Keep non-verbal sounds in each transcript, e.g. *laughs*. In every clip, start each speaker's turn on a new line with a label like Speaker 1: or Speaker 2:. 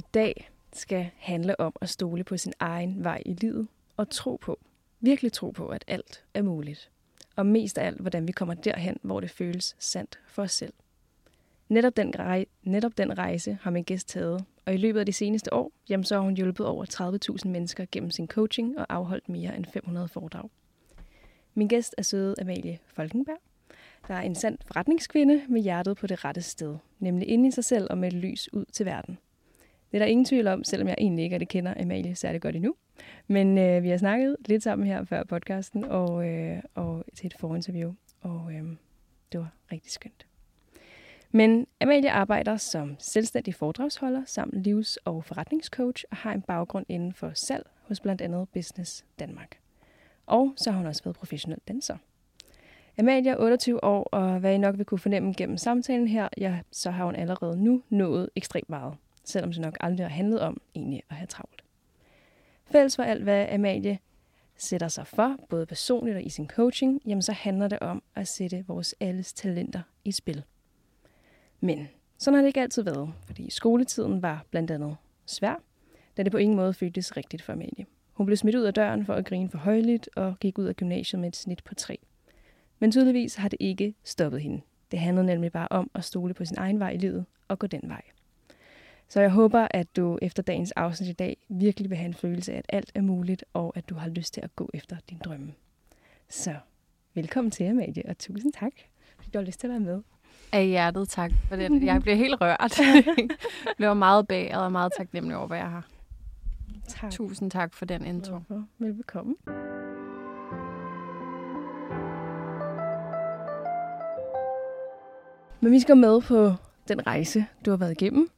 Speaker 1: I dag skal handle om at stole på sin egen vej i livet og tro på, virkelig tro på, at alt er muligt. Og mest af alt, hvordan vi kommer derhen, hvor det føles sandt for os selv. Netop den, rej- netop den rejse har min gæst taget, og i løbet af de seneste år, jamen, så har hun hjulpet over 30.000 mennesker gennem sin coaching og afholdt mere end 500 foredrag. Min gæst er søde Amalie Folkenberg, der er en sand forretningskvinde med hjertet på det rette sted, nemlig inde i sig selv og med et lys ud til verden. Det er der ingen tvivl om, selvom jeg egentlig ikke det kender Amalie særlig godt endnu. Men øh, vi har snakket lidt sammen her før podcasten og, øh, og til et forinterview, og øh, det var rigtig skønt. Men Amalie arbejder som selvstændig foredragsholder samt livs- og forretningscoach og har en baggrund inden for salg hos blandt andet Business Danmark. Og så har hun også været professionel danser. Amalie er 28 år, og hvad I nok vil kunne fornemme gennem samtalen her, ja, så har hun allerede nu nået ekstremt meget, selvom det nok aldrig har handlet om egentlig at have travlt. Fælles for alt, hvad Amalie sætter sig for, både personligt og i sin coaching, jamen så handler det om at sætte vores alles talenter i spil. Men sådan har det ikke altid været, fordi skoletiden var blandt andet svær, da det på ingen måde føltes rigtigt for Amalie. Hun blev smidt ud af døren for at grine for højligt og gik ud af gymnasiet med et snit på 3. Men tydeligvis har det ikke stoppet hende. Det handlede nemlig bare om at stole på sin egen vej i livet og gå den vej. Så jeg håber, at du efter dagens afsnit i dag virkelig vil have en følelse af, at alt er muligt, og at du har lyst til at gå efter din drømme. Så velkommen til, Amalie, og tusind tak, fordi du har lyst til at være med.
Speaker 2: Af hjertet tak for det. Jeg bliver helt rørt. *laughs* jeg bliver meget bagret og meget taknemmelig over, hvad jeg har.
Speaker 1: Tak.
Speaker 2: Tusind tak for den intro.
Speaker 1: Hvorfor? Velbekomme. Men vi skal med på den rejse, du har været igennem.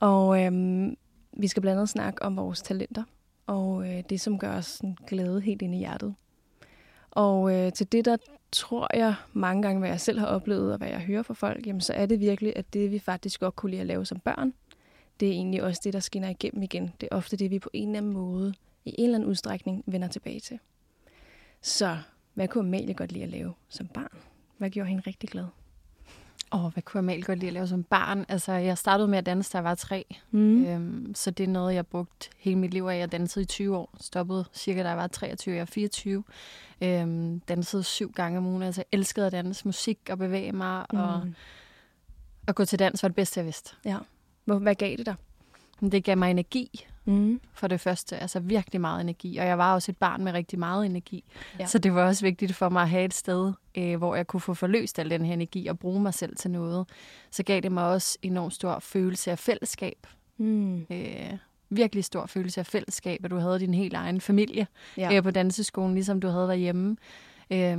Speaker 1: Og øhm, vi skal blandt andet snakke om vores talenter. Og øh, det, som gør os sådan, glade helt ind i hjertet. Og øh, til det, der tror jeg mange gange, hvad jeg selv har oplevet, og hvad jeg hører fra folk, jamen, så er det virkelig, at det, vi faktisk godt kunne lide at lave som børn, det er egentlig også det, der skinner igennem igen. Det er ofte det, vi på en eller anden måde, i en eller anden udstrækning, vender tilbage til. Så hvad kunne Amalie godt lide at lave som barn? Hvad gjorde hende rigtig glad?
Speaker 2: Åh, oh, hvad kunne Amalie godt lide at lave som barn? Altså, jeg startede med at danse, da jeg var tre.
Speaker 1: Mm.
Speaker 2: Øhm, så det er noget, jeg har brugt hele mit liv af. Jeg dansede i 20 år. Stoppede cirka, da jeg var 23. Jeg er 24. Øhm, dansede syv gange om ugen. Altså, jeg elskede at danse musik og bevæge mig. Mm. Og at gå til dans var det bedste, jeg vidste.
Speaker 1: Ja. Hvad gav det dig?
Speaker 2: Det gav mig energi,
Speaker 1: Mm.
Speaker 2: for det første. Altså virkelig meget energi. Og jeg var også et barn med rigtig meget energi.
Speaker 1: Ja.
Speaker 2: Så det var også vigtigt for mig at have et sted, øh, hvor jeg kunne få forløst al den her energi og bruge mig selv til noget. Så gav det mig også enormt stor følelse af fællesskab.
Speaker 1: Mm.
Speaker 2: Øh, virkelig stor følelse af fællesskab, at du havde din helt egen familie
Speaker 1: Ja.
Speaker 2: øh, på danseskolen, ligesom du havde derhjemme. Øh,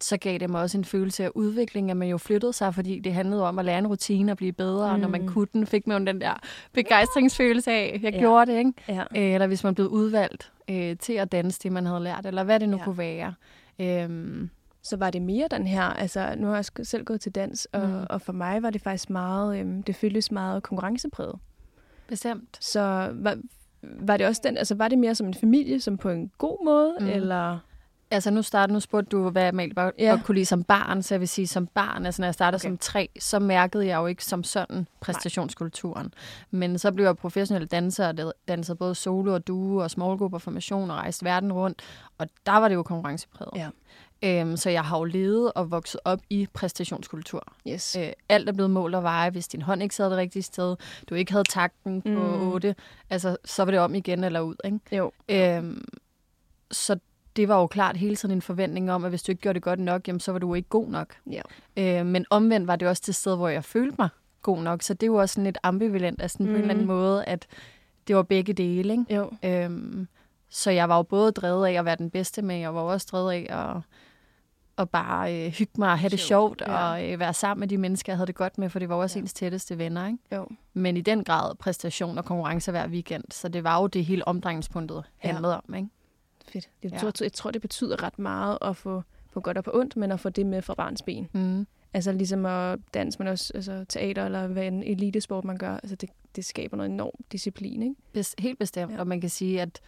Speaker 2: så gav det mig også en følelse af udvikling, at man jo flyttede sig, fordi det handlede om at lære en rutine og blive bedre, mm. og når man
Speaker 1: Mm.
Speaker 2: kunne den, fik man jo den der begejstringsfølelse af, jeg
Speaker 1: Ja.
Speaker 2: gjorde det, ikke?
Speaker 1: Ja.
Speaker 2: Øh, eller hvis man blev udvalgt øh, til at danse det, man havde lært, eller hvad det nu
Speaker 1: Ja.
Speaker 2: kunne være. Øhm,
Speaker 1: Så var det mere den her, altså nu har jeg selv gået til dans, og, mm. Og for mig var det faktisk meget, øhm, det føltes meget konkurrencepræget.
Speaker 2: bestemt.
Speaker 1: Så var, var det også den, altså var det mere som en familie, som på en god måde. Mm. eller?
Speaker 2: Altså nu startede, nu spurgte du, hvad Amalie godt,
Speaker 1: Ja.
Speaker 2: ja. kunne lide som barn, så jeg vil sige, som barn, altså når jeg startede
Speaker 1: Okay.
Speaker 2: som tre, så mærkede jeg jo ikke som sådan præstationskulturen. Men så blev jeg professionel danser, og dansede både solo og duo og smallgrupper formation og rejste verden rundt, og der var det jo konkurrencepræget.
Speaker 1: Ja.
Speaker 2: Øhm, så jeg har jo levet og vokset op i præstationskultur.
Speaker 1: Yes.
Speaker 2: Øh, alt er blevet målt og veje. Hvis din hånd ikke sad det rigtige sted, du ikke havde takten på
Speaker 1: mm.
Speaker 2: 8, altså, så var det om igen eller ud. Ikke?
Speaker 1: Jo.
Speaker 2: Øhm, så det var jo klart hele tiden en forventning om, at hvis du ikke gjorde det godt nok, jamen, så var du ikke god nok.
Speaker 1: Ja.
Speaker 2: Øh, men omvendt var det også det sted, hvor jeg følte mig god nok. Så det jo også sådan lidt ambivalent, altså mm. på en eller anden
Speaker 1: Mhm.
Speaker 2: måde, at det var begge dele. Ikke?
Speaker 1: Jo.
Speaker 2: Øhm, så jeg var jo både drevet af at være den bedste, men jeg var også drevet af at og bare øh, hygge mig og have det sjovt,
Speaker 1: Sjovt, ja.
Speaker 2: og øh, være sammen med de mennesker, jeg havde det godt med, for det var også
Speaker 1: Ja.
Speaker 2: ja. ens tætteste venner. Ikke?
Speaker 1: Jo.
Speaker 2: Men i den grad præstation og konkurrence hver weekend, så det var jo det hele omdrejningspunktet
Speaker 1: Ja.
Speaker 2: handlede om. Ikke?
Speaker 1: Fedt. Jeg,
Speaker 2: Ja.
Speaker 1: tror, jeg tror, det betyder ret meget at få på godt og på ondt, men at få det med fra barns ben.
Speaker 2: Mm.
Speaker 1: Altså ligesom at danse, men også altså, teater eller hvad en elitesport man gør. Altså det, det skaber noget enormt disciplin, ikke?
Speaker 2: Bes- helt bestemt,
Speaker 1: Ja.
Speaker 2: og man kan sige, at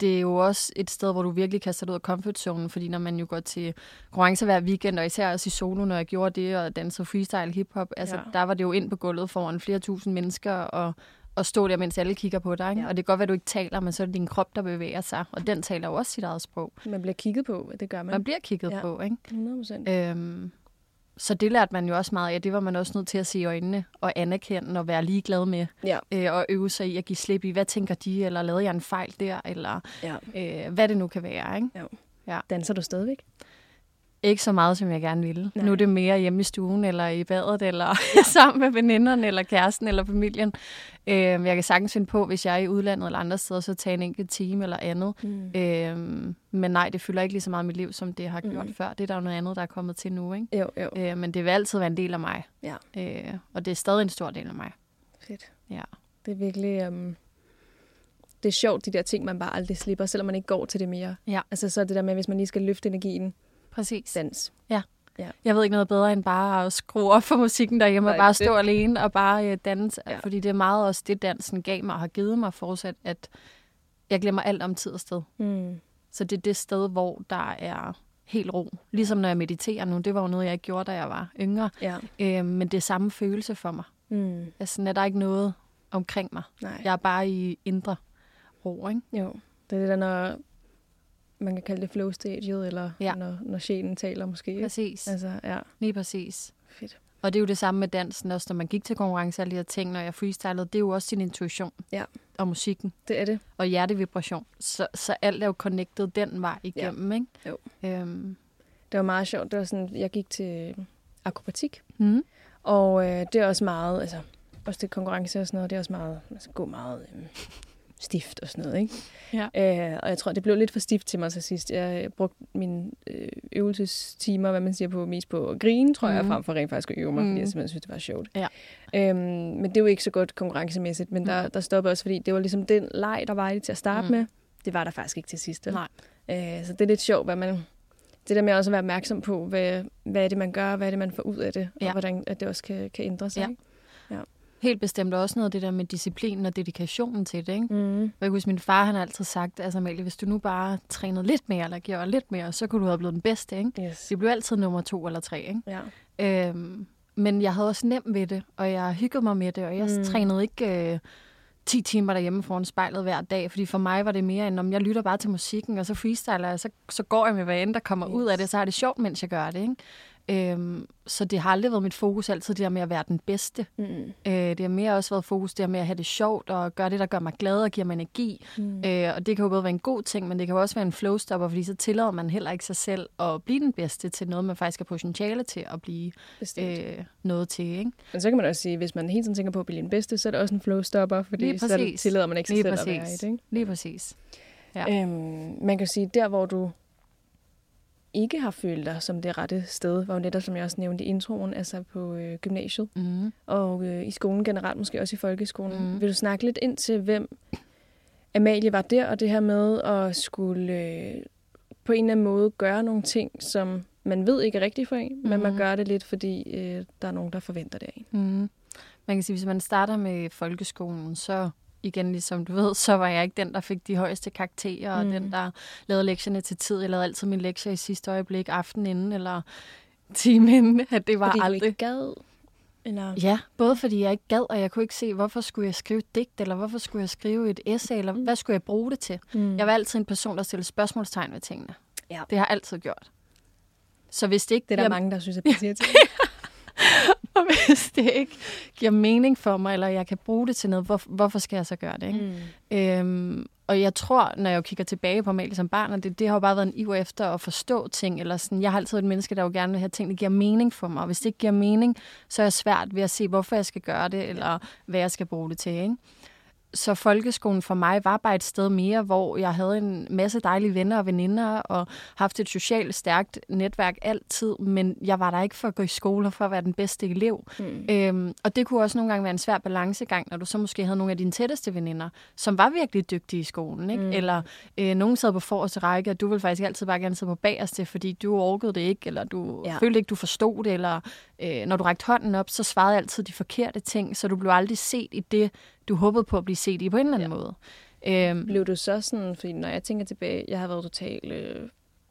Speaker 2: det er jo også et sted, hvor du virkelig kaster dig ud af comfortzonen, fordi når man jo går til konkurrence hver weekend, og især også i solo, når jeg gjorde det, og dansede freestyle hiphop, altså
Speaker 1: Ja.
Speaker 2: der var det jo ind på gulvet foran flere tusind mennesker, og, og stå der, mens alle kigger på dig. Ikke?
Speaker 1: Ja.
Speaker 2: Og det kan godt være, at du ikke taler, men så er det din krop, der bevæger sig, og den taler jo også sit eget sprog.
Speaker 1: Man bliver kigget på, det gør man.
Speaker 2: Man bliver kigget
Speaker 1: Ja.
Speaker 2: ja. på, ikke?
Speaker 1: 100 procent.
Speaker 2: Øhm, så det lærte man jo også meget af. Det var man også nødt til at se i øjnene og anerkende og være ligeglad med.
Speaker 1: Ja.
Speaker 2: Øh, og øve sig i at give slip i, hvad tænker de, eller lavede jeg en fejl der, eller
Speaker 1: ja.
Speaker 2: øh, hvad det nu kan være. Ikke?
Speaker 1: Danser du stadigvæk?
Speaker 2: Ikke så meget, som jeg gerne ville.
Speaker 1: Nej.
Speaker 2: Nu er det mere hjemme i stuen, eller i badet, eller *laughs* sammen med veninderne, eller kæresten, eller familien. Øh, jeg kan sagtens finde på, hvis jeg er i udlandet eller andre steder, så tage en enkelt time eller andet.
Speaker 1: Mm.
Speaker 2: Øh, men nej, det fylder ikke lige så meget mit liv, som det har gjort
Speaker 1: Mm.
Speaker 2: før. Det er der jo noget andet, der er kommet til nu. Ikke?
Speaker 1: Jo, jo.
Speaker 2: Øh, men det vil altid være en del af mig.
Speaker 1: Ja.
Speaker 2: Øh, og det er stadig en stor del af mig.
Speaker 1: Fedt.
Speaker 2: Ja.
Speaker 1: Det er virkelig... Um, det er sjovt, de der ting, man bare aldrig slipper, selvom man ikke går til det mere.
Speaker 2: Ja.
Speaker 1: Altså så er det der med, hvis man lige skal løfte energien,
Speaker 2: Præcis.
Speaker 1: dans.
Speaker 2: Jeg ved ikke noget bedre end bare at skrue op for musikken derhjemme og
Speaker 1: Nej,
Speaker 2: bare
Speaker 1: det-
Speaker 2: stå alene og bare øh, danse.
Speaker 1: Ja.
Speaker 2: Ja. Fordi det er meget også det, dansen gav mig og har givet mig fortsat, at jeg glemmer alt om tid og sted.
Speaker 1: Mm.
Speaker 2: Så det er det sted, hvor der er helt ro. Ligesom når jeg mediterer nu. Det var jo noget, jeg ikke gjorde, da jeg var yngre.
Speaker 1: Ja.
Speaker 2: Øh, men det er samme følelse for mig.
Speaker 1: Mm.
Speaker 2: Altså, er der ikke noget omkring mig.
Speaker 1: Nej.
Speaker 2: Jeg er bare i indre ro, ikke?
Speaker 1: Jo. Det er det der, når man kan kalde det flow-stadiet, eller
Speaker 2: Ja.
Speaker 1: når, når sjælen taler måske.
Speaker 2: Præcis.
Speaker 1: Altså, ja.
Speaker 2: Lige præcis.
Speaker 1: Fedt.
Speaker 2: Og det er jo det samme med dansen, også når man gik til konkurrence, alle de her ting, når jeg freestylede, det er jo også din intuition.
Speaker 1: Ja.
Speaker 2: Og musikken.
Speaker 1: Det er det.
Speaker 2: Og hjertevibration. Så, så alt er jo connected den vej igennem, ikke?
Speaker 1: Jo.
Speaker 2: Øhm.
Speaker 1: Det var meget sjovt. Det var sådan, jeg gik til akrobatik,
Speaker 2: Mm.
Speaker 1: og øh, det er også meget, altså, også til konkurrence og sådan noget, det er også meget, altså, gå meget øh, stift og sådan noget, ikke?
Speaker 2: Ja.
Speaker 1: Øh, og jeg tror, det blev lidt for stift til mig til sidst. Jeg øh, brugte mine øh, øvelsestimer, hvad man siger på, mest på at grine, tror jeg,
Speaker 2: Mhm.
Speaker 1: frem for rent faktisk at øve mig, mm. fordi
Speaker 2: Mhm.
Speaker 1: jeg simpelthen synes, det var sjovt.
Speaker 2: Ja.
Speaker 1: Øhm, men det er jo ikke så godt konkurrencemæssigt, men der,
Speaker 2: Mhm.
Speaker 1: der stoppede også, fordi det var ligesom den leg, der var i det til at starte
Speaker 2: Mhm.
Speaker 1: med. Det var der faktisk ikke til sidst.
Speaker 2: Nej.
Speaker 1: Øh, så det er lidt sjovt, hvad man... Det der med også at være opmærksom på, hvad, hvad er det, man gør, hvad er det, man får ud af det,
Speaker 2: Ja.
Speaker 1: og hvordan at det også kan, kan ændre sig.
Speaker 2: Ja.
Speaker 1: Ikke?
Speaker 2: Helt bestemt også noget af det der med disciplinen og dedikationen til det, ikke?
Speaker 1: Mm.
Speaker 2: Jeg kan huske, min far han har altid sagt, altså Amalie, hvis du nu bare trænede lidt mere, eller gjorde lidt mere, så kunne du have blevet den bedste, ikke?
Speaker 1: Yes.
Speaker 2: Det blev altid nummer to eller tre, ikke?
Speaker 1: Ja.
Speaker 2: Øhm, men jeg havde også nemt ved det, og jeg hyggede mig med det, og jeg
Speaker 1: mm.
Speaker 2: trænede ikke øh, 10 timer derhjemme foran spejlet hver dag, fordi for mig var det mere end, om jeg lytter bare til musikken, og så freestyler jeg, så, så går jeg med, hvad end der kommer yes. ud af det, så har det sjovt, mens jeg gør det, ikke? Øhm, så det har aldrig været mit fokus altid, det der med at være den bedste.
Speaker 1: Mm.
Speaker 2: Øh, det har mere også været fokus det der med at have det sjovt, og gøre det, der gør mig glad og giver mig energi.
Speaker 1: Mm.
Speaker 2: Øh, og det kan jo både være en god ting, men det kan jo også være en flowstopper, fordi så tillader man heller ikke sig selv at blive den bedste til noget, man faktisk har potentiale til at blive
Speaker 1: Bestemt.
Speaker 2: øh, noget til. Ikke?
Speaker 1: Men så kan man også sige, hvis man hele tiden tænker på at blive den bedste, så er det også en flowstopper, fordi så tillader man ikke sig
Speaker 2: Lige
Speaker 1: selv
Speaker 2: præcis.
Speaker 1: at være i det. Ikke?
Speaker 2: Lige præcis. Ja.
Speaker 1: Øhm, man kan sige, der hvor du ikke har følt dig som det rette sted, var jo netop, som jeg også nævnte i introen, altså på øh, gymnasiet
Speaker 2: Mm.
Speaker 1: og øh, i skolen generelt, måske også i folkeskolen.
Speaker 2: Mhm.
Speaker 1: Vil du snakke lidt ind til, hvem Amalie var der, og det her med at skulle øh, på en eller anden måde gøre nogle ting, som man ved ikke er rigtigt for en, men man
Speaker 2: Mhm.
Speaker 1: gør det lidt, fordi øh, der er nogen, der forventer det af en.
Speaker 2: Mm. Man kan sige, hvis man starter med folkeskolen, så igen, ligesom du ved, så var jeg ikke den, der fik de højeste karakterer, mm. og
Speaker 1: Mm.
Speaker 2: den, der lavede lektierne til tid. Jeg lavede altid mine lektier i sidste øjeblik, aften inden, eller time inden, at det var
Speaker 1: fordi
Speaker 2: aldrig...
Speaker 1: du ikke gad? Eller?
Speaker 2: Ja, både fordi jeg ikke gad, og jeg kunne ikke se, hvorfor skulle jeg skrive et digt, eller hvorfor skulle jeg skrive et essay, eller hvad skulle jeg bruge det til?
Speaker 1: Mm.
Speaker 2: Jeg var altid en person, der stillede spørgsmålstegn ved tingene.
Speaker 1: Ja.
Speaker 2: Det har jeg altid gjort. Så hvis det ikke
Speaker 1: Det er der
Speaker 2: giver,
Speaker 1: mange, der synes er *laughs* pisse *laughs*
Speaker 2: og hvis det ikke giver mening for mig, eller jeg kan bruge det til noget, hvor, hvorfor skal jeg så gøre det? Ikke?
Speaker 1: Mm.
Speaker 2: Øhm, og jeg tror, når jeg kigger tilbage på mig som barn, og det, det har jo bare været en iver efter at forstå ting, eller sådan, jeg har altid været et menneske, der jo gerne vil have ting, der giver mening for mig, og hvis det ikke giver mening, så er jeg svært ved at se, hvorfor jeg skal gøre det, eller hvad jeg skal bruge det til, ikke? Så folkeskolen for mig var bare et sted mere, hvor jeg havde en masse dejlige venner og veninder, og haft et socialt stærkt netværk altid, men jeg var der ikke for at gå i skole og for at være den bedste elev. Mm. Øhm, og det kunne også nogle gange være en svær balancegang, når du så måske havde nogle af dine tætteste veninder, som var virkelig dygtige i skolen, ikke? Mm. eller øh, nogen sad på forreste række, og du ville faktisk altid bare gerne sidde på bagerste, fordi du orkede det ikke, eller du ja. følte ikke, du forstod det, eller øh, når du rakte hånden op, så svarede altid de forkerte ting, så du blev aldrig set i det, du håbede på at blive set i på en eller anden ja. måde.
Speaker 1: Øhm, blev du så sådan, fordi når jeg tænker tilbage, jeg har været total øh,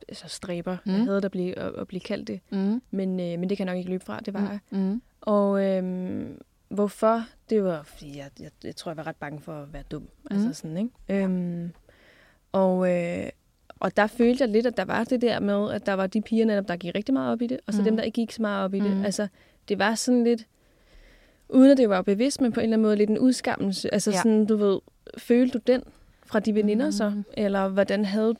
Speaker 1: altså stræber, mm. jeg havde der blive, at, at blive kaldt det, mm. men, øh, men det kan jeg nok ikke løbe fra, det var mm. jeg. Mm. Og øh, hvorfor? Det var, fordi jeg, jeg, jeg tror, jeg var ret bange for at være dum. Mm. Altså sådan, ikke? Øhm, og, øh, og der følte jeg lidt, at der var det der med, at der var de piger netop, der gik rigtig meget op i det, og så mm. dem, der ikke gik så meget op i det. Mm. Altså, det var sådan lidt, uden at det var bevidst, men på en eller anden måde lidt en udskammelse. Altså ja. sådan, du ved, følte du den fra de veninder mm. så? Eller hvordan havde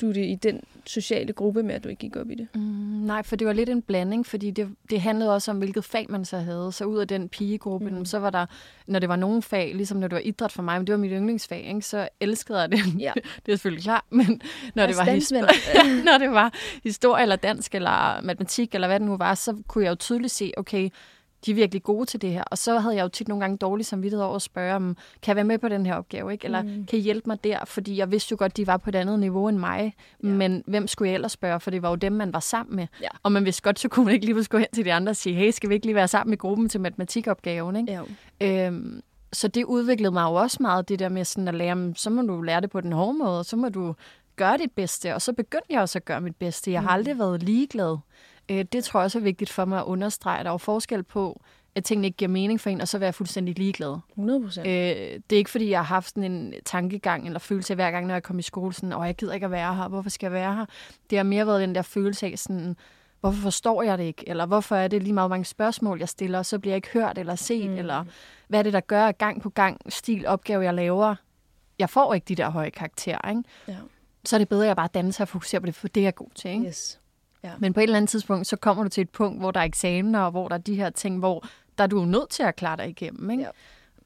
Speaker 1: du det i den sociale gruppe med, at du ikke gik op i det?
Speaker 2: Mm, nej, for det var lidt en blanding, fordi det, det handlede også om, hvilket fag man så havde. Så ud af den pigegruppe, mm. så var der, når det var nogle fag, ligesom når det var idræt for mig, men det var mit yndlingsfag, ikke, så elskede jeg det. Ja. *laughs* det er selvfølgelig klart, men når det, var historie, *laughs* når det var historie eller dansk eller matematik eller hvad det nu var, så kunne jeg jo tydeligt se, okay, de er virkelig gode til det her. Og så havde jeg jo tit nogle gange dårligt samvittighed over at spørge dem, kan jeg være med på den her opgave? Ikke? Eller mm. kan I hjælpe mig der? Fordi jeg vidste jo godt, de var på et andet niveau end mig. Ja. Men hvem skulle jeg ellers spørge? For det var jo dem, man var sammen med. Ja. Og man vidste godt, så kunne man ikke lige gå hen til de andre og sige, hey, skal vi ikke lige være sammen i gruppen til matematikopgaven? Ikke? Ja. Øhm, så det udviklede mig jo også meget, det der med sådan at lære, så må du lære det på den hårde måde, og så må du gøre dit bedste. Og så begyndte jeg også at gøre mit bedste. Jeg har mm. aldrig været ligeglad. Øh, det tror jeg også er vigtigt for mig at understrege. Der er forskel på, at tingene ikke giver mening for en, og så være fuldstændig ligeglad.
Speaker 1: 100 procent. Øh,
Speaker 2: det er ikke, fordi jeg har haft sådan en tankegang eller følelse af hver gang, når jeg kom i skole, sådan, åh, jeg gider ikke at være her, hvorfor skal jeg være her? Det har mere været den der følelse af sådan, hvorfor forstår jeg det ikke? Eller hvorfor er det lige meget mange spørgsmål, jeg stiller, og så bliver jeg ikke hørt eller set? Mm. Eller hvad er det, der gør, at gang på gang stil opgave, jeg laver, jeg får ikke de der høje karakterer, ikke? Ja. Så er det bedre, at jeg bare danser og fokuserer på det, for det er jeg god til, ikke? Yes. Ja. Men på et eller andet tidspunkt, så kommer du til et punkt, hvor der er eksamener, og hvor der er de her ting, hvor der er du nødt til at klare dig igennem. Ikke? Ja.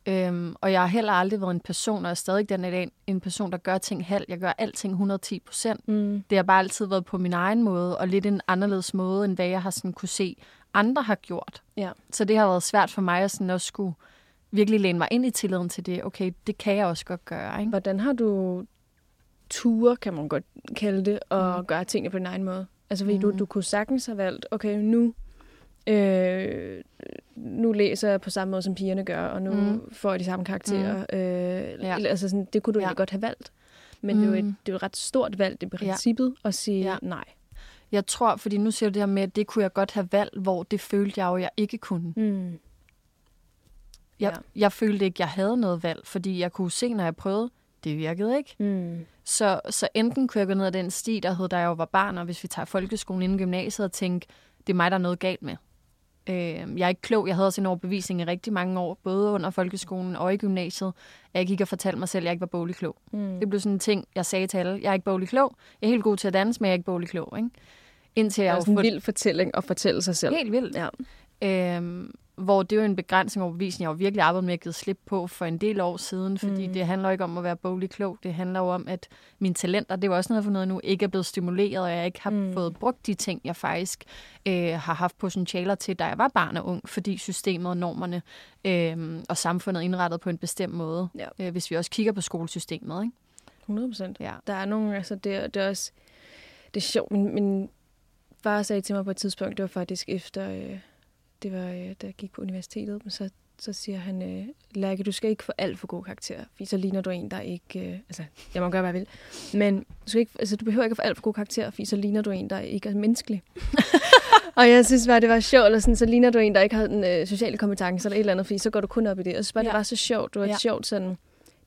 Speaker 2: Øhm, og jeg har heller aldrig været en person, og jeg er stadig den dag en person, der gør ting halvt. Jeg gør alting 110 procent. Mm. Det har bare altid været på min egen måde, og lidt en anderledes måde, end hvad jeg har sådan kunne se, andre har gjort. Ja. Så det har været svært for mig at sådan også skulle virkelig læne mig ind i tilliden til det. Okay, det kan jeg også godt gøre. Ikke?
Speaker 1: Hvordan har du ture, kan man godt kalde det, og mm. gøre tingene på din egen måde? Altså, fordi mm. du, du kunne sagtens have valgt, okay, nu, øh, nu læser jeg på samme måde, som pigerne gør, og nu mm. får jeg de samme karakterer. Mm. Øh, ja. Altså, sådan, det kunne du ja. godt have valgt. Men mm. det, er jo et, mm. det er jo et ret stort valg i princippet ja. at sige ja. nej.
Speaker 2: Jeg tror, fordi nu siger du det her med, at det kunne jeg godt have valgt, hvor det følte jeg jo, jeg ikke kunne. Mm. Jeg, ja. jeg følte ikke, jeg havde noget valg, fordi jeg kunne se, når jeg prøvede, det virkede ikke. Mm. Så, så enten kunne jeg gå ned ad den sti, der hed, da jeg var barn, og hvis vi tager folkeskolen inden gymnasiet, og tænke, det er mig, der er noget galt med. Øh, jeg er ikke klog. Jeg havde også en overbevisning i rigtig mange år, både under folkeskolen og i gymnasiet, at jeg gik og fortalte mig selv, at jeg ikke var boglig klog. Mm. Det blev sådan en ting, jeg sagde til alle. Jeg er ikke boglig klog. Jeg er helt god til at danse, men jeg er ikke boglig klog. Ikke?
Speaker 1: Indtil jeg det er sådan en vild fortælling at fortælle sig selv.
Speaker 2: Helt vildt. Ja. Øhm, hvor det er jo en begrænsning overbevisning, jeg har virkelig arbejdet med at give slip på for en del år siden, fordi mm. det handler ikke om at være boglig klog, det handler jo om, at mine talenter, det var også noget, har fundet nu, ikke er blevet stimuleret, og jeg ikke har mm. fået brugt de ting, jeg faktisk øh, har haft potentialer til, da jeg var barn og ung, fordi systemet og normerne øh, og samfundet er indrettet på en bestemt måde, ja. øh, hvis vi også kigger på skolesystemet. Ikke?
Speaker 1: 100 procent. Ja. Der er nogle, altså det, det er også, det er sjovt, min, min far sagde til mig på et tidspunkt, det var faktisk efter... Øh, det var, øh, da jeg gik på universitetet, men så, så siger han, øh, Lærke, du skal ikke få alt for gode karakterer, fordi så ligner du en, der ikke... Øh, altså, jeg må gøre, hvad jeg vil. Men du, skal ikke, altså, du behøver ikke at få alt for gode karakterer, fordi så ligner du en, der ikke er menneskelig. *laughs* og jeg synes bare, det var sjovt, eller sådan, så ligner du en, der ikke har den øh, sociale kompetence eller et eller andet, fordi så går du kun op i det. Og så bare, ja. det var så sjovt. Det var ja. et sjovt sådan...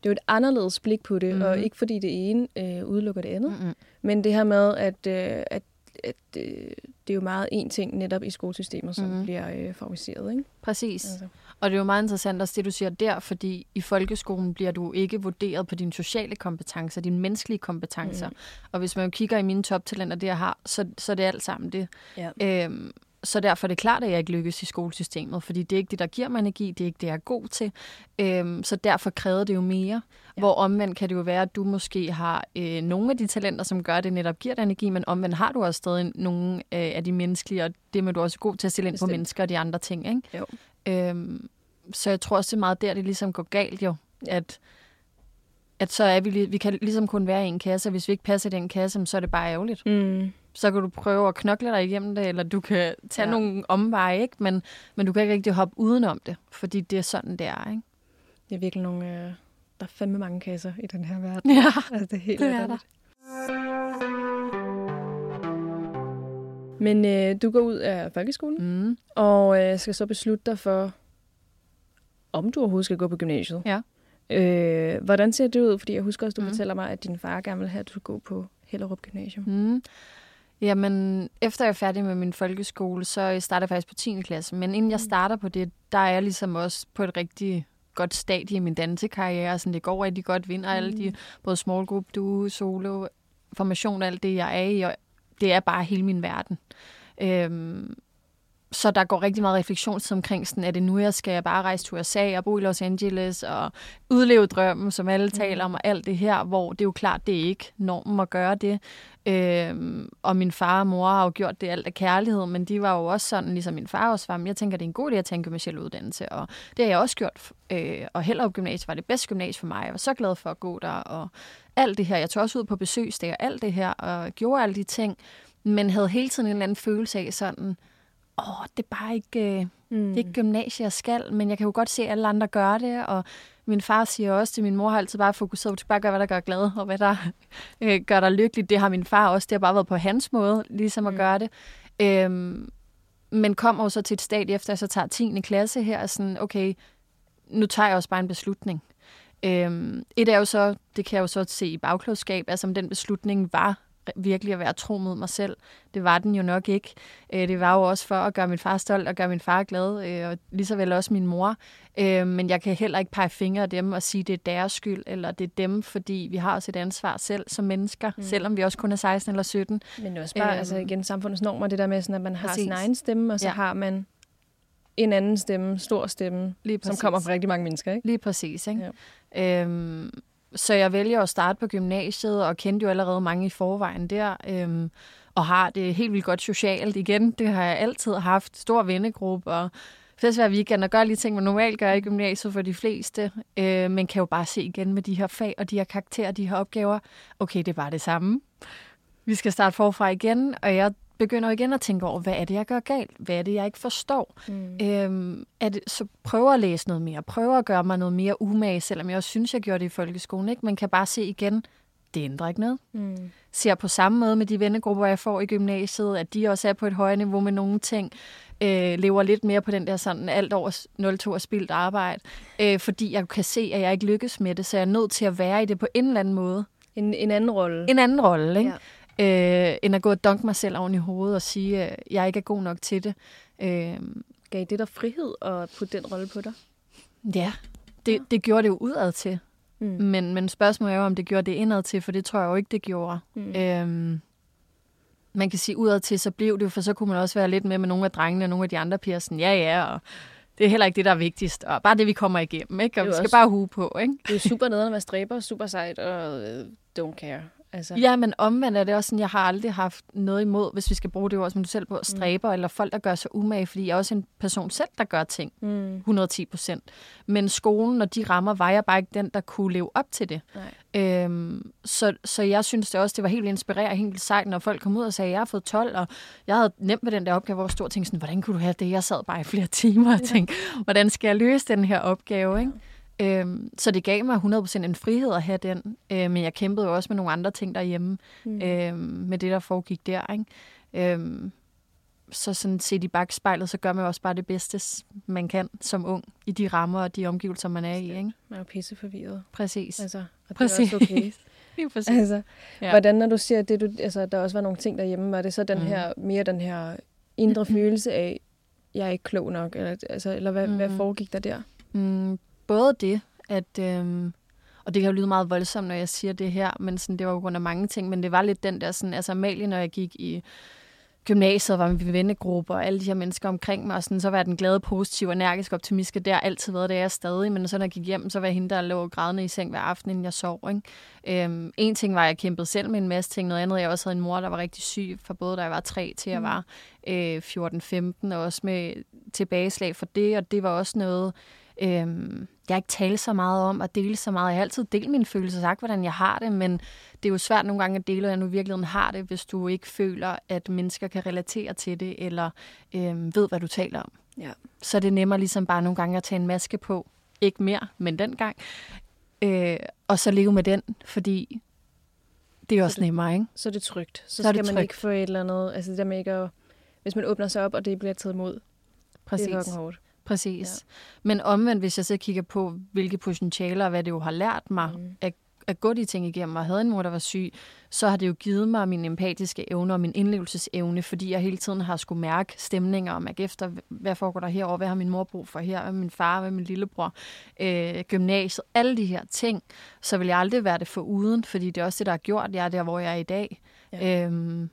Speaker 1: Det var et anderledes blik på det, mm-hmm. og ikke fordi det ene øh, udelukker det andet. Mm-hmm. Men det her med, at, øh, at at øh, det er jo meget en ting netop i skolesystemet, som mm. bliver øh, favoriseret. Ikke?
Speaker 2: Præcis. Altså. Og det er jo meget interessant også det, du siger der, fordi i folkeskolen bliver du ikke vurderet på dine sociale kompetencer, dine menneskelige kompetencer. Mm. Og hvis man jo kigger i mine toptalenter, det jeg har, så, så er det alt sammen det. Ja. Øhm, så derfor er det klart, at jeg ikke lykkes i skolesystemet, fordi det er ikke det, der giver mig energi, det er ikke det, jeg er god til. Øhm, så derfor krævede det jo mere. Ja. Hvor omvendt kan det jo være, at du måske har øh, nogle af de talenter, som gør, at det netop giver dig energi, men omvendt har du også stadig nogle øh, af de menneskelige, og det med, du også er god til at stille ind Bestemt. på mennesker og de andre ting. Ikke?
Speaker 1: Jo.
Speaker 2: Øhm, så jeg tror også, det er meget der, det ligesom går galt jo, ja. at at så er vi, vi kan ligesom kun være i en kasse, og hvis vi ikke passer i den kasse, så er det bare ærgerligt.
Speaker 1: Mm
Speaker 2: så kan du prøve at knokle dig igennem det, eller du kan tage ja. nogle omveje, ikke? Men, men du kan ikke rigtig hoppe udenom det, fordi det er sådan, det er. Ikke?
Speaker 1: Det er virkelig nogle... Øh, der er fandme mange kasser i den her verden.
Speaker 2: Ja,
Speaker 1: altså, det er helt
Speaker 2: det er der.
Speaker 1: Men øh, du går ud af folkeskolen,
Speaker 2: mm.
Speaker 1: og øh, skal så beslutte dig for, om du overhovedet skal gå på gymnasiet.
Speaker 2: Ja.
Speaker 1: Øh, hvordan ser det ud? Fordi jeg husker også, du mm. fortæller mig, at din far gerne vil have, at du skal gå på Hellerup Gymnasium.
Speaker 2: Mm. Jamen, efter jeg er færdig med min folkeskole, så starter jeg faktisk på 10. klasse. Men inden jeg mm. starter på det, der er jeg ligesom også på et rigtig godt stadie i min dansekarriere. Så det går rigtig godt, vinder mm. alle de, mm. både small group, duo, solo, formation, alt det, jeg er i. Og det er bare hele min verden. Øhm, så der går rigtig meget refleksionstid omkring, sådan, er det nu, jeg skal bare rejse til USA og bo i Los Angeles og udleve drømmen, som alle mm. taler om, og alt det her, hvor det er jo klart, det er ikke normen at gøre det. Øhm, og min far og mor har jo gjort det alt af kærlighed, men de var jo også sådan, ligesom min far også var, jeg tænker, det er en god idé at tænke gymnasiel uddannelse, og det har jeg også gjort. Øh, og Hellerup Gymnasiet var det bedste gymnasie for mig. Jeg var så glad for at gå der, og alt det her. Jeg tog også ud på besøgsdag og alt det her, og gjorde alle de ting, men havde hele tiden en eller anden følelse af sådan, åh, det er bare ikke, mm. det er ikke gymnasiet, jeg skal, men jeg kan jo godt se, at alle andre gør det, og min far siger også til min mor, har altid bare fokuseret på, at bare gør, hvad der gør glad, og hvad der *laughs* øh, gør dig lykkelig. Det har min far også. Det har bare været på hans måde, ligesom at mm. gøre det. Øhm, men kommer jo så til et stadie efter, at jeg så tager 10. klasse her, og sådan, okay, nu tager jeg også bare en beslutning. Øhm, et er jo så, det kan jeg jo så se i bagklodskab, altså om den beslutning var virkelig at være tro mod mig selv. Det var den jo nok ikke. Øh, det var jo også for at gøre min far stolt og gøre min far glad, øh, og lige så vel også min mor. Øh, men jeg kan heller ikke pege fingre af dem og sige, at det er deres skyld, eller det er dem, fordi vi har også et ansvar selv som mennesker, mm. selvom vi også kun er 16 eller 17.
Speaker 1: Men det er også bare, altså igen, samfundets normer, det der med, sådan, at man har Præcis. sin egen stemme, og så ja. har man en anden stemme, stor stemme, Lige som kommer fra rigtig mange mennesker. Ikke?
Speaker 2: Lige præcis. Ikke? Ja. Øhm, så jeg vælger at starte på gymnasiet, og kendte jo allerede mange i forvejen der, øhm, og har det helt vildt godt socialt igen. Det har jeg altid haft. Stor vennegruppe, og fest hver weekend, og gør lige ting, man normalt gør i gymnasiet for de fleste, øh, men kan jo bare se igen med de her fag, og de her karakterer, de her opgaver. Okay, det er bare det samme. Vi skal starte forfra igen, og jeg begynder igen at tænke over, hvad er det, jeg gør galt? Hvad er det, jeg ikke forstår? Mm. Øhm, er det, så prøver at læse noget mere, prøver at gøre mig noget mere umage, selvom jeg også synes, jeg gjorde det i folkeskolen. Ikke? Man kan bare se igen, det ændrer ikke noget. Mm. Ser på samme måde med de vennegrupper, jeg får i gymnasiet, at de også er på et højere niveau med nogle ting. Øh, lever lidt mere på den der sådan alt over 0-2 spildt arbejde, øh, fordi jeg kan se, at jeg ikke lykkes med det, så jeg er nødt til at være i det på en eller anden måde.
Speaker 1: En, en anden rolle.
Speaker 2: En anden rolle, ikke? Ja øh, end at gå og dunke mig selv oven i hovedet og sige, at jeg ikke er god nok til det. Øh,
Speaker 1: Gav det dig frihed at putte den rolle på dig?
Speaker 2: Ja, det, det gjorde det jo udad til. Mm. Men, men spørgsmålet er jo, om det gjorde det indad til, for det tror jeg jo ikke, det gjorde. Mm. Øhm, man kan sige udad til, så blev det for så kunne man også være lidt med med nogle af drengene og nogle af de andre piger, sådan, ja ja, og det er heller ikke det, der er vigtigst, og bare det, vi kommer igennem, ikke? Og vi skal også, bare hue på, ikke?
Speaker 1: Det er super *laughs* nederen at være stræber, super sejt, og uh, don't care.
Speaker 2: Altså. Ja, men omvendt er det også sådan, jeg har aldrig haft noget imod, hvis vi skal bruge det ord, som du selv på, mm. stræber, mm. eller folk, der gør sig umage, fordi jeg er også en person selv, der gør ting. Mm. 110 procent. Men skolen og de rammer, var jeg bare ikke den, der kunne leve op til det. Øhm, så, så jeg synes det også, det var helt inspirerende, helt sejt, når folk kom ud og sagde, jeg har fået 12, og jeg havde nemt med den der opgave, hvor jeg stod og tænkte sådan, hvordan kunne du have det? Jeg sad bare i flere *laughs* timer og tænkte, ja. hvordan skal jeg løse den her opgave, ikke? Øhm, så det gav mig 100% en frihed at have den, øhm, men jeg kæmpede jo også med nogle andre ting derhjemme, mm. øhm, med det, der foregik der. Ikke? Øhm, så sådan set i bagspejlet, så gør man også bare det bedste, man kan som ung, i de rammer og de omgivelser, man er i. Ikke?
Speaker 1: Man er jo pisse forvirret.
Speaker 2: Præcis.
Speaker 1: Altså, og
Speaker 2: præcis.
Speaker 1: det er også okay. *laughs*
Speaker 2: Lige præcis.
Speaker 1: Altså, ja. Hvordan, når du siger, det, du, altså, der også var nogle ting derhjemme, var det så den mm. her, mere den her indre følelse af, jeg er ikke klog nok, eller, altså, eller hvad, mm. hvad foregik der der?
Speaker 2: Mm, både det, at... Øhm, og det kan jo lyde meget voldsomt, når jeg siger det her, men sådan, det var jo grund af mange ting, men det var lidt den der, sådan, altså Amalie, når jeg gik i gymnasiet var min vennegruppe og alle de her mennesker omkring mig, og sådan, så var jeg den glade, positive, energiske, optimistiske. Det har altid været, det er jeg stadig, men så når jeg gik hjem, så var jeg hende, der lå grædende i seng hver aften, inden jeg sov. Ikke? Øhm, en ting var, at jeg kæmpede selv med en masse ting, noget andet, jeg også havde en mor, der var rigtig syg, for både da jeg var 3 til jeg mm. var øh, 14-15, og også med tilbageslag for det, og det var også noget, Øhm, jeg har ikke talt så meget om at dele så meget. Jeg har altid delt mine følelser, sagt hvordan jeg har det, men det er jo svært nogle gange at dele, hvordan du i virkeligheden har det, hvis du ikke føler, at mennesker kan relatere til det, eller øhm, ved, hvad du taler om. Ja. Så er det nemmere ligesom bare nogle gange at tage en maske på. Ikke mere, men dengang. Øh, og så leve med den, fordi det er også det, nemmere, ikke?
Speaker 1: Så er det trygt. Så, så skal man trygt. ikke få et eller andet... Altså det der med ikke at... Hvis man åbner sig op, og det bliver taget imod. Præcis. Det er hårdt.
Speaker 2: Præcis. Ja. Men omvendt, hvis jeg så kigger på, hvilke potentialer og hvad det jo har lært mig mm. at, at gå de ting igennem, og havde en mor, der var syg, så har det jo givet mig min empatiske evne og min indlevelsesevne, fordi jeg hele tiden har skulle mærke stemninger og mærke efter, hvad foregår der herovre, hvad har min mor brug for her, hvad min far, hvad min lillebror, øh, gymnasiet, alle de her ting, så vil jeg aldrig være det for uden, fordi det er også det, der har gjort, jeg er der, hvor jeg er i dag. Ja. Øhm,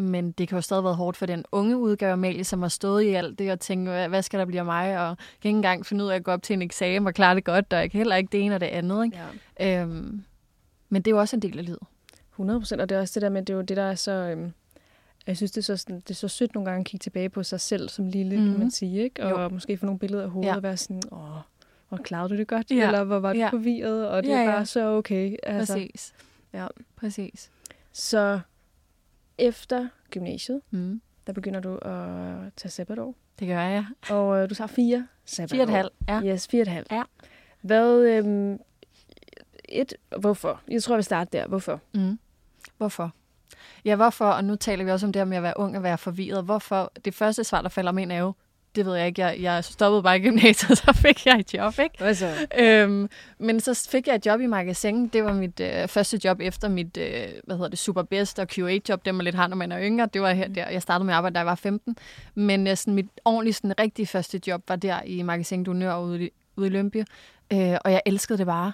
Speaker 2: men det kan jo stadig være hårdt for den unge udgave Amalie, som har stået i alt det og tænkt, hvad skal der blive af mig, og kan ikke engang finde ud af at gå op til en eksamen og klare det godt, og jeg kan heller ikke det ene og det andet. Ikke? Ja. Øhm, men det er jo også en del af livet.
Speaker 1: 100 procent, og det er også det der med, det er jo det, der er så... Øhm, jeg synes, det er, så, det er så sødt nogle gange at kigge tilbage på sig selv som lille, mm-hmm. kan man mhm. sige, ikke? Og jo. måske få nogle billeder af hovedet ja. og være sådan, åh, hvor klarede du det godt? Ja. Eller hvor var du ja. forvirret? Og det ja, ja. er bare så okay.
Speaker 2: Altså. Præcis. Ja, præcis.
Speaker 1: Så efter gymnasiet, mm. der begynder du at tage sabbatår.
Speaker 2: Det gør jeg.
Speaker 1: Og øh, du tager fire sabbatår.
Speaker 2: Fire og et halvt, ja.
Speaker 1: Yes, fire og et halvt. Ja. Hvad, øhm, et, hvorfor? Jeg tror, jeg vil starte der. Hvorfor? Mm.
Speaker 2: Hvorfor? Ja, hvorfor? Og nu taler vi også om det her med at være ung og være forvirret. Hvorfor? Det første svar, der falder mig ind, er jo, det ved jeg ikke, jeg, jeg stoppede bare i gymnasiet, *laughs* så fik jeg et job, ikke?
Speaker 1: Hvad så?
Speaker 2: Øhm, men så fik jeg et job i magasin. Det var mit øh, første job efter mit, øh, hvad hedder det, Superbest og QA-job. Det var lidt har, når man er yngre. Det var her, der, jeg startede med at arbejde, da jeg var 15. Men øh, sådan, mit ordentligt sådan, rigtige første job var der i magasin du Nør ude, i, ude i Lønby. Øh, og jeg elskede det bare.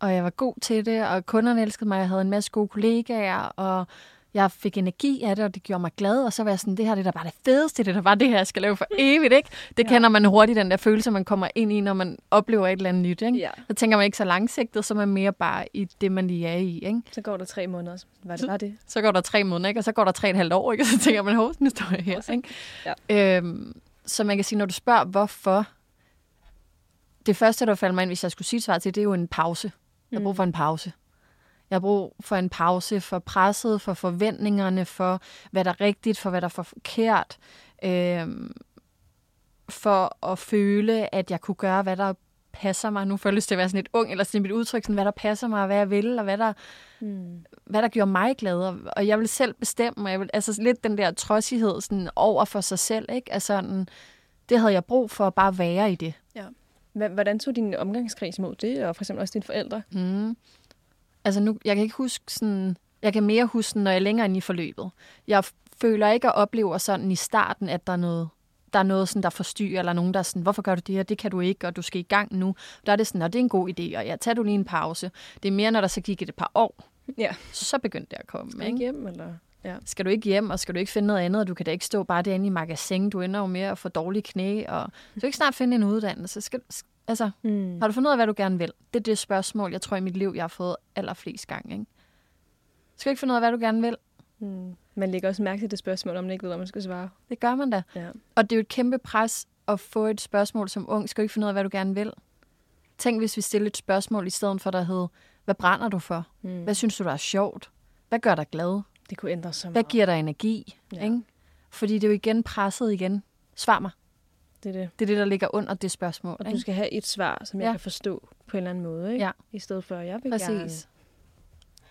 Speaker 2: Og jeg var god til det, og kunderne elskede mig. Jeg havde en masse gode kollegaer, og jeg fik energi af det, og det gjorde mig glad, og så var jeg sådan, det her det er da bare det fedeste, det er da bare det her, jeg skal lave for evigt, ikke? Det ja. kender man hurtigt, den der følelse, man kommer ind i, når man oplever et eller andet nyt, ikke? Ja. Så tænker man ikke så langsigtet, så er man mere bare i det, man lige er i, ikke?
Speaker 1: Så går der tre måneder, var det bare det?
Speaker 2: Så går der tre måneder, ikke? Og så går der tre et halvt år, ikke? Og så tænker man, hov, nu står jeg her, ikke? Ja. Øhm, så man kan sige, når du spørger, hvorfor, det første, der falder mig ind, hvis jeg skulle sige svar til, det er jo en pause. Jeg har brug for en pause. Jeg har brug for en pause for presset, for forventningerne, for hvad der er rigtigt, for hvad der er forkert. Øhm, for at føle, at jeg kunne gøre, hvad der passer mig. Nu får jeg lyst til at være sådan lidt ung, eller sådan mit udtryk, sådan, hvad der passer mig, hvad jeg vil, og hvad der, mm. hvad der gjorde mig glad. Og jeg vil selv bestemme, og jeg vil, altså lidt den der trodsighed sådan over for sig selv, ikke? Altså, sådan, det havde jeg brug for at bare være i det. Ja.
Speaker 1: Hvordan tog din omgangskreds mod det, og for eksempel også dine forældre? Mm.
Speaker 2: Altså nu, jeg kan ikke huske sådan, jeg kan mere huske, når jeg er længere ind i forløbet. Jeg føler ikke at opleve sådan i starten, at der er noget, der er noget, sådan, der forstyrrer, eller nogen, der er sådan, hvorfor gør du det her? Det kan du ikke, og du skal i gang nu. Der er det sådan, at det er en god idé, og ja, tager du lige en pause. Det er mere, når der så gik et par år, ja. så begyndte det at komme.
Speaker 1: Skal ikke hjem, eller?
Speaker 2: Ja. Skal du ikke hjem, og skal du ikke finde noget andet, og du kan da ikke stå bare derinde i magasin, du ender jo med at få dårlige knæ, og du kan ikke snart finde en uddannelse. Skal, Altså, mm. har du fundet ud af, hvad du gerne vil? Det er det spørgsmål, jeg tror i mit liv, jeg har fået allerflest gange. Ikke? Skal du ikke finde ud af, hvad du gerne vil?
Speaker 1: Mm. Man lægger også mærke til det spørgsmål, om man ikke ved, hvad man skal svare.
Speaker 2: Det gør man da. Ja. Og det er jo et kæmpe pres at få et spørgsmål som ung. Skal du ikke finde ud af, hvad du gerne vil? Tænk, hvis vi stiller et spørgsmål i stedet for, der hed, hvad brænder du for? Mm. Hvad synes du, der er sjovt? Hvad gør dig glad?
Speaker 1: Det kunne ændre sig
Speaker 2: Hvad giver dig energi? Ja. Ikke? Fordi det er jo igen presset igen. Svar mig. Det er det. Det er det, der ligger under det spørgsmål.
Speaker 1: Og ikke? du skal have et svar, som jeg kan forstå på en eller anden måde. Ikke? Ja. I stedet for, at jeg vil Præcis. gerne...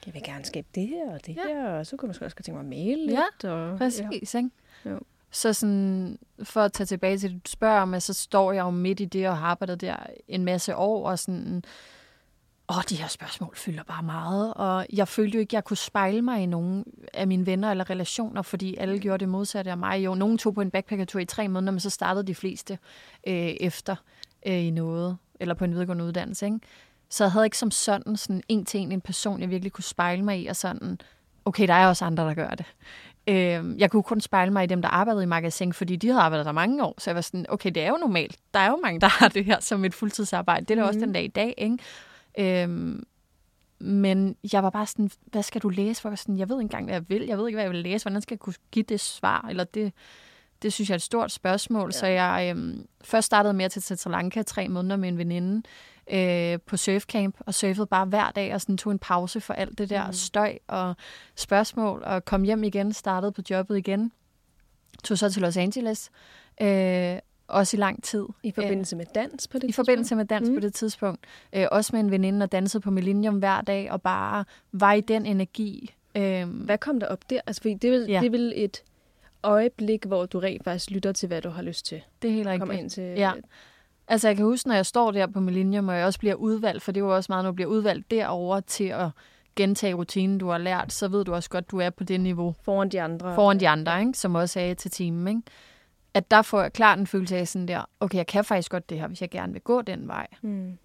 Speaker 1: Jeg vil gerne skabe det her og det ja. her, og så kunne man også tænke mig at male lidt.
Speaker 2: Ja, og, præcis. Ja. Ikke? Jo. Så sådan, for at tage tilbage til det, du spørger om, så står jeg jo midt i det og har arbejdet der en masse år, og sådan, åh, de her spørgsmål fylder bare meget, og jeg følte jo ikke, at jeg kunne spejle mig i nogen af mine venner eller relationer, fordi alle gjorde det modsatte af mig. Jo, nogen tog på en backpackertur i tre måneder, men så startede de fleste øh, efter øh, i noget, eller på en videregående uddannelse, ikke? Så jeg havde ikke som sådan, sådan en til en en person, jeg virkelig kunne spejle mig i, og sådan, okay, der er også andre, der gør det. Øh, jeg kunne kun spejle mig i dem, der arbejdede i magasin, fordi de havde arbejdet der mange år. Så jeg var sådan, okay, det er jo normalt. Der er jo mange, der har det her som et fuldtidsarbejde. Det er der mm. også den dag i dag, ikke? Øh, men jeg var bare sådan, hvad skal du læse for? Jeg, sådan, jeg ved ikke engang, hvad jeg vil. Jeg ved ikke, hvad jeg vil læse. Hvordan skal jeg kunne give det svar? Eller det, det synes jeg er et stort spørgsmål. Ja. Så jeg øhm, først startede med at tage til Sri Lanka tre måneder med en veninde øh, på surfcamp, og surfede bare hver dag, og sådan tog en pause for alt det der mm. støj og spørgsmål, og kom hjem igen, startede på jobbet igen. Tog så til Los Angeles, øh, også i lang tid.
Speaker 1: I forbindelse med dans på det
Speaker 2: I forbindelse med dans mm. på det tidspunkt. Øh, også med en veninde, og dansede på Millennium hver dag, og bare var i den energi.
Speaker 1: Øh, Hvad kom der op der? Altså, fordi det er vel, ja. det er vel et øjeblik, hvor du rent faktisk lytter til, hvad du har lyst til.
Speaker 2: Det er helt rigtigt. Ind til... Ja. Altså, jeg kan huske, når jeg står der på Millennium, og jeg også bliver udvalgt, for det er jo også meget, når du bliver udvalgt derover til at gentage rutinen, du har lært, så ved du også godt, du er på det niveau.
Speaker 1: Foran de andre.
Speaker 2: Foran de andre, ikke? som også er til timen. Ikke? At der får jeg klart en følelse af sådan der, okay, jeg kan faktisk godt det her, hvis jeg gerne vil gå den vej. Mm.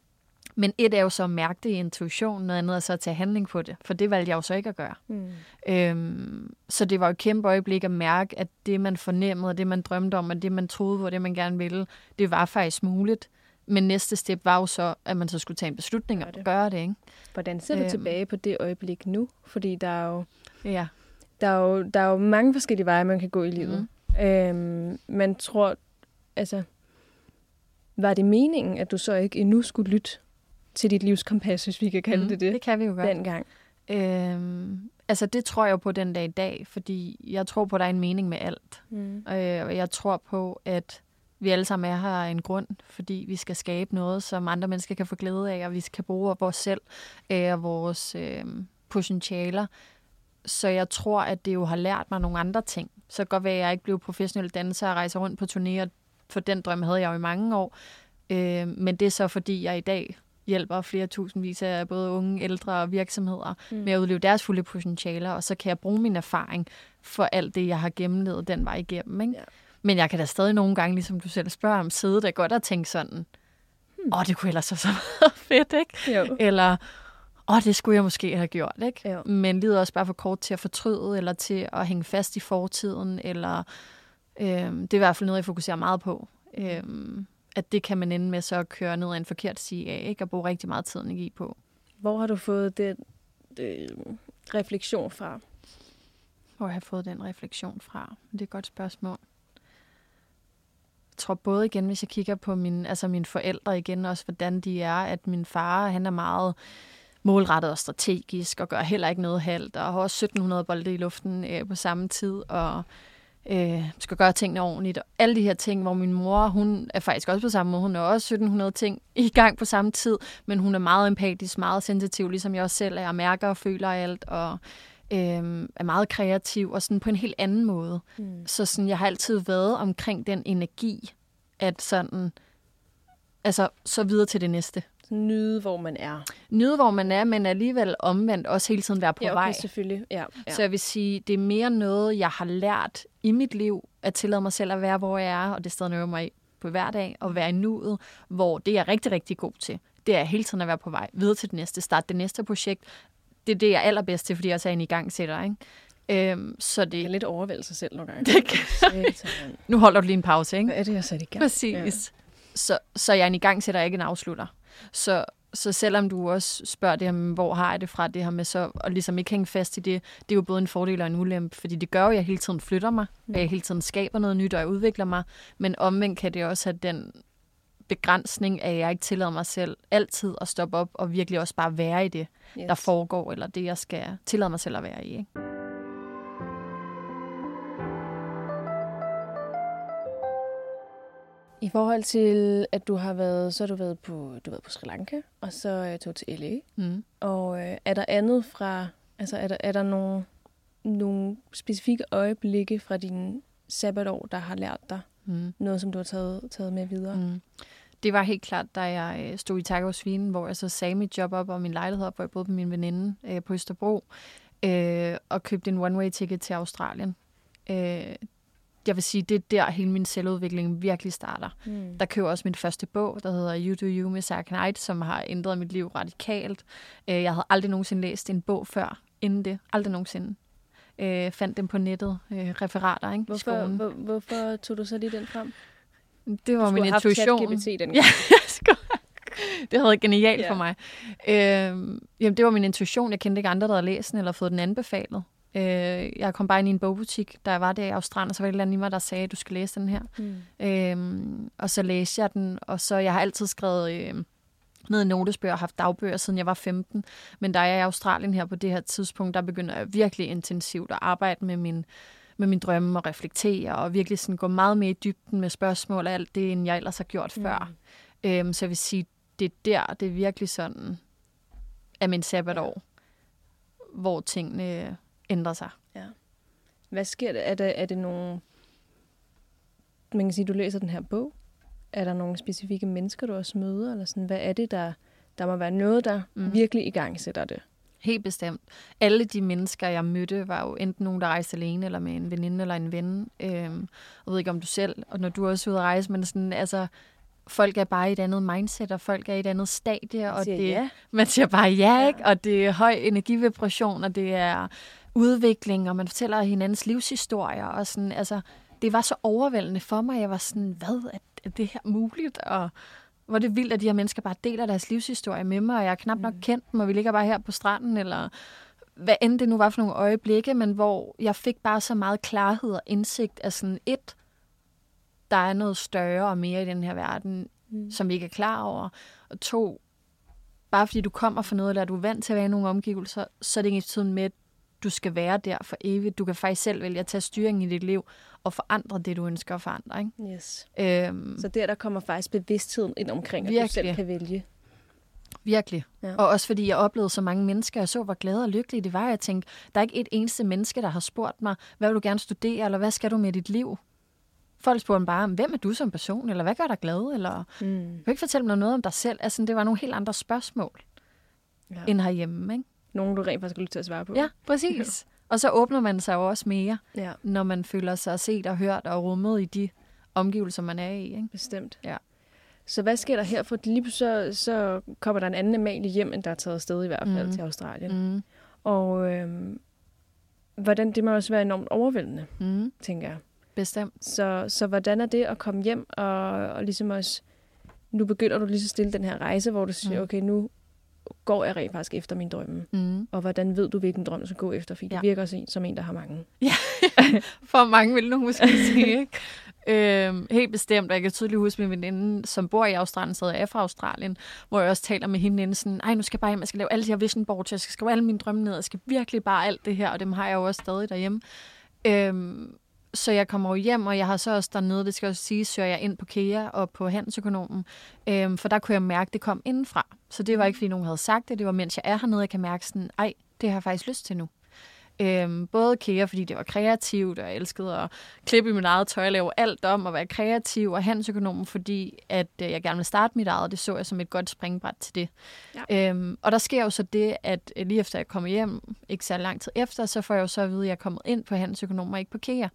Speaker 2: Men et er jo så at mærke det i intuitionen, noget andet er så at tage handling på det, for det valgte jeg jo så ikke at gøre. Mm. Øhm, så det var jo et kæmpe øjeblik at mærke, at det man fornemmede, det man drømte om, og det man troede på, det man gerne ville, det var faktisk muligt. Men næste step var jo så, at man så skulle tage en beslutning og gøre det. Ikke?
Speaker 1: Hvordan ser du øhm, tilbage på det øjeblik nu? Fordi der er jo, ja. der er jo, der er jo mange forskellige veje, man kan gå i livet. Mm. Øhm, man tror, altså, var det meningen, at du så ikke endnu skulle lytte til dit livs kompas, hvis vi kan kalde mm, det det.
Speaker 2: Det kan vi jo godt.
Speaker 1: Dengang.
Speaker 2: Øhm, altså det tror jeg på den dag i dag, fordi jeg tror på, at der er en mening med alt. Mm. Øh, og jeg tror på, at vi alle sammen er her af en grund, fordi vi skal skabe noget, som andre mennesker kan få glæde af, og vi skal bruge vores selv øh, og vores øh, potentialer. Så jeg tror, at det jo har lært mig nogle andre ting. Så godt være, at jeg ikke blev professionel danser og rejser rundt på turnéer, for den drøm havde jeg jo i mange år. Øh, men det er så, fordi jeg i dag hjælper flere tusindvis af både unge, ældre og virksomheder mm. med at udleve deres fulde potentialer, og så kan jeg bruge min erfaring for alt det, jeg har gennemlevet den vej igennem. Ikke? Ja. Men jeg kan da stadig nogle gange, ligesom du selv spørger om, sidde der godt og tænke sådan, hmm. åh, oh, det kunne ellers så *laughs* så meget fedt, ikke? Jo. Eller, åh, oh, det skulle jeg måske have gjort, ikke? Jo. Men livet også bare for kort til at fortryde, eller til at hænge fast i fortiden, eller øh, det er i hvert fald noget, jeg fokuserer meget på. Øh, at det kan man ende med så at køre ned ad en forkert side af, ikke? og bruge rigtig meget tid energi på.
Speaker 1: Hvor har du fået den det, refleksion fra?
Speaker 2: Hvor har jeg fået den refleksion fra? Det er et godt spørgsmål. Jeg tror både igen, hvis jeg kigger på min, altså mine forældre igen, også hvordan de er, at min far, han er meget målrettet og strategisk, og gør heller ikke noget halvt, og har også 1700 bolde i luften øh, på samme tid, og øh, skal gøre tingene ordentligt, og alle de her ting, hvor min mor, hun er faktisk også på samme måde, hun er også 1700 ting i gang på samme tid, men hun er meget empatisk, meget sensitiv, ligesom jeg også selv er, og mærker og føler alt, og øh, er meget kreativ, og sådan på en helt anden måde. Mm. Så sådan, jeg har altid været omkring den energi, at sådan, altså, så videre til det næste
Speaker 1: nyde, hvor man er.
Speaker 2: Nyde, hvor man er, men alligevel omvendt også hele tiden være på
Speaker 1: ja, okay,
Speaker 2: vej.
Speaker 1: selvfølgelig. Ja,
Speaker 2: ja. Så jeg vil sige, det er mere noget, jeg har lært i mit liv, at tillade mig selv at være, hvor jeg er, og det stadig øver mig på hver dag, og være i nuet, hvor det er jeg rigtig, rigtig god til. Det er hele tiden at være på vej videre til det næste, start det næste projekt. Det er det, jeg er allerbedst til, fordi jeg er en i gang sætter, ikke? Øhm, så det,
Speaker 1: det er lidt overvældelse sig selv nogle gange. *laughs*
Speaker 2: Det kan. nu holder du lige en pause, ikke?
Speaker 1: Hvad er det, jeg sat i gang?
Speaker 2: Præcis. Ja. Så, så jeg er en i gang sætter, ikke en afslutter. Så, så selvom du også spørger det her, hvor har jeg det fra, det her med så, og ligesom ikke hænge fast i det, det er jo både en fordel og en ulempe, fordi det gør jo, at jeg hele tiden flytter mig, mm. og jeg hele tiden skaber noget nyt, og jeg udvikler mig, men omvendt kan det også have den begrænsning, at jeg ikke tillader mig selv altid at stoppe op og virkelig også bare være i det, yes. der foregår, eller det, jeg skal tillade mig selv at være i. Ikke?
Speaker 1: I forhold til, at du har været, så har du været på, du har været på Sri Lanka, og så uh, tog til LA. Mm. Og uh, er der andet fra, altså er der, er der nogle, nogle specifikke øjeblikke fra din sabbatår, der har lært dig mm. noget, som du har taget, taget med videre? Mm.
Speaker 2: Det var helt klart, da jeg øh, stod i Taco Svinen, hvor jeg så sagde mit job op og min lejlighed op, hvor jeg boede på min veninde øh, på Østerbro, øh, og købte en one-way ticket til Australien. Øh, jeg vil sige, det er der hele min selvudvikling virkelig starter. Mm. Der køber også min første bog, der hedder You Do You med Sarah Knight, som har ændret mit liv radikalt. Øh, jeg havde aldrig nogensinde læst en bog før, inden det. Aldrig nogensinde. Øh, fandt dem på nettet, øh, referater ikke,
Speaker 1: hvorfor. Hvor, hvorfor tog du så lige den frem?
Speaker 2: Det var
Speaker 1: du
Speaker 2: min intuition.
Speaker 1: ChatGPT *laughs* dengang.
Speaker 2: Ja, jeg skulle... Det havde været genialt
Speaker 1: Ja.
Speaker 2: ja. for mig. Øh, jamen, det var min intuition. Jeg kendte ikke andre, der havde læst den eller fået den anbefalet. Øh, jeg kom bare ind i en bogbutik, jeg var der i Australien, og så var det et eller andet i mig, der sagde, at du skal læse den her.
Speaker 1: Mm.
Speaker 2: Øhm, og så læste jeg den, og så jeg har altid skrevet øh, ned i notesbøger og haft dagbøger, siden jeg var 15. Men da jeg er i Australien her på det her tidspunkt, der begynder jeg virkelig intensivt at arbejde med min, med min drømme og reflektere, og virkelig sådan gå meget mere i dybden med spørgsmål og alt det, end jeg ellers har gjort
Speaker 1: Mm.
Speaker 2: før. Øhm, så jeg vil sige, det er der, det er virkelig sådan, af min sabbatår, hvor tingene ændrer sig.
Speaker 1: Hvad sker der? Er det, er det nogle... Man kan sige, du læser den her bog. Er der nogle specifikke mennesker, du også møder? Eller sådan, hvad er det, der... Der må være noget, der mm. Virkelig i gang sætter det.
Speaker 2: Helt bestemt. Alle de mennesker, jeg mødte, var jo enten nogen, der rejste alene, eller med en veninde eller en ven. Øhm, jeg ved ikke, om du selv, og når du også er ude at rejse, men sådan, altså, folk er bare i et andet mindset, og folk er i et andet stadie, og
Speaker 1: Siger
Speaker 2: det,
Speaker 1: ja.
Speaker 2: man siger bare ja,
Speaker 1: Ja.
Speaker 2: ja, ikke? Og det er høj energivibration, og det er udvikling, og man fortæller hinandens livshistorier, og sådan, altså, det var så overvældende for mig. Jeg var sådan, hvad, er, det her muligt? Og hvor det vildt, at de her mennesker bare deler deres livshistorie med mig, og jeg er knap nok kendt dem, og vi ligger bare her på stranden, eller hvad end det nu var for nogle øjeblikke, men hvor jeg fik bare så meget klarhed og indsigt af sådan et, der er noget større og mere i den her verden,
Speaker 1: Mm.
Speaker 2: som vi ikke er klar over. Og to, bare fordi du kommer fra noget, eller du er vant til at være i nogle omgivelser, så er det ikke tiden med, at du skal være der for evigt. Du kan faktisk selv vælge at tage styringen i dit liv og forandre det, du ønsker at forandre. Ikke?
Speaker 1: Yes.
Speaker 2: Øhm,
Speaker 1: Så der, der kommer faktisk bevidstheden ind omkring, at du selv
Speaker 2: Virkelig.
Speaker 1: kan vælge.
Speaker 2: Virkelig.
Speaker 1: Ja.
Speaker 2: Og også fordi jeg oplevede så mange mennesker, jeg så, hvor glade og lykkelige det var. Jeg tænkte, der er ikke et eneste menneske, der har spurgt mig, hvad vil du gerne studere, eller hvad skal du med dit liv? Folk spurgte mig bare, hvem er du som person, eller hvad gør dig glad, eller
Speaker 1: Mm.
Speaker 2: vil du ikke fortælle mig noget om dig selv? Altså, det var nogle helt andre spørgsmål
Speaker 1: Ja.
Speaker 2: end herhjemme, ikke?
Speaker 1: Nogen, du rent faktisk har lyst til at svare på.
Speaker 2: Ja, præcis. *laughs* Og så åbner man sig jo også mere,
Speaker 1: ja.
Speaker 2: når man føler sig set og hørt og rummet i de omgivelser, man er i. Ikke?
Speaker 1: Bestemt.
Speaker 2: Ja.
Speaker 1: Så hvad sker der her? For lige så, så kommer der en anden Amalie hjem, end der er taget afsted i hvert fald
Speaker 2: Mhm.
Speaker 1: til Australien.
Speaker 2: Mm.
Speaker 1: Og øhm, hvordan, det må også være enormt overvældende,
Speaker 2: Mm.
Speaker 1: tænker jeg.
Speaker 2: Bestemt.
Speaker 1: Så, så hvordan er det at komme hjem og, og ligesom også... Nu begynder du lige så stille den her rejse, hvor du siger,
Speaker 2: Mm.
Speaker 1: okay, nu går jeg rent faktisk efter min drømme.
Speaker 2: Mm.
Speaker 1: Og hvordan ved du, hvilken drøm du skal gå efter? Fordi ja.
Speaker 2: Ja.
Speaker 1: du virker også en, som en, der har mange. *laughs*
Speaker 2: For mange vil nu måske sige, ikke? Øhm, helt bestemt, og jeg kan tydeligt huske min veninde, som bor i Australien, så er fra Australien, hvor jeg også taler med hende inden sådan, ej, nu skal jeg bare hjem, jeg skal lave alle de her vision boards, jeg skal skrive alle mine drømme ned, jeg skal virkelig bare alt det her, og dem har jeg jo også stadig derhjemme. Øhm, så jeg kommer jo hjem, og jeg har så også dernede, det skal også sige, søger jeg ind på KEA og på handelsøkonomen, øhm, for der kunne jeg mærke, at det kom indenfra. Så det var ikke, fordi nogen havde sagt det, det var, mens jeg er hernede, jeg kan mærke sådan, ej, det har jeg faktisk lyst til nu. Øhm, både KEA, fordi det var kreativt, og jeg elskede at klippe i mit eget tøj, lave alt om og være kreativ, og handelsøkonomen, fordi at øh, jeg gerne vil starte mit eget, det så jeg som et godt springbræt til det. Ja. Øhm, og der sker jo så det, at øh, lige efter jeg kommer hjem, ikke så lang tid efter, så får jeg jo så at vide, at jeg er kommet ind på handelsøkonomer, ikke på KEA.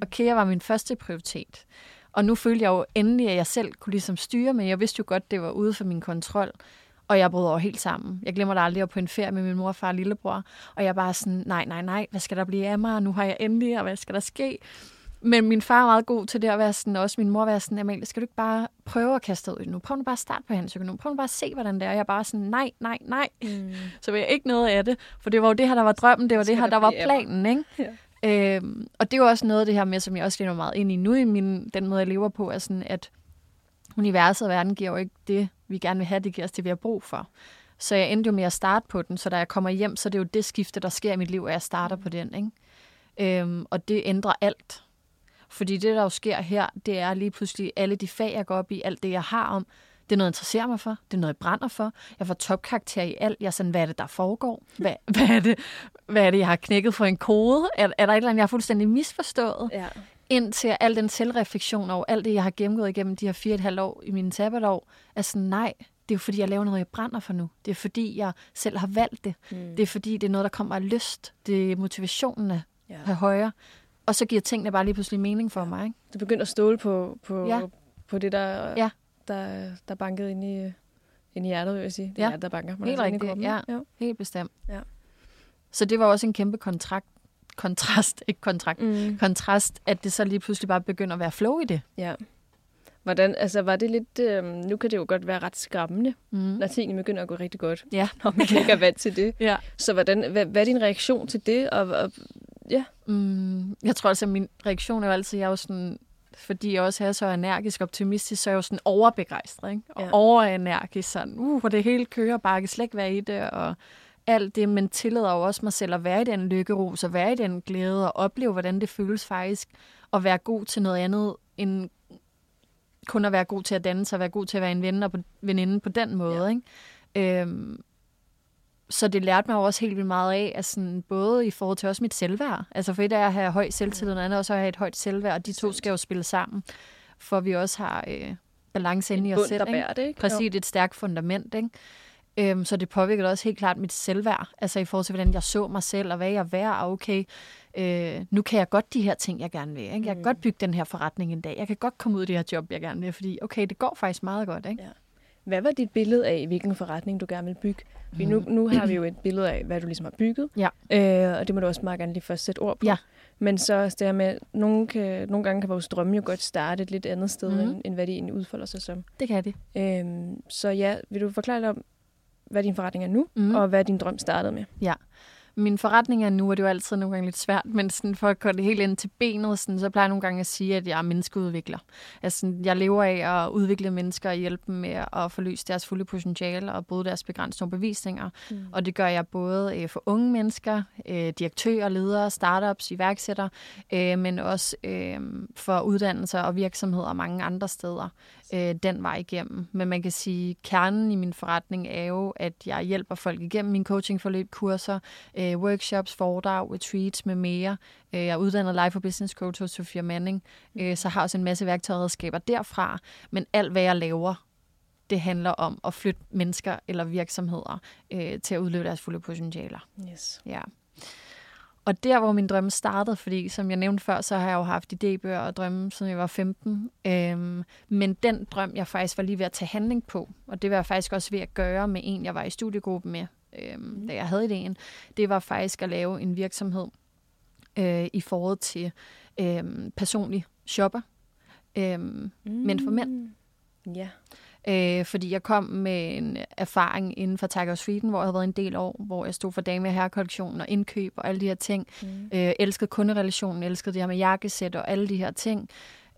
Speaker 2: Og KEA var min første prioritet. Og nu følte jeg jo endelig, at jeg selv kunne ligesom styre, men jeg vidste jo godt, det var ude for min kontrol. Og jeg brød over helt sammen. Jeg glemmer det aldrig at på en ferie med min mor, far og lillebror. Og jeg bare sådan, nej, nej, nej, hvad skal der blive af mig? Nu har jeg endelig, og hvad skal der ske? Men min far er meget god til det at være sådan, og også min mor være sådan, Amalie, skal du ikke bare prøve at kaste ud nu? Prøv nu bare at starte på hans økonom. Prøv nu bare at se, hvordan det er. Og jeg bare sådan, nej, nej, nej.
Speaker 1: Mm. *laughs*
Speaker 2: Så vil jeg ikke noget af det. For det var jo det her, der var drømmen. Det var
Speaker 1: Skal
Speaker 2: det her,
Speaker 1: der
Speaker 2: var planen, ikke?
Speaker 1: Ja.
Speaker 2: Øhm, og det er jo også noget af det her med, som jeg også lever meget ind i nu i min, den måde, jeg lever på, er sådan, at universet og verden giver jo ikke det, vi gerne vil have, det giver os det, vi har brug for. Så jeg endte jo med at starte på den, så da jeg kommer hjem, så er det jo det skifte, der sker i mit liv, at jeg starter på den. Ikke? Øhm, og det ændrer alt. Fordi det, der jo sker her, det er lige pludselig alle de fag, jeg går op i, alt det, jeg har om, det er noget, jeg interesserer mig for. Det er noget, jeg brænder for. Jeg får topkarakter i alt. Jeg er sådan, hvad er det, der foregår? Hvad, *laughs* hvad, er det, hvad er det, jeg har knækket for en kode? Er, er der et eller andet, jeg har fuldstændig misforstået?
Speaker 1: Ja.
Speaker 2: Indtil al den selvreflektion over alt det, jeg har gennemgået igennem de her fire og et halvt år i mine sabbatår, er sådan, nej, det er jo fordi, jeg laver noget, jeg brænder for nu. Det er fordi, jeg selv har valgt det.
Speaker 1: Mm.
Speaker 2: Det er fordi, det er noget, der kommer af lyst. Det er motivationen er
Speaker 1: ja.
Speaker 2: højere. Og så giver tingene bare lige pludselig mening for mig. Ikke?
Speaker 1: Du begynder at stole på, på,
Speaker 2: Ja.
Speaker 1: på det, der,
Speaker 2: Ja.
Speaker 1: der, der bankede ind i, ind i hjertet, vil jeg sige. Det er
Speaker 2: Ja.
Speaker 1: hjertet, der banker. men
Speaker 2: Helt
Speaker 1: altså
Speaker 2: rigtigt, ja.
Speaker 1: ja.
Speaker 2: Helt bestemt.
Speaker 1: Ja.
Speaker 2: Så det var også en kæmpe kontrakt, kontrast, ikke kontrakt, mm. kontrast, at det så lige pludselig bare begynder at være flow i det.
Speaker 1: Ja. Hvordan, altså var det lidt, øh, nu kan det jo godt være ret skræmmende, mm. når tingene begynder at gå rigtig godt,
Speaker 2: ja. *laughs*
Speaker 1: når man ikke er vant til det.
Speaker 2: ja.
Speaker 1: Så hvordan, hvad, hvad er din reaktion til det? Og, og, ja.
Speaker 2: Mm, jeg tror altså, at min reaktion er jo altid, jeg er jo sådan, fordi jeg også er så energisk optimistisk, så er jeg jo sådan overbegejstret, ikke? Og ja. overenergisk, sådan, uh, hvor det hele kører, bare kan slet ikke være i det, og alt det, men tillader jo også mig selv at være i den lykkerus, og være i den glæde, og opleve, hvordan det føles faktisk, at være god til noget andet, end kun at være god til at danne sig, være god til at være en ven og på, veninde på den måde. Ja. Ikke? Øhm, så det lærte mig også helt vildt meget af, at sådan, både i forhold til også mit selvværd. Altså for et er at have høj selvtillid, og andet også at have et højt selvværd, og de to skal jo spille sammen, for vi også har øh, balance inde i os selv.
Speaker 1: Ikke? Det, ikke?
Speaker 2: Præcis, et stærkt fundament. Ikke? Øhm, så det påvirker også helt klart mit selvværd, altså i forhold til, hvordan jeg så mig selv, og hvad jeg værd, og okay, øh, nu kan jeg godt de her ting, jeg gerne vil. Ikke? Jeg kan mm. godt bygge den her forretning en dag. Jeg kan godt komme ud i det her job, jeg gerne vil, fordi okay, det går faktisk meget godt. Ikke? Ja.
Speaker 1: Hvad var dit billede af, hvilken forretning du gerne vil bygge? Mm. Nu, nu har vi jo et billede af, hvad du ligesom har bygget,
Speaker 2: ja.
Speaker 1: øh, og det må du også meget gerne lige først sætte ord på.
Speaker 2: Ja.
Speaker 1: Men så det her med, nogle, kan, nogle gange kan vores drømme jo godt starte et lidt andet sted, mm. end, end hvad de egentlig udfolder sig som.
Speaker 2: Det kan det.
Speaker 1: Øhm, så ja, vil du forklare lidt om, hvad din forretning er nu, mm. og hvad din drøm startede med?
Speaker 2: Ja. Min forretning er nu, og det er jo altid nogle gange lidt svært, men sådan for at gå det helt ind til benet, sådan, så plejer jeg nogle gange at sige, at jeg er menneskeudvikler. Altså, jeg lever af at udvikle mennesker og hjælpe dem med at forløse deres fulde potentiale og bryde deres begrænsende bevisninger. Mm. Og det gør jeg både øh, for unge mennesker, øh, direktører, ledere, startups, iværksættere, øh, men også for uddannelser og virksomheder og mange andre steder den vej igennem. Men man kan sige, at kernen i min forretning er jo, at jeg hjælper folk igennem min coachingforløb, kurser, øh, workshops, foredrag, retreats med mere. Øh, jeg er uddannet Life for Business Coach hos Sofia Manning, øh, så har også en masse værktøjredskaber derfra. Men alt, hvad jeg laver, det handler om at flytte mennesker eller virksomheder øh, til at udleve deres fulde potentialer.
Speaker 1: Yes.
Speaker 2: Ja. Og der, hvor min drømme startede, fordi som jeg nævnte før, så har jeg jo haft idébøger og drømme, siden jeg var 15. Øhm, men den drøm, jeg faktisk var lige ved at tage handling på, og det var jeg faktisk også ved at gøre med en, jeg var i studiegruppen med, øhm, mm. da jeg havde ideen, det var faktisk at lave en virksomhed øh, i forhold til øh, personlig shopper, øh, mm. men for mænd.
Speaker 1: Ja.
Speaker 2: Øh, fordi jeg kom med en erfaring inden for Tiger Sweden, hvor jeg havde været en del år, hvor jeg stod for dame- og herrekollektionen og indkøb og alle de her ting. Mm. Øh, elskede kunderelationen, elskede det her med jakkesæt og alle de her ting.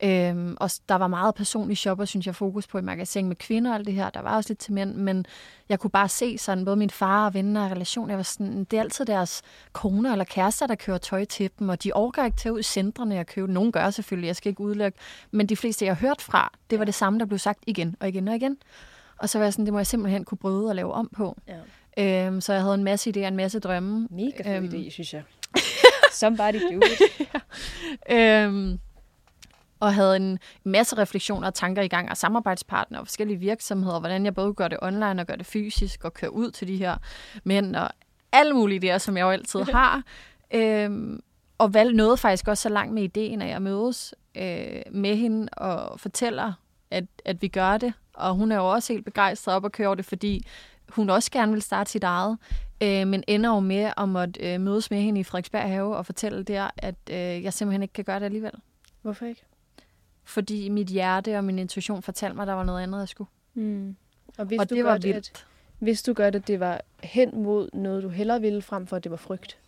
Speaker 2: Øhm, og der var meget personlig shopper, synes jeg, fokus på i magasin med kvinder og alt det her. Der var også lidt til mænd, men jeg kunne bare se sådan, både min far og venner og relation, jeg var sådan, det er altid deres koner eller kærester, der kører tøj til dem, og de overgår ikke til ud i centrene og købe. Nogen gør selvfølgelig, jeg skal ikke udelukke, men de fleste, jeg har hørt fra, det var det samme, der blev sagt igen og igen og igen. Og så var jeg sådan, det må jeg simpelthen kunne bryde og lave om på. Ja. Øhm, så jeg havde en masse idéer, en masse drømme.
Speaker 1: Mega fed øhm, idé, synes jeg. *laughs* Somebody do it. *laughs*
Speaker 2: ja. øhm, og havde en masse refleksioner og tanker i gang af samarbejdspartnere og forskellige virksomheder, hvordan jeg både gør det online og gør det fysisk og kører ud til de her mænd og alle mulige idéer, som jeg jo altid *laughs* har. øhm, og valg nåede faktisk også så langt med ideen, at jeg mødes øh, med hende og fortæller, at, at vi gør det. Og hun er jo også helt begejstret op og kører det, fordi hun også gerne vil starte sit eget, øh, men ender jo med at måtte øh, mødes med hende i Frederiksberg Have og fortælle der, at øh, jeg simpelthen ikke kan gøre det alligevel.
Speaker 1: Hvorfor ikke?
Speaker 2: Fordi mit hjerte og min intuition fortalte mig, at der var noget andet, jeg skulle.
Speaker 1: Mm. Og, hvis og du det var vildt. At, hvis du gør det, det var hen mod noget, du hellere ville, frem for at det var frygt?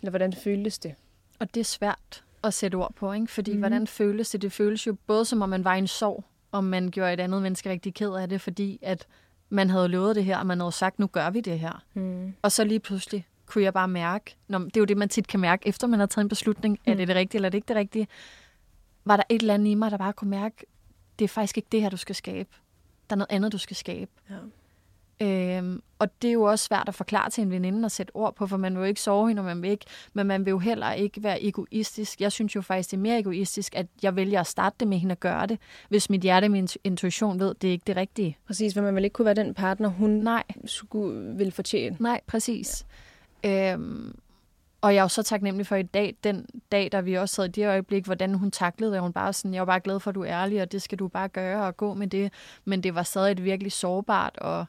Speaker 1: Eller hvordan føltes det?
Speaker 2: Og det er svært at sætte ord på, ikke? fordi mm. hvordan føles det? Det føles jo både som om man var i en sorg, om man gjorde et andet menneske rigtig ked af det, fordi at man havde lovet det her, og man havde sagt, nu gør vi det her. Mm. Og så lige pludselig kunne jeg bare mærke, når, det er jo det, man tit kan mærke, efter man har taget en beslutning, mm. er det det rigtige, eller er det ikke det rigtige? Var der et eller andet i mig, der bare kunne mærke, det er faktisk ikke det her, du skal skabe. Der er noget andet, du skal skabe. Ja. Øhm, og det er jo også svært at forklare til en veninde og sætte ord på, for man vil jo ikke sove hende, og man vil ikke, men man vil jo heller ikke være egoistisk. Jeg synes jo faktisk, det er mere egoistisk, at jeg vælger at starte det med hende at gøre det, hvis mit hjerte og min intuition ved, det er ikke det rigtige.
Speaker 1: Præcis, for man vil ikke kunne være den partner, hun Nej. skulle vil fortjene.
Speaker 2: Nej, præcis. Ja. Øhm, og jeg er jo så taknemmelig for i dag, den dag, der vi også sad i det øjeblik, hvordan hun taklede det. Hun bare sådan, jeg var bare glad for, at du er ærlig, og det skal du bare gøre og gå med det. Men det var stadig et virkelig sårbart og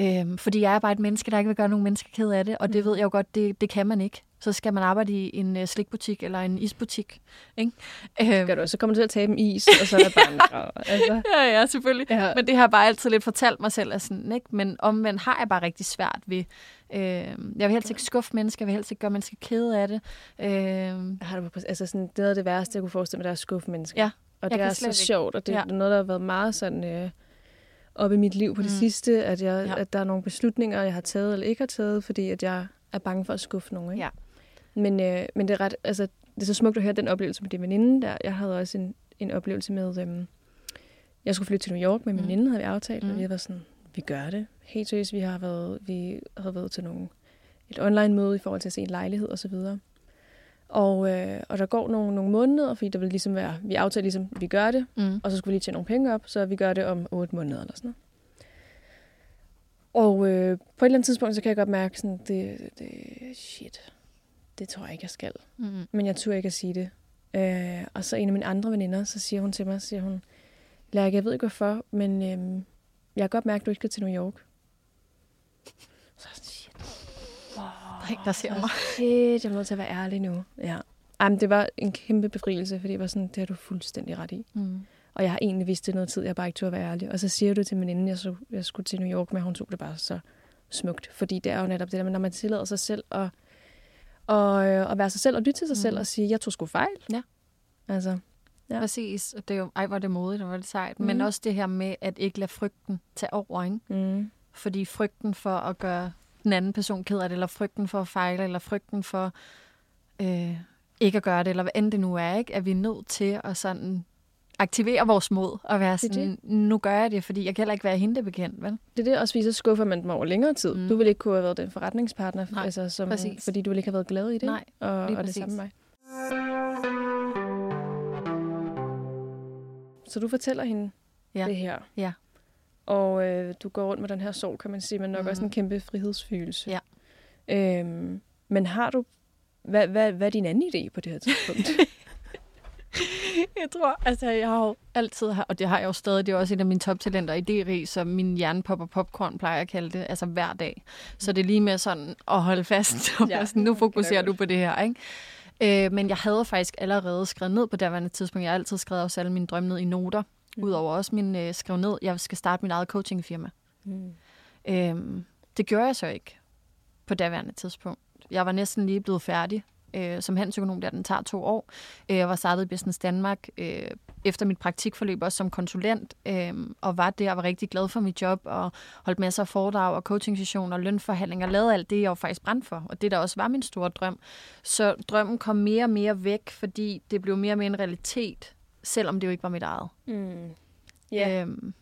Speaker 2: Øhm, fordi jeg er bare et menneske, der ikke vil gøre nogen mennesker ked af det, og det
Speaker 1: Mm.
Speaker 2: ved jeg jo godt, det, det kan man ikke. Så skal man arbejde i en uh, slikbutik eller en isbutik. Ikke? Øhm,
Speaker 1: Gør du, så kommer du til at tabe en is, og så er der bare *laughs* altså,
Speaker 2: ja, ja, selvfølgelig.
Speaker 1: ja.
Speaker 2: Men det har jeg bare altid lidt fortalt mig selv. Sådan, ikke? Men omvendt har jeg bare rigtig svært ved... Øh, jeg vil helst ikke skuffe mennesker, jeg vil helst ikke gøre mennesker kede af det. Øh,
Speaker 1: har du, altså sådan, det er det værste, jeg kunne forestille mig, der er at skuffe mennesker.
Speaker 2: Ja,
Speaker 1: og det er så
Speaker 2: ikke-
Speaker 1: sjovt, og det
Speaker 2: Ja.
Speaker 1: er noget, der har været meget sådan øh, op i mit liv på det
Speaker 2: Mm.
Speaker 1: sidste, at, jeg,
Speaker 2: Ja.
Speaker 1: at der er nogle beslutninger, jeg har taget eller ikke har taget, fordi at jeg er bange for at skuffe nogen. Ikke?
Speaker 2: Ja.
Speaker 1: Men, øh, men det er ret, altså, det er så smukt at høre den oplevelse med din veninde der. Jeg havde også en, en oplevelse med, øhm, jeg skulle flytte til New York med min
Speaker 2: Mm.
Speaker 1: veninde, havde vi aftalt,
Speaker 2: Mm.
Speaker 1: og vi var sådan, vi gør det. Helt seriøst, vi har været, vi havde været til nogle, et online møde i forhold til at se en lejlighed og så videre. Og, øh, og der går nogle, nogle måneder, fordi der vil ligesom være, vi aftaler ligesom, vi gør det,
Speaker 2: mm.
Speaker 1: og så skulle vi lige tjene nogle penge op, så vi gør det om 8 måneder eller sådan noget. Og øh, på et eller andet tidspunkt, så kan jeg godt mærke, sådan, det, det, shit, det tror jeg ikke, jeg skal.
Speaker 2: Mm.
Speaker 1: Men jeg turde ikke at sige det. Øh, og så en af mine andre veninder, så siger hun til mig, siger hun, Lærke, jeg ved ikke hvorfor, men øh, jeg kan godt mærke, at du ikke skal til New York. Så er jeg sådan, shit.
Speaker 2: Der er ingen, der ser mig.
Speaker 1: Shit, jeg er nødt til at være ærlig nu. Ja. Jamen, det var en kæmpe befrielse, fordi jeg var sådan, det har du fuldstændig ret i.
Speaker 2: Mm.
Speaker 1: Og jeg har egentlig vidst det noget tid, jeg bare ikke turde være ærlig. Og så siger du til min inden, jeg, så, jeg skulle til New York med, hun tog det bare så smukt. Fordi det er jo netop det der med, når man tillader sig selv at, og, øh, at være sig selv og lytte til sig
Speaker 2: Mhm.
Speaker 1: selv og sige, jeg tog sgu fejl.
Speaker 2: Ja.
Speaker 1: Altså,
Speaker 2: Ja. Præcis. Og Det er jo, ej, hvor det modigt, og er det sejt. Mm. Men også det her med, at ikke lade frygten tage over, ikke?
Speaker 1: mm,
Speaker 2: Fordi frygten for at gøre den anden person ked af det, eller frygten for at fejle, eller frygten for øh, ikke at gøre det, eller hvad end det nu er, ikke? At vi er nødt til at sådan aktivere vores mod og være sådan, nu gør jeg det, fordi jeg kan heller ikke være hende bekendt, vel?
Speaker 1: det er det også, fordi så skuffer man dem over længere tid.
Speaker 2: Mm.
Speaker 1: Du ville ikke kunne have været den forretningspartner,
Speaker 2: Nej,
Speaker 1: altså, som,
Speaker 2: præcis.
Speaker 1: fordi du ville ikke have været glad i det.
Speaker 2: Nej,
Speaker 1: og, og det
Speaker 2: præcis.
Speaker 1: samme mig. Så du fortæller hende
Speaker 2: Ja.
Speaker 1: det her.
Speaker 2: Ja.
Speaker 1: Og øh, du går rundt med den her sorg, kan man sige, men nok
Speaker 2: Mhm.
Speaker 1: også en kæmpe frihedsfølelse.
Speaker 2: Ja.
Speaker 1: Øhm, men har du... Hvad, hvad, hvad er din anden idé på det her tidspunkt? *laughs*
Speaker 2: Jeg tror, altså jeg har jo altid, og det har jeg jo stadig, det er også et af mine toptalenter i DRI, som min hjernepop og popcorn plejer at kalde det, altså hver dag. Så det er lige med sådan at holde fast, og
Speaker 1: Ja,
Speaker 2: sådan, nu
Speaker 1: det
Speaker 2: fokuserer du på det her, ikke? Øh, men jeg havde faktisk allerede skrevet ned på daværende tidspunkt. Jeg har altid skrevet også alle mine drømme ned i noter.
Speaker 1: Mm.
Speaker 2: Udover også min øh, skrev ned, jeg skal starte mit eget coachingfirma.
Speaker 1: mm.
Speaker 2: Øhm, det gjorde jeg så ikke på daværende tidspunkt. Jeg var næsten lige blevet færdig øh, som handelsøkonom, der den tager to år. Øh, jeg var startet i Business Danmark øh, efter mit praktikforløb også som konsulent, øh, og var der og var rigtig glad for mit job, og holdt masser af foredrag og coaching-sessioner og lønforhandlinger, lavede alt det, jeg var faktisk brændt for, og det der også var min store drøm. Så drømmen kom mere og mere væk, fordi det blev mere og mere en realitet, selvom det jo ikke var mit eget.
Speaker 1: Mm. Ja,
Speaker 2: Øhm,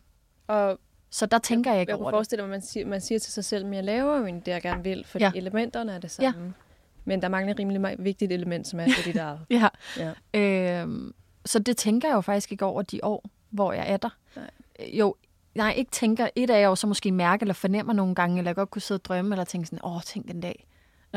Speaker 1: og
Speaker 2: så der tænker jeg ikke
Speaker 1: jeg
Speaker 2: over
Speaker 1: kunne
Speaker 2: det.
Speaker 1: forestille mig, at man siger, man siger til sig selv, at jeg laver jo egentlig det, jeg gerne vil, fordi
Speaker 2: Ja.
Speaker 1: elementerne er det samme. Ja. Men der mangler et rimelig vigtigt element, som er det dit eget. *laughs*
Speaker 2: Ja.
Speaker 1: Ja.
Speaker 2: Øhm, så det tænker jeg jo faktisk ikke over de år, hvor jeg er der.
Speaker 1: Nej.
Speaker 2: Øh, Jo, nej, ikke tænker. Et af jeg jo så måske mærke eller fornemmer nogle gange, eller jeg godt kunne sidde og drømme, eller tænke sådan, åh, tænk en dag,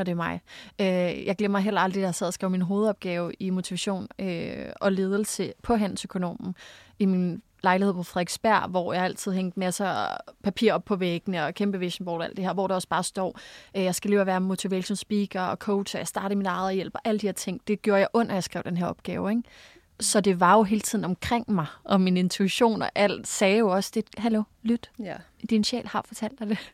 Speaker 2: når det er mig. Øh, jeg glemmer heller aldrig, da jeg sad og skrev min hovedopgave i motivation øh, og ledelse på handelsøkonomen i min lejlighed på Frederiksberg, hvor jeg altid hængte masser af papir op på væggene og kæmpe vision board og alt det her, hvor der også bare står, øh, jeg skal lige være motivation speaker og coach, og jeg starter mit eget hjælp og alle de her ting. Det gjorde jeg under, at jeg skrev den her opgave. Ikke? Så det var jo hele tiden omkring mig, og min intuition og alt sagde jo også, det, hallo, lyt,
Speaker 1: ja.
Speaker 2: din sjæl har fortalt dig det.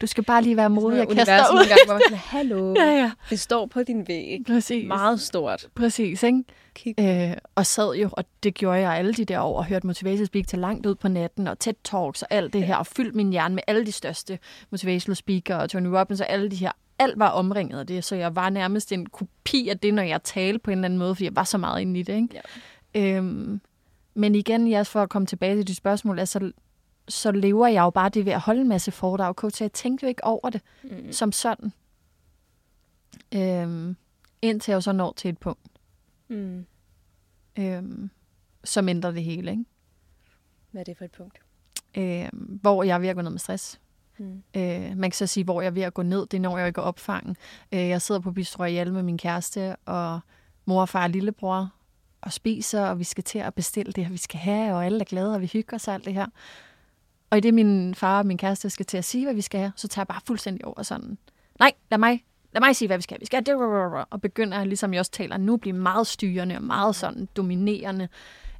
Speaker 2: Du skal bare lige være modig og kaste dig ud.
Speaker 1: nogle gange, hvor man sådan, hallo, *laughs*
Speaker 2: Ja, ja,
Speaker 1: det står på din væg.
Speaker 2: præcis.
Speaker 1: Meget stort.
Speaker 2: Præcis, ikke?
Speaker 1: Kig.
Speaker 2: Øh, og sad jo, og det gjorde jeg alle de der år, og hørte motivation speak til langt ud på natten, og TED Talks og alt det her, og fyldt min hjerne med alle de største motivational speaker, og Tony Robbins og alle de her. Alt var omringet af det, så jeg var nærmest en kopi af det, når jeg talte på en eller anden måde, fordi jeg var så meget inde i det, ikke?
Speaker 1: Ja.
Speaker 2: Øhm, men igen, ja, for at komme tilbage til de spørgsmål, altså, så lever jeg jo bare det ved at holde en masse foredrag coach, jeg tænkte jo ikke over det
Speaker 1: Mm.
Speaker 2: som sådan. Øhm, indtil jeg så når til et punkt,
Speaker 1: Mm.
Speaker 2: øhm, som ændrer det hele, ikke?
Speaker 1: Hvad er det for et punkt?
Speaker 2: Øhm, hvor jeg er ved at gå ned med stress.
Speaker 1: Mm.
Speaker 2: Øh, man kan så sige, hvor jeg er ved at gå ned, det når jeg ikke er opfangen. Øh, jeg sidder på Bistro Royal med min kæreste, og mor og far og lillebror, og spiser, og vi skal til at bestille det her, vi skal have, og alle er glade, og vi hygger os alt det her. Og i det min far og min kæreste skal til at sige, hvad vi skal have, så tager jeg bare fuldstændig over sådan, nej, lad mig, lad mig sige, hvad vi skal. Vi skal have det, og begynder, ligesom jeg også taler nu, blive meget styrende og meget sådan dominerende.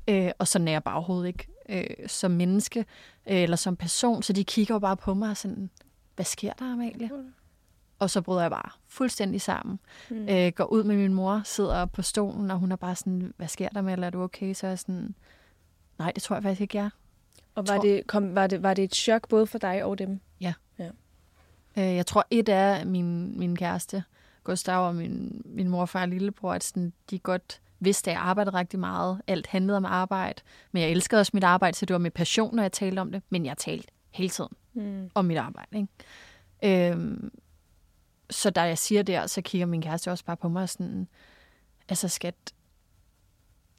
Speaker 2: Øh, og sådan er jeg bare overhovedet ikke øh, som menneske øh, eller som person. Så de kigger jo bare på mig og sådan, hvad sker der, Amalie? Og så bryder jeg bare fuldstændig sammen. Mm. Øh, går ud med min mor, sidder på stolen, og hun er bare sådan, hvad sker der med, eller er du okay? Så er jeg sådan, nej, det tror jeg faktisk ikke, jeg er.
Speaker 1: Og var, det, kom, var, det, var det et chok både for dig og dem?
Speaker 2: Ja. ja. Øh, jeg tror, et er min, min kæreste, Gustav og min, min morfar og lillebror, at sådan, de godt vidste, at jeg arbejdede rigtig meget. Alt handlede om arbejde. Men jeg elskede også mit arbejde, så det var med passion, når jeg talte om det. Men jeg talte hele tiden mm. om mit arbejde. Ikke? Øhm, så da jeg siger det, så kigger min kæreste også bare på mig sådan, altså skat,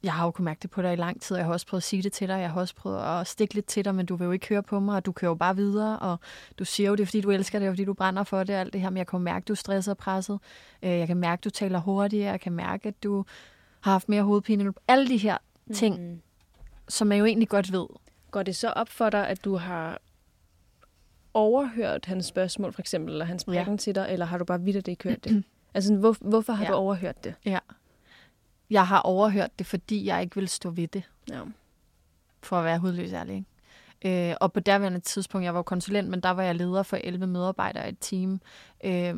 Speaker 2: jeg har jo kunnet mærke det på dig i lang tid, og jeg har også prøvet at sige det til dig, jeg har også prøvet at stikke lidt til dig, men du vil jo ikke høre på mig, og du kører jo bare videre, og du siger jo, det er fordi, du elsker det, og fordi du brænder for det, og alt det her, men jeg kan mærke, at du er stresset og presset. Øh, jeg kan mærke, at du taler hurtigere, jeg kan mærke, at du har haft mere hovedpine. Alle de her ting, mm-hmm. som man jo egentlig godt ved.
Speaker 1: Går det så op for dig, at du har overhørt hans spørgsmål, for eksempel, eller hans prækken ja. til dig, eller har du bare vidt det ikke hørt det? altså, hvor, hvorfor har ja. du overhørt det?
Speaker 2: Ja. Jeg har overhørt det, fordi jeg ikke vil stå ved det. Ja. For at være hudløs ærlig. Ikke? Øh, og på derværende tidspunkt, jeg var konsulent, men der var jeg leder for 11 medarbejdere i et team, øh,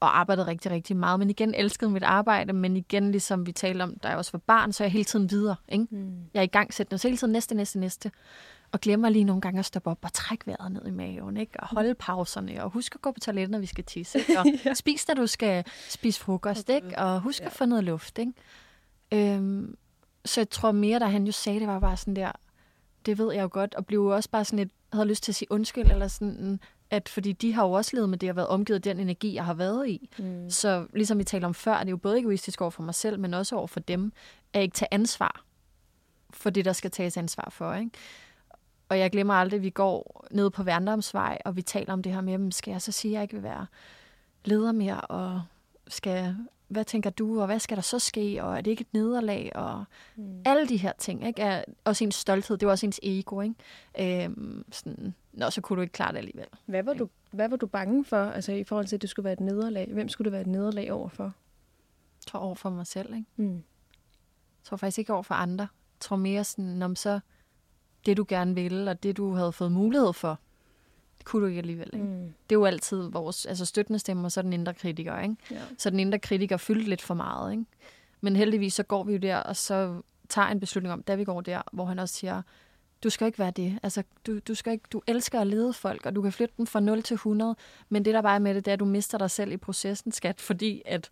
Speaker 2: og arbejdede rigtig, rigtig meget. Men igen elskede mit arbejde, men igen, ligesom vi talte om, da jeg også var barn, så er jeg hele tiden videre. Ikke? Mm. Jeg er i gang sættende, så hele tiden næste, næste, næste. Og glemmer lige nogle gange at stoppe op og trække vejret ned i maven, ikke? og holde pauserne, og husk at gå på toilettet, når vi skal tisse, ikke? *laughs* og ja. spis, da du skal spise frokost, ikke? og husk ja. at få noget luft. Ikke? Øhm, så jeg tror mere, da han jo sagde det, var bare sådan der, det ved jeg jo godt, og blev også bare sådan lidt, havde lyst til at sige undskyld, eller sådan, at fordi de har jo også levet med det, at været omgivet af den energi, jeg har været i. Mm. Så ligesom vi talte om før, det er jo både egoistisk over for mig selv, men også over for dem, at ikke tage ansvar for det, der skal tages ansvar for. Ikke? Og jeg glemmer aldrig, at vi går ned på Værndomsvej, og vi taler om det her med, skal jeg så sige, at jeg ikke vil være leder mere, og skal hvad tænker du, og hvad skal der så ske, og er det ikke et nederlag, og mm. alle de her ting, ikke? Er også ens stolthed, det var også ens ego, ikke? Øhm, sådan, Nå, så kunne du ikke klare det alligevel.
Speaker 1: Hvad var, du, hvad var du bange for, altså i forhold til, at det skulle være et nederlag? Hvem skulle det være et nederlag overfor?
Speaker 2: Jeg tror over for mig selv, ikke? Mm. Jeg tror faktisk ikke over for andre. Jeg tror mere sådan, om så det du gerne ville, og det du havde fået mulighed for, kunne du ikke alligevel. Ikke? Mm. Det er jo altid vores altså støttende stemmer, så den indre kritiker. Ikke? Ja. Så den indre kritiker fyldte lidt for meget. Ikke? Men heldigvis så går vi jo der, og så tager en beslutning om, da vi går der, hvor han også siger, du skal ikke være det. Altså, du, du, skal ikke, du elsker at lede folk, og du kan flytte dem fra 0 til 100, men det der bare er med det, det er, at du mister dig selv i processen, skat, fordi at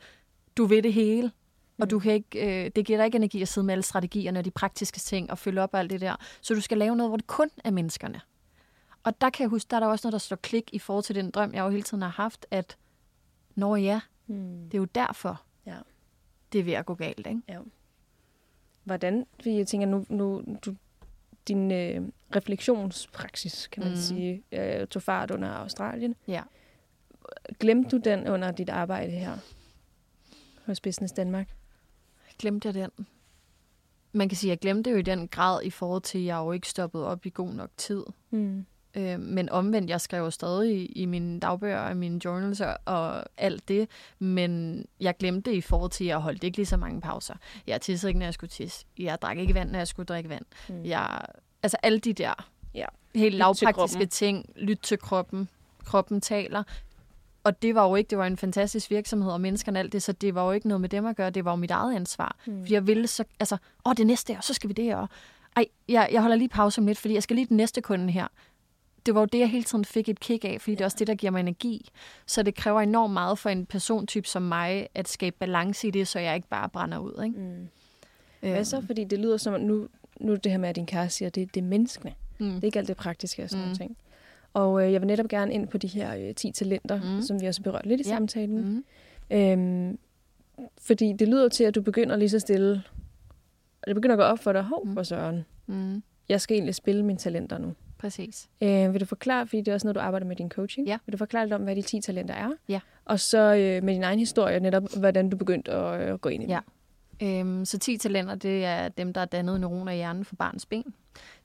Speaker 2: du ved det hele, og du mm. kan ikke, øh, det giver dig ikke energi at sidde med alle strategierne og de praktiske ting og følge op og alt det der. Så du skal lave noget, hvor det kun er menneskerne. Og der kan jeg huske, der er der også noget, der står klik i forhold til den drøm, jeg jo hele tiden har haft, at når ja, hmm. det er jo derfor, ja. det er ved at gå galt. Ikke? Ja.
Speaker 1: Hvordan, fordi jeg tænker, nu, nu du, din øh, refleksionspraksis, kan man mm. sige, øh, tog fart under Australien. Ja. Glemte du den under dit arbejde her hos Business Danmark?
Speaker 2: Glemte jeg den? Man kan sige, at jeg glemte det jo i den grad i forhold til, at jeg jo ikke stoppede op i god nok tid. Mm. Øh, men omvendt, jeg skrev stadig i, i mine dagbøger og mine journals og, og alt det, men jeg glemte det i forhold til, at jeg holdt ikke lige så mange pauser. Jeg tissede ikke, når jeg skulle tisse. Jeg drak ikke vand, når jeg skulle drikke vand. Mm. Jeg, altså alle de der ja. helt lavpraktiske ting. Lyt til kroppen. Kroppen taler. Og det var jo ikke, det var en fantastisk virksomhed, og menneskerne alt det, så det var jo ikke noget med dem at gøre, det var jo mit eget ansvar. Mm. Fordi jeg ville så, altså, åh, det næste, og så skal vi det, og ej, jeg, jeg holder lige pause om lidt, fordi jeg skal lige den næste kunde her det var jo det, jeg hele tiden fik et kick af, fordi ja. det er også det, der giver mig energi. Så det kræver enormt meget for en persontype som mig, at skabe balance i det, så jeg ikke bare brænder ud. Ikke? Mm.
Speaker 1: Hvad så? Øhm. Fordi det lyder som, at nu, nu det her med, at din kæreste siger, det, det er menneskene. Mm. Det er ikke alt det praktiske og sådan mm. ting. Og øh, jeg vil netop gerne ind på de her øh, 10 talenter, mm. som vi også berørt lidt i ja. samtalen. Mm. Øhm, fordi det lyder til, at du begynder lige så stille, og det begynder at gå op for dig, hov, mm. for søren. Mm. Jeg skal egentlig spille mine talenter nu.
Speaker 2: Præcis.
Speaker 1: Øh, vil du forklare, fordi det er også noget, du arbejder med din coaching,
Speaker 2: ja.
Speaker 1: vil du forklare lidt om, hvad de 10 talenter er?
Speaker 2: Ja.
Speaker 1: Og så øh, med din egen historie, netop hvordan du begyndte at øh, gå ind i
Speaker 2: ja. Øhm, så 10 talenter, det er dem, der er dannet neuroner i hjernen for barns ben.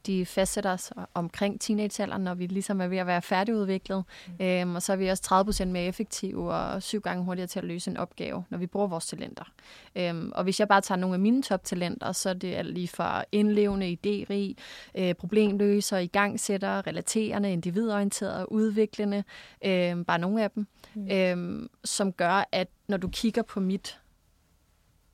Speaker 2: De fastsætter os omkring teenagealderen, når vi ligesom er ved at være færdigudviklet. Mm. Øhm, og så er vi også 30 procent mere effektive og syv gange hurtigere til at løse en opgave, når vi bruger vores talenter. Øhm, og hvis jeg bare tager nogle af mine toptalenter, så er det alt lige fra indlevende, idérig, øh, problemløser, igangsætter, relaterende, individorienteret, udviklende, øh, bare nogle af dem, mm. øh, som gør, at når du kigger på mit,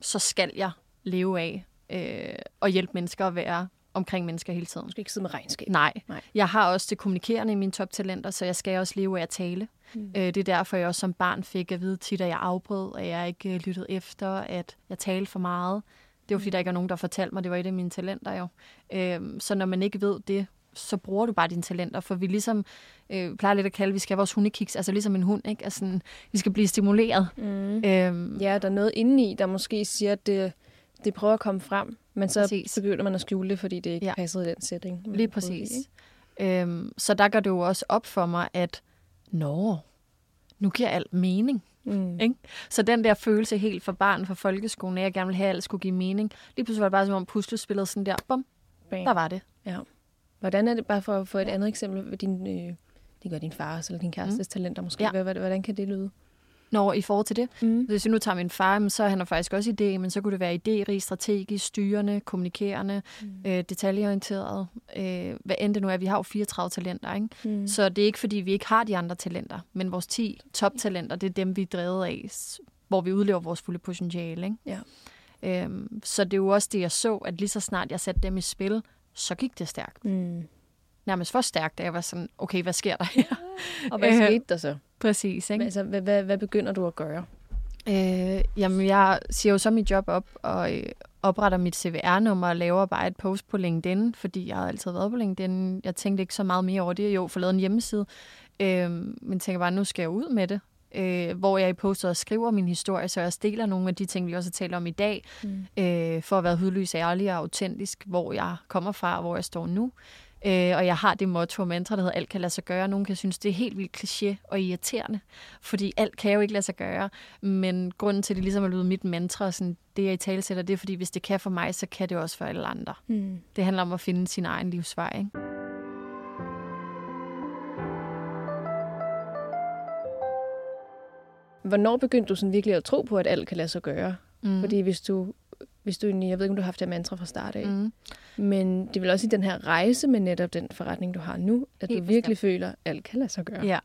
Speaker 2: så skal jeg leve af øh, og hjælpe mennesker at være omkring mennesker hele tiden.
Speaker 1: Du skal ikke sidde med regnskab.
Speaker 2: Nej. Nej. Jeg har også det kommunikerende i mine toptalenter, så jeg skal også leve af at tale. Mm. Øh, det er derfor, jeg også som barn fik at vide tit, at jeg afbrød, at jeg ikke øh, lyttede efter, at jeg talte for meget. Det var fordi, mm. der ikke er nogen, der fortalte mig, det var et af mine talenter jo. Øh, så når man ikke ved det, så bruger du bare dine talenter, for vi ligesom øh, plejer lidt at kalde, at vi skal have vores hundekiks, altså ligesom en hund, ikke? Altså, vi skal blive stimuleret. Mm.
Speaker 1: Øhm. Ja, der er noget indeni, der måske siger, at det, det prøver at komme frem, men så præcis. begynder man at skjule det, fordi det ikke ja. passer i den setting.
Speaker 2: Lige præcis. øhm, så der går det jo også op for mig, at nå, nu giver alt mening. Mm. Ikke? Så den der følelse helt for barn fra folkeskolen, at jeg gerne ville have, at alt skulle give mening, lige pludselig var det bare som om puslespillet sådan der, bum, Bang. der var det.
Speaker 1: Ja. Hvordan er det, bare for at få et andet eksempel, din, øh, det gør din far eller din kærestes mm. talenter måske, ja. hvordan kan det lyde?
Speaker 2: Når i forhold til det. Mm. Hvis jeg nu tager min far, så er han faktisk også idé, men så kunne det være idérig, strategisk, styrende, kommunikerende, mm. øh, detaljeorienteret. Øh, hvad end det nu er, vi har jo 34 talenter, ikke? Mm. Så det er ikke, fordi vi ikke har de andre talenter, men vores 10 toptalenter, det er dem, vi er drevet af, hvor vi udlever vores fulde potentiale, ikke? Ja. Øhm, så det er jo også det, jeg så, at lige så snart jeg satte dem i spil, så gik det stærkt. Mm. Nærmest for stærkt, da jeg var sådan, okay, hvad sker der her?
Speaker 1: Og hvad skete der så?
Speaker 2: Præcis. Ikke?
Speaker 1: Altså, hvad, hvad, hvad begynder du at gøre?
Speaker 2: Øh, jamen, jeg siger jo så mit job op og øh, opretter mit CVR-nummer og laver bare et post på LinkedIn, fordi jeg har altid været på LinkedIn. Jeg tænkte ikke så meget mere over det. Jo, for lavet en hjemmeside. Øh, men tænker bare, nu skal jeg ud med det. Øh, hvor jeg i postet og skriver min historie, så jeg også deler nogle af de ting, vi også har talt om i dag, mm. øh, for at være hudløs, ærlig og autentisk, hvor jeg kommer fra og hvor jeg står nu. Øh, og jeg har det motto og mantra, der hedder, alt kan lade sig gøre. Nogen kan synes, det er helt vildt kliché og irriterende, fordi alt kan jo ikke lade sig gøre. Men grunden til, at det ligesom er blevet mit mantra, sådan, det jeg i tale sætter, det er, fordi hvis det kan for mig, så kan det også for alle andre. Mm. Det handler om at finde sin egen livsvej. Ikke?
Speaker 1: Hvornår begyndte du sådan virkelig at tro på, at alt kan lade sig gøre? Mm. Fordi hvis du hvis du egentlig, jeg ved ikke, om du har haft det mantra fra start af, mm. Men det vil også i den her rejse med netop den forretning, du har nu, at Helt du virkelig bestemt. føler, at alt kan lade sig gøre.
Speaker 2: Ja.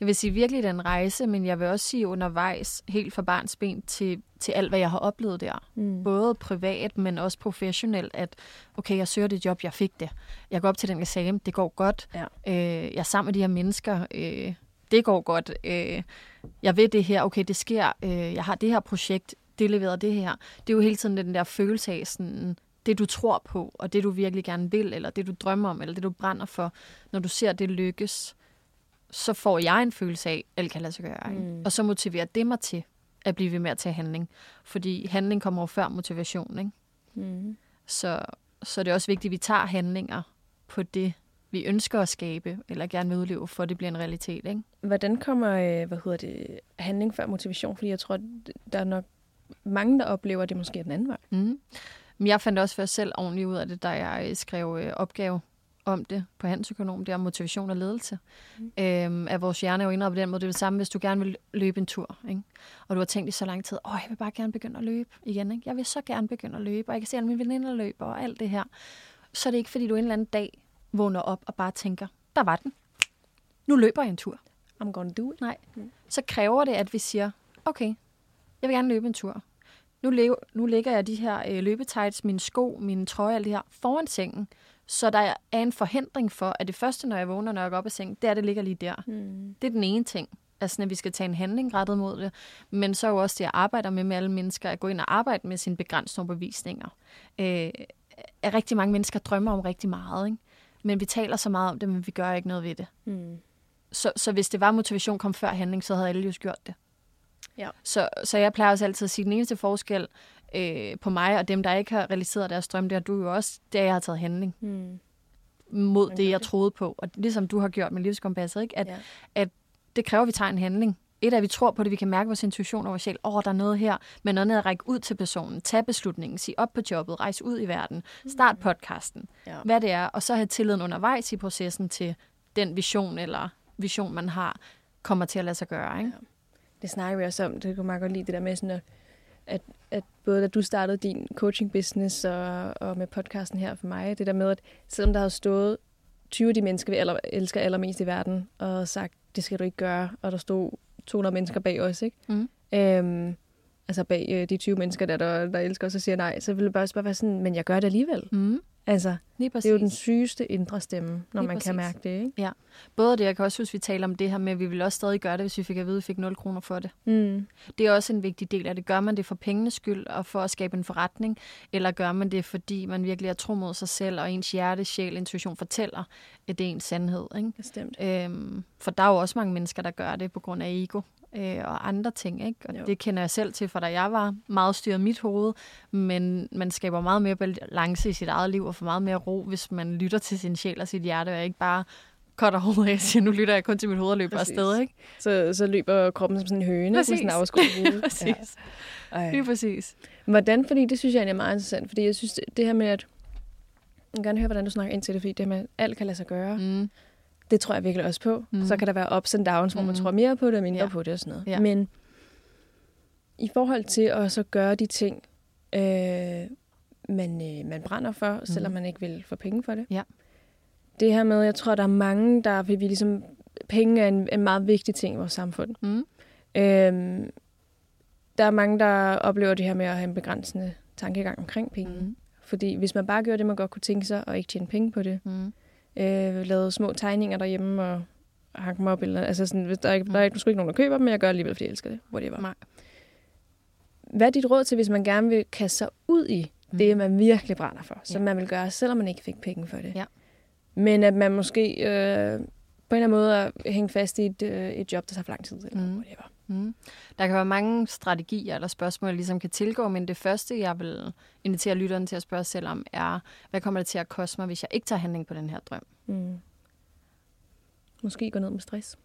Speaker 2: Jeg vil sige virkelig den rejse, men jeg vil også sige undervejs, helt fra barns ben til, til alt, hvad jeg har oplevet der. Mm. Både privat, men også professionelt, at okay, jeg søger det job, jeg fik det. Jeg går op til den eksamen, det går godt. Ja. Øh, jeg er sammen med de her mennesker, øh, det går godt. Øh, jeg ved det her, okay, det sker. Øh, jeg har det her projekt, det leverede det her. Det er jo hele tiden den der følelse af sådan, det du tror på, og det du virkelig gerne vil, eller det du drømmer om, eller det du brænder for, når du ser det lykkes, så får jeg en følelse af, at alt kan lade sig gøre. Mm. Og så motiverer det mig til at blive ved med at tage handling. Fordi handling kommer jo før motivation. Ikke? Mm. Så, så det er også vigtigt, at vi tager handlinger på det, vi ønsker at skabe, eller gerne vil udleve, for at det bliver en realitet. Ikke?
Speaker 1: Hvordan kommer øh, hvad hedder det, handling før motivation? Fordi jeg tror, der er nok mange, der oplever, det måske er den anden vej.
Speaker 2: Mm. Men jeg fandt også først selv ordentligt ud af det, da jeg øh, skrev øh, opgave om det på handelsøkonom, det er motivation og ledelse. Mm. Øhm, at vores hjerne er jo indrettet på den måde, det er det samme, hvis du gerne vil løbe en tur, ikke? og du har tænkt i så lang tid, åh, jeg vil bare gerne begynde at løbe igen, ikke? jeg vil så gerne begynde at løbe, og jeg kan se alle mine veninder løber og alt det her. Så er det ikke, fordi du en eller anden dag vågner op og bare tænker, der var den. Nu løber jeg en tur.
Speaker 1: I'm gonna do it.
Speaker 2: Nej. Mm. Så kræver det, at vi siger, okay, jeg vil gerne løbe en tur. Nu, lever, nu lægger jeg de her øh, løbetights, mine sko, mine trøje, alt det her, foran sengen. Så der er en forhindring for, at det første, når jeg vågner, når jeg går op af sengen, det er, det ligger lige der. Mm. Det er den ene ting. Altså, at vi skal tage en handling rettet mod det. Men så er jo også det, jeg arbejder med med alle mennesker, at gå ind og arbejde med sine begrænsende bevisninger. Øh, at rigtig mange mennesker drømmer om rigtig meget, ikke? Men vi taler så meget om det, men vi gør ikke noget ved det. Mm. Så, så hvis det var motivation kom før handling, så havde alle jo gjort det. Ja. Så, så jeg plejer også altid at sige, at den eneste forskel øh, på mig og dem, der ikke har realiseret deres drøm, det har du jo også, det er, at jeg har taget handling. Mm. Mod det, jeg troede på. Og ligesom du har gjort med livskompasset, ikke? At, ja. at det kræver, at vi tager en handling, et er, at vi tror på det, vi kan mærke vores intuition og vores sjæl, åh, oh, der er noget her, men noget er at række ud til personen, tage beslutningen, sige op på jobbet, rejse ud i verden, start podcasten, ja. hvad det er, og så have tilliden undervejs i processen til den vision eller vision, man har, kommer til at lade sig gøre. Ikke? Ja.
Speaker 1: Det snakker vi også om, det kunne man godt lide, det der med sådan at, at, at både da du startede din coaching business og, og med podcasten her for mig, det der med, at selvom der har stået 20 af de mennesker, vi aller, elsker allermest i verden, og sagt, det skal du ikke gøre, og der stod 200 mennesker bag os, ikke? Mm. Øhm, altså bag øh, de 20 mennesker, der, der, der elsker os og siger nej, så vil det bare, bare være sådan, men jeg gør det alligevel. Mm. Altså, det er jo den sygeste indre stemme, når Lige man præcis. kan mærke det. Ikke?
Speaker 2: Ja. Både det, jeg kan også huske, vi taler om det her med, at vi vil også stadig gøre det, hvis vi fik at vide, at vi fik 0 kroner for det. Mm. Det er også en vigtig del af det. Gør man det for pengenes skyld og for at skabe en forretning, eller gør man det, fordi man virkelig er tro mod sig selv, og ens hjerte, sjæl, intuition fortæller, at det er en sandhed. Ikke?
Speaker 1: Bestemt.
Speaker 2: Øhm, for der er jo også mange mennesker, der gør det på grund af ego øh, og andre ting. Ikke? Og jo. det kender jeg selv til, for da jeg var meget styret mit hoved, men man skaber meget mere balance i sit eget liv og får meget mere ro, hvis man lytter til sin sjæl og sit hjerte, og ikke bare cutter *laughs* hovedet af og siger, nu lytter jeg kun til mit hoved og løber præcis. afsted. Ikke?
Speaker 1: Så, så løber kroppen som sådan en høne.
Speaker 2: Præcis.
Speaker 1: Sådan *laughs*
Speaker 2: præcis. Ja. Lige præcis.
Speaker 1: Hvordan? Fordi det synes jeg er meget interessant, fordi jeg synes, det her med, at jeg vil gerne høre, hvordan du snakker ind til det, fordi det med, at alt kan lade sig gøre. Mm. Det tror jeg virkelig også på. Mm. Så kan der være ups and downs, hvor man mm. tror mere på det og mindre ja. på det og sådan noget. Ja. Men i forhold til at så gøre de ting, øh, man, øh, man brænder for, mm. selvom man ikke vil få penge for det.
Speaker 2: Ja.
Speaker 1: Det her med, jeg tror, der er mange, der vil vi ligesom... Penge er en, en meget vigtig ting i vores samfund. Mm. Øhm, der er mange, der oplever det her med at have en begrænsende tankegang omkring penge. Mm. Fordi hvis man bare gør det, man godt kunne tænke sig, og ikke tjene penge på det, mm øh, lavet små tegninger derhjemme og hang dem op. Eller, altså sådan, hvis der, er, der er måske ikke nogen, der køber dem, men jeg gør alligevel, fordi jeg elsker det. Whatever. Nej. Hvad er dit råd til, hvis man gerne vil kaste sig ud i mm. det, man virkelig brænder for, som ja. man vil gøre, selvom man ikke fik penge for det?
Speaker 2: Ja.
Speaker 1: Men at man måske øh, på en eller anden måde er hængt fast i et, øh, et job, der tager for lang tid. Eller mm. whatever.
Speaker 2: Mm. Der kan være mange strategier eller spørgsmål, jeg ligesom kan tilgå, men det første, jeg vil invitere lytteren til at spørge selv om, er, hvad kommer det til at koste mig, hvis jeg ikke tager handling på den her drøm? Mm.
Speaker 1: Måske gå ned med stress.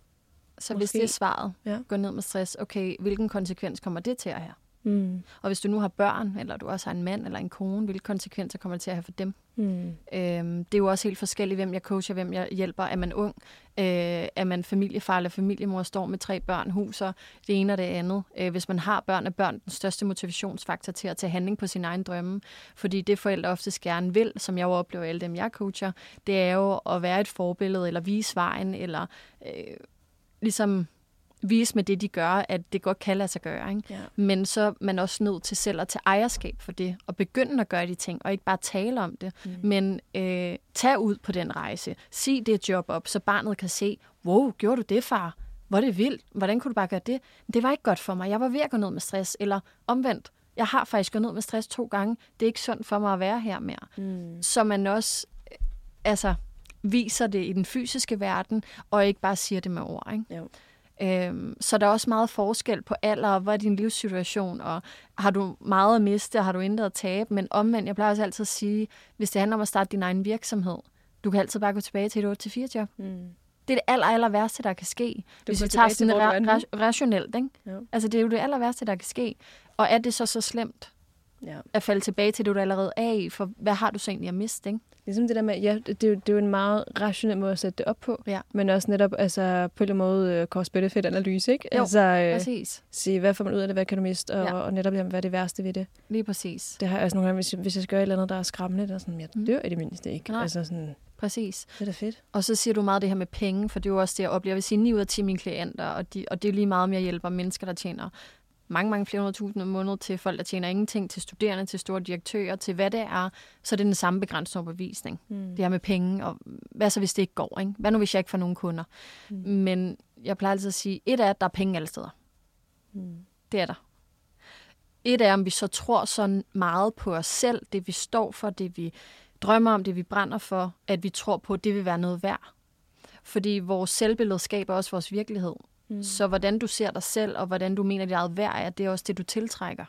Speaker 2: Så Måske. hvis det er svaret, ja. gå ned med stress, okay, hvilken konsekvens kommer det til at have? Mm. Og hvis du nu har børn, eller du også har en mand eller en kone, hvilke konsekvenser kommer det til at have for dem? Mm. Øhm, det er jo også helt forskelligt, hvem jeg coacher, hvem jeg hjælper. Er man ung? Øh, er man familiefar eller familiemor, står med tre børn, huser, det ene og det andet. Øh, hvis man har børn, er børn den største motivationsfaktor til at tage handling på sin egen drømme. Fordi det forældre ofte gerne vil, som jeg jo oplever alle dem, jeg coacher, det er jo at være et forbillede, eller vise vejen, eller øh, ligesom vise med det, de gør, at det godt kan lade sig gøre. Ikke? Ja. Men så er man også nødt til selv at tage ejerskab for det, og begynde at gøre de ting, og ikke bare tale om det, mm. men øh, tage ud på den rejse. Sig det job op, så barnet kan se, wow, gjorde du det, far? Hvor er det vildt. Hvordan kunne du bare gøre det? Det var ikke godt for mig. Jeg var ved at gå ned med stress. Eller omvendt, jeg har faktisk gået ned med stress to gange. Det er ikke sundt for mig at være her mere. Mm. Så man også altså, viser det i den fysiske verden, og ikke bare siger det med ord. Ikke? Jo. Øhm, så der er også meget forskel på alder, og hvad er din livssituation, og har du meget at miste, og har du intet at tabe, men omvendt, jeg plejer også altid at sige, hvis det handler om at starte din egen virksomhed, du kan altid bare gå tilbage til et 8-4 job. Mm. Det er det aller, aller værste, der kan ske. Du hvis vi tager sådan ra- ra- rationelt. Ikke? Ja. Altså, det er jo det aller værste, der kan ske. Og er det så så slemt ja. at falde tilbage til det, du allerede er i? For hvad har du så egentlig at miste? Ikke?
Speaker 1: Ligesom det der med, ja, det, det, er jo, det er jo en meget rationel måde at sætte det op på. Ja. Men også netop altså, på en måde uh, cost-benefit-analyse, ikke?
Speaker 2: Jo,
Speaker 1: altså,
Speaker 2: øh, præcis.
Speaker 1: Sige, hvad får man ud af det, hvad kan du miste, og, ja. og netop, jamen, hvad er det værste ved det.
Speaker 2: Lige præcis.
Speaker 1: Det har jeg også nogle gange, hvis, hvis jeg skal gøre et eller andet, der er skræmmende, der er sådan, jeg mm. dør mm. i det mindste ikke.
Speaker 2: Nej.
Speaker 1: Altså sådan,
Speaker 2: Præcis.
Speaker 1: Det er da fedt.
Speaker 2: Og så siger du meget det her med penge, for det er jo også det, jeg oplever. Jeg vil sige 9 ud af 10 mine klienter, og, de, og det er lige meget, om jeg hjælper mennesker, der tjener mange, mange flere hundrede tusind om måneden til folk, der tjener ingenting, til studerende, til store direktører, til hvad det er, så er det den samme begrænsende overbevisning. Mm. Det her med penge, og hvad så hvis det ikke går? Ikke? Hvad nu hvis jeg ikke får nogen kunder? Mm. Men jeg plejer altid at sige, et er, at der er penge alle steder. Mm. Det er der. Et er, om vi så tror så meget på os selv, det vi står for, det vi drømmer om, det vi brænder for, at vi tror på, at det vil være noget værd. Fordi vores selvbillede skaber også vores virkelighed. Mm. Så hvordan du ser dig selv, og hvordan du mener, dit eget værd er, det er også det, du tiltrækker.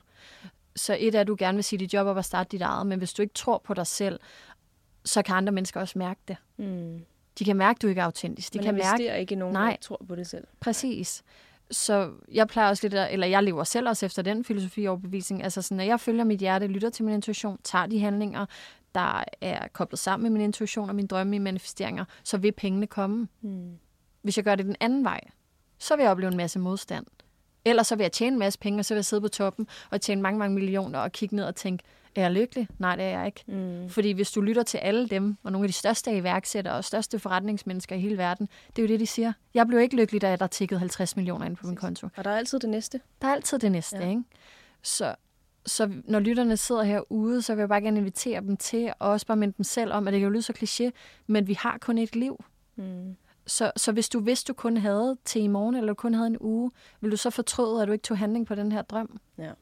Speaker 2: Så et er, at du gerne vil sige dit job op og starte dit eget, men hvis du ikke tror på dig selv, så kan andre mennesker også mærke det. Mm. De kan mærke, at du ikke er autentisk. De
Speaker 1: Man
Speaker 2: kan mærke,
Speaker 1: ikke i nogen, Nej. der tror på det selv.
Speaker 2: Præcis. så jeg plejer også lidt, at, eller jeg lever selv også efter den filosofi overbevisning. Altså sådan, når jeg følger mit hjerte, lytter til min intuition, tager de handlinger, der er koblet sammen med min intuition og min drømme i manifesteringer, så vil pengene komme. Mm. Hvis jeg gør det den anden vej, så vil jeg opleve en masse modstand. Ellers så vil jeg tjene en masse penge, og så vil jeg sidde på toppen og tjene mange, mange millioner og kigge ned og tænke, er jeg lykkelig? Nej, det er jeg ikke. Mm. Fordi hvis du lytter til alle dem, og nogle af de største iværksættere og største forretningsmennesker i hele verden, det er jo det, de siger. Jeg blev ikke lykkelig, da der tikkede 50 millioner ind på min konto.
Speaker 1: Og der er altid det næste.
Speaker 2: Der er altid det næste, ja. ikke? Så, så når lytterne sidder herude, så vil jeg bare gerne invitere dem til, og også bare minde dem selv om, at det kan jo lyde så kliché, men vi har kun et liv. Mm. Så, så hvis du vidste, du kun havde til i morgen, eller du kun havde en uge, vil du så fortryde, at du ikke tog handling på den her drøm?
Speaker 1: Ja.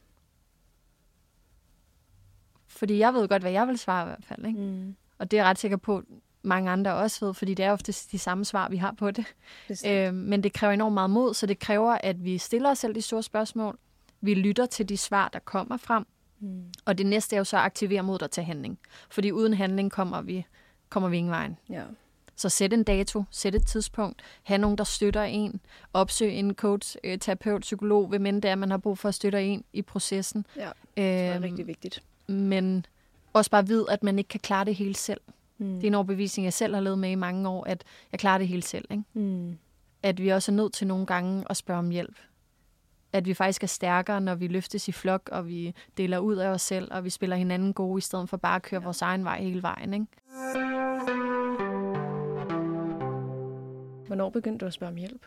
Speaker 2: Fordi jeg ved godt, hvad jeg vil svare i hvert fald. Ikke? Mm. Og det er jeg ret sikker på, mange andre også ved, fordi det er ofte de samme svar, vi har på det. det øh, men det kræver enormt meget mod, så det kræver, at vi stiller os selv de store spørgsmål. Vi lytter til de svar, der kommer frem. Mm. Og det næste er jo så at aktivere mod at tage handling. Fordi uden handling kommer vi, kommer vi ingen vejen.
Speaker 1: Ja.
Speaker 2: Så sæt en dato, sæt et tidspunkt, have nogen, der støtter en, opsøg en coach, øh, terapeut, psykolog, hvem end det er, man har brug for at støtte en i processen.
Speaker 1: Ja, det er øhm, rigtig vigtigt
Speaker 2: men også bare ved, at man ikke kan klare det hele selv. Mm. Det er en overbevisning, jeg selv har levet med i mange år, at jeg klarer det hele selv. Ikke? Mm. At vi også er nødt til nogle gange at spørge om hjælp. At vi faktisk er stærkere, når vi løftes i flok, og vi deler ud af os selv, og vi spiller hinanden gode, i stedet for bare at køre ja. vores egen vej hele vejen. Ikke?
Speaker 1: Hvornår begyndte du at spørge om hjælp?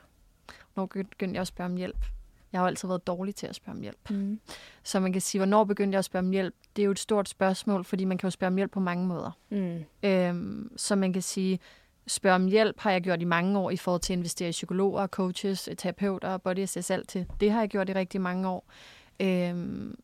Speaker 2: Hvornår begyndte jeg at spørge om hjælp? Jeg har jo altid været dårlig til at spørge om hjælp. Mm. Så man kan sige, hvornår begyndte jeg at spørge om hjælp? Det er jo et stort spørgsmål, fordi man kan jo spørge om hjælp på mange måder. Mm. Øhm, så man kan sige, spørge om hjælp har jeg gjort i mange år i forhold til at investere i psykologer, coaches, terapeuter, body alt til. Det har jeg gjort i rigtig mange år. Øhm,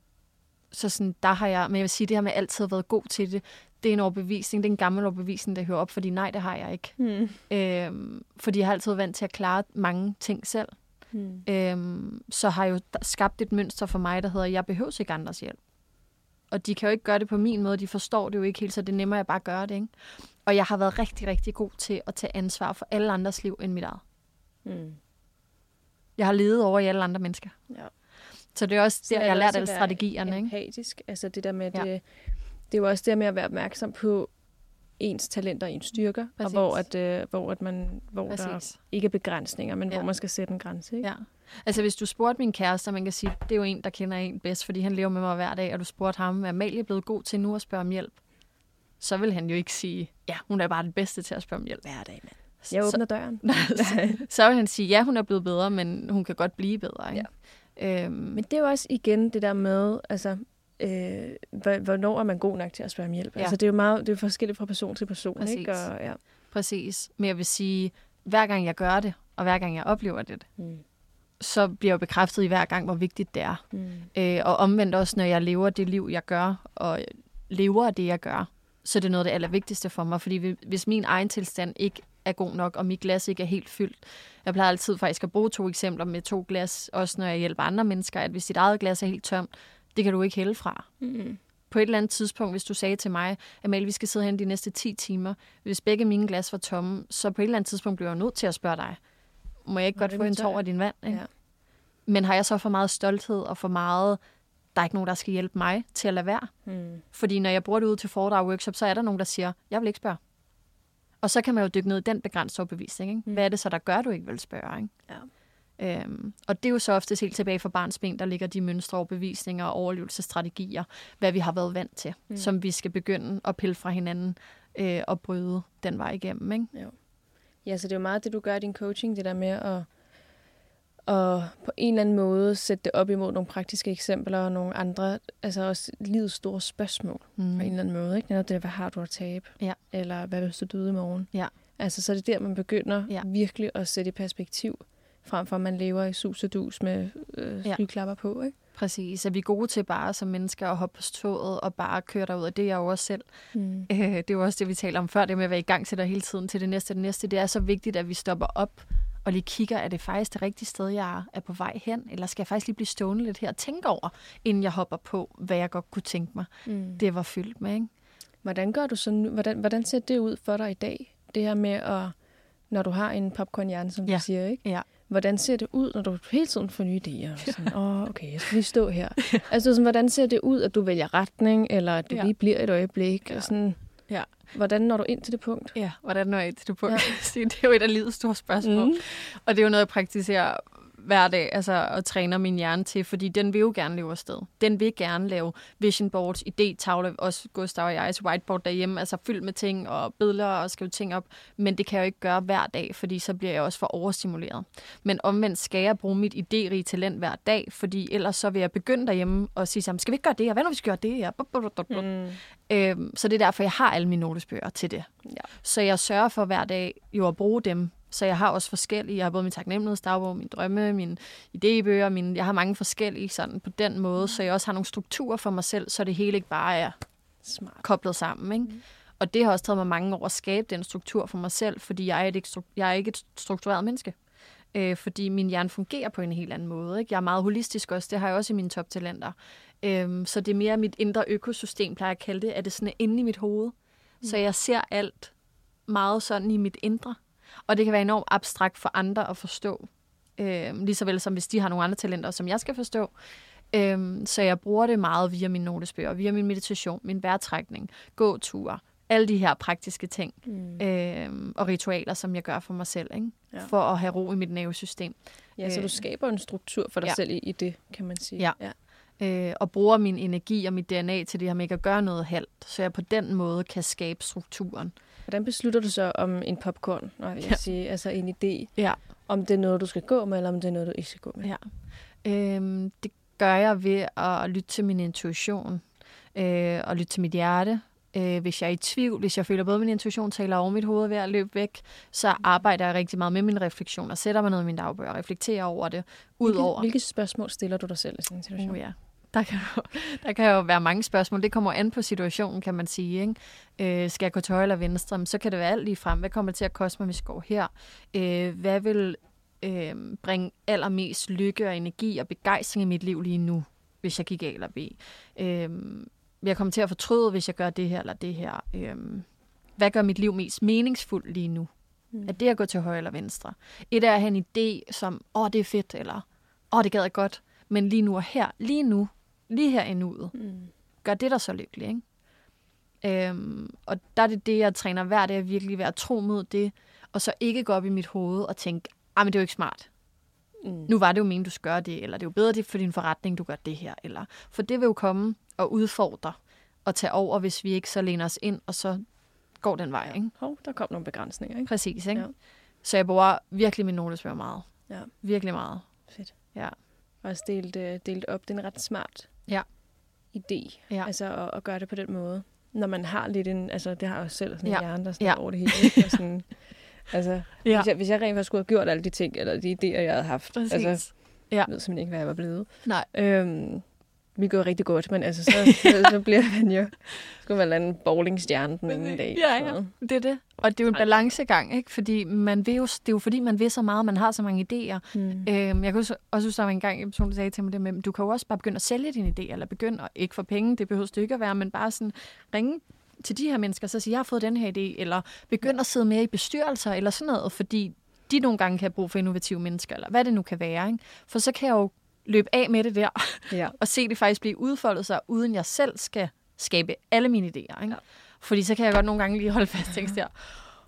Speaker 2: så sådan, der har jeg, men jeg vil sige, det har med altid været god til det. Det er en overbevisning, det er en gammel overbevisning, der hører op, fordi nej, det har jeg ikke. Mm. Øhm, fordi jeg har altid været vant til at klare mange ting selv. Mm. Øhm, så har jo skabt et mønster for mig, der hedder, jeg behøver ikke andres hjælp. Og de kan jo ikke gøre det på min måde, de forstår det jo ikke helt, så det er nemmere at bare gøre det. Ikke? Og jeg har været rigtig, rigtig god til at tage ansvar for alle andres liv end mit eget. Mm. Jeg har levet over i alle andre mennesker. Ja. Så det er også der, jeg har lært alle strategierne.
Speaker 1: Empatisk. Ikke? Altså det der med, ja. det, det er jo også det med at være opmærksom på, ens talenter og ens styrker, Præcis. og hvor, at, øh, hvor, at man, hvor der ikke er begrænsninger, men ja. hvor man skal sætte en grænse. Ikke?
Speaker 2: Ja. Altså hvis du spurgte min kæreste, man kan sige, det er jo en, der kender en bedst, fordi han lever med mig hver dag, og du spurgte ham, er Amalie blevet god til nu at spørge om hjælp? Så vil han jo ikke sige, ja, hun er bare den bedste til at spørge om hjælp.
Speaker 1: Hver dag, mand. Jeg åbner *laughs* så, døren.
Speaker 2: så, så vil han sige, ja, hun er blevet bedre, men hun kan godt blive bedre. Ikke?
Speaker 1: Ja. Øhm, men det er jo også igen det der med, altså øh, hvornår er man god nok til at spørge om hjælp? Ja. Altså, det er jo meget, det er forskelligt fra person til person. Præcis. Ikke? Og, ja.
Speaker 2: Præcis. Men jeg vil sige, hver gang jeg gør det, og hver gang jeg oplever det, mm. så bliver jeg bekræftet i hver gang, hvor vigtigt det er. Mm. Øh, og omvendt også, når jeg lever det liv, jeg gør, og lever det, jeg gør, så det er noget af det allervigtigste for mig. Fordi hvis min egen tilstand ikke er god nok, og mit glas ikke er helt fyldt. Jeg plejer altid faktisk at bruge to eksempler med to glas, også når jeg hjælper andre mennesker, at hvis dit eget glas er helt tomt, det kan du ikke hælde fra. Mm. På et eller andet tidspunkt, hvis du sagde til mig, Amalie, vi skal sidde hen de næste 10 timer, hvis begge mine glas var tomme, så på et eller andet tidspunkt bliver jeg nødt til at spørge dig, må jeg ikke Nå, godt få en tår af din vand? Ikke? Ja. Men har jeg så for meget stolthed og for meget, der er ikke nogen, der skal hjælpe mig til at lade være? Mm. Fordi når jeg bruger det ud til foredrag og workshop, så er der nogen, der siger, jeg vil ikke spørge. Og så kan man jo dykke ned i den begrænsede overbevisning. Ikke? Mm. Hvad er det så, der gør, du ikke vil spørge? Ikke? Ja. Øhm, og det er jo så ofte helt tilbage fra barns ben, der ligger de mønstre, bevisninger og overlevelsesstrategier, hvad vi har været vant til, mm. som vi skal begynde at pille fra hinanden øh, og bryde den vej igennem. Ikke?
Speaker 1: Jo. Ja, så det er jo meget det, du gør i din coaching, det der med at, at på en eller anden måde sætte det op imod nogle praktiske eksempler og nogle andre, altså også livets store spørgsmål mm. på en eller anden måde. Ikke? Netop det, hvad har du at tabe?
Speaker 2: Ja.
Speaker 1: Eller hvad hvis du døde i morgen?
Speaker 2: Ja.
Speaker 1: Altså, så er det der, man begynder ja. virkelig at sætte i perspektiv, frem for at man lever i sus og dus med øh, skyklapper ja. på, ikke?
Speaker 2: Præcis. Er vi gode til bare som mennesker at hoppe på toget og bare køre derud, og det er jeg jo også selv. Mm. *laughs* Øh, det er jo også det, vi taler om før, det med at være i gang til dig hele tiden til det næste og det næste. Det er så vigtigt, at vi stopper op og lige kigger, er det faktisk det rigtige sted, jeg er på vej hen? Eller skal jeg faktisk lige blive stående lidt her og tænke over, inden jeg hopper på, hvad jeg godt kunne tænke mig, mm. det var fyldt med, ikke?
Speaker 1: Hvordan gør du så nu? Hvordan, hvordan ser det ud for dig i dag? Det her med at, når du har en popcornhjerne, som ja. du siger, ikke?
Speaker 2: Ja
Speaker 1: hvordan ser det ud, når du hele tiden får nye idéer? Og Sådan, *laughs* åh, oh, okay, jeg skal lige stå her. *laughs* altså, sådan, hvordan ser det ud, at du vælger retning, eller at du
Speaker 2: Ja.
Speaker 1: lige bliver et øjeblik?
Speaker 2: Ja.
Speaker 1: Og sådan,
Speaker 2: Ja.
Speaker 1: Hvordan når du ind til det punkt?
Speaker 2: Ja, hvordan når jeg til det punkt?
Speaker 1: Ja. *laughs*
Speaker 2: Det er jo et af livets store spørgsmål.
Speaker 1: Mm.
Speaker 2: Og det er jo noget, jeg praktiserer hver dag, altså og træner min hjerne til, fordi den vil jo gerne leve afsted. Den vil gerne lave vision boards, idé-tavle, også Gustav og jeg whiteboard derhjemme, altså fyldt med ting og billeder og skrive ting op, men det kan jeg jo ikke gøre hver dag, fordi så bliver jeg også for overstimuleret. Men omvendt skal jeg bruge mit idérige talent hver dag, fordi ellers så vil jeg begynde derhjemme og sige sammen, skal vi ikke gøre det, og hvad nu vi skal gøre det, bup.
Speaker 1: Mm.
Speaker 2: Øhm, så det er derfor, jeg har alle mine notesbøger til det.
Speaker 1: Ja.
Speaker 2: Så jeg sørger for hver dag jo at bruge dem. Så jeg har også forskellige. Jeg har både min taknemmelighedsdagbog, min drømme, mine idébøger. Mine, jeg har mange forskellige sådan på den måde, så jeg også har nogle strukturer for mig selv, så det hele ikke bare er
Speaker 1: Smart.
Speaker 2: koblet sammen. Ikke? Mm. Og det har også taget mig mange år at skabe den struktur for mig selv, fordi jeg er, et, jeg er ikke et struktureret menneske. Øh, fordi min hjerne fungerer på en helt anden måde. Ikke? Jeg er meget holistisk også, det har jeg også i mine toptalenter. Øhm, så det er mere mit indre økosystem, plejer jeg at kalde det, at det sådan er inde i mit hoved. Mm. Så jeg ser alt meget sådan i mit indre. Og det kan være enormt abstrakt for andre at forstå. Øhm, lige så vel som hvis de har nogle andre talenter, som jeg skal forstå. Øhm, så jeg bruger det meget via mine notesbøger, via min meditation, min vejrtrækning, gåture, alle de her praktiske ting
Speaker 1: Mm.
Speaker 2: øhm, og ritualer, som jeg gør for mig selv, ikke?
Speaker 1: Ja.
Speaker 2: for at have ro i mit nervesystem.
Speaker 1: Ja, så du
Speaker 2: Øh,
Speaker 1: skaber en struktur for dig
Speaker 2: ja.
Speaker 1: selv i, i det, kan man sige.
Speaker 2: Ja.
Speaker 1: ja.
Speaker 2: øh, og bruger min energi og mit DNA til det her med ikke at gøre noget halvt, så jeg på den måde kan skabe strukturen.
Speaker 1: Hvordan beslutter du så om en popcorn, når jeg
Speaker 2: Ja.
Speaker 1: sige, altså en idé,
Speaker 2: Ja.
Speaker 1: om det er noget, du skal gå med, eller om det er noget, du ikke skal gå med?
Speaker 2: Ja. Øhm, det gør jeg ved at lytte til min intuition øh, og lytte til mit hjerte. Øh, hvis jeg er i tvivl, hvis jeg føler både min intuition taler over mit hoved ved at løbe væk, så arbejder jeg rigtig meget med min refleksion og sætter mig ned i min dagbøger og reflekterer over det. Udover.
Speaker 1: Hvilke, hvilke spørgsmål stiller du dig selv i sådan en situation?
Speaker 2: Uh, ja. Der kan, jo, *laughs* der kan jo være mange spørgsmål. Det kommer an på situationen, kan man sige. Ikke? Øh, skal jeg gå til højre eller venstre? Men så kan det være alt lige frem. Hvad kommer det til at koste mig, hvis jeg går her? Øh, hvad vil øh, bringe allermest lykke og energi og begejstring i mit liv lige nu, hvis jeg gik A eller B? Øh, vil jeg komme til at fortryde, hvis jeg gør det her eller det her? Øh, hvad gør mit liv mest meningsfuldt lige nu?
Speaker 1: Mm.
Speaker 2: Er det at gå til højre eller venstre? Et er at have en idé som, åh, oh, det er fedt, eller åh, oh, det gad jeg godt. Men lige nu og her, lige nu, lige her i nuet,
Speaker 1: Mm.
Speaker 2: gør det dig så lykkelig, ikke? Øhm, og der er det det, jeg træner hver dag, at virkelig være tro mod det, og så ikke gå op i mit hoved og tænke, ah, men det er jo ikke smart.
Speaker 1: Mm.
Speaker 2: Nu var det jo meningen, du skal gøre det, eller det er jo bedre det for din forretning, du gør det her. Eller, for det vil jo komme og udfordre og tage over, hvis vi ikke så læner os ind, og så går den vej, ikke?
Speaker 1: Hov, der kom nogle begrænsninger, ikke?
Speaker 2: Præcis, ikke?
Speaker 1: Ja.
Speaker 2: Så jeg bruger virkelig min notesbøger meget.
Speaker 1: Ja.
Speaker 2: Virkelig meget.
Speaker 1: Fedt.
Speaker 2: Ja.
Speaker 1: Også delt, øh, delt op. Det er en ret smart
Speaker 2: Ja.
Speaker 1: Idé,
Speaker 2: Ja.
Speaker 1: altså at, at gøre det på den måde. Når man har lidt en, altså det har jeg også selv sådan en
Speaker 2: Ja.
Speaker 1: hjerne, der sådan
Speaker 2: Ja.
Speaker 1: over det hele. Ikke? Sådan, *laughs* altså,
Speaker 2: Ja.
Speaker 1: hvis, jeg, hvis jeg rent faktisk skulle have gjort alle de ting, eller de idéer, jeg havde haft,
Speaker 2: Præcis.
Speaker 1: altså,
Speaker 2: Ja.
Speaker 1: jeg ved simpelthen ikke, hvad jeg var blevet.
Speaker 2: Nej.
Speaker 1: Øhm, vi går rigtig godt, men altså, så, *laughs* så, så bliver man jo, skulle man lande en bowlingstjerne den anden dag.
Speaker 2: Ja, ja. Det er det. Og det er jo en balancegang, ikke? Fordi man vil jo, det er jo fordi, man vil så meget, man har så mange idéer.
Speaker 1: Mm.
Speaker 2: Øhm, jeg kan også, også huske, der var en gang, en person sagde til mig det med, du kan jo også bare begynde at sælge dine idéer, eller begynde at, ikke for penge, det behøver det ikke at være, men bare sådan ringe til de her mennesker, så sige, jeg har fået den her idé, eller begynde at sidde med i bestyrelser, eller sådan noget, fordi de nogle gange kan have brug for innovative mennesker, eller hvad det nu kan være. Ikke? For så kan jeg jo løbe af med det der,
Speaker 1: Ja. *laughs*
Speaker 2: og se det faktisk blive udfoldet sig, uden jeg selv skal skabe alle mine idéer. Ikke?
Speaker 1: Ja.
Speaker 2: Fordi så kan jeg godt nogle gange lige holde fast tænke der,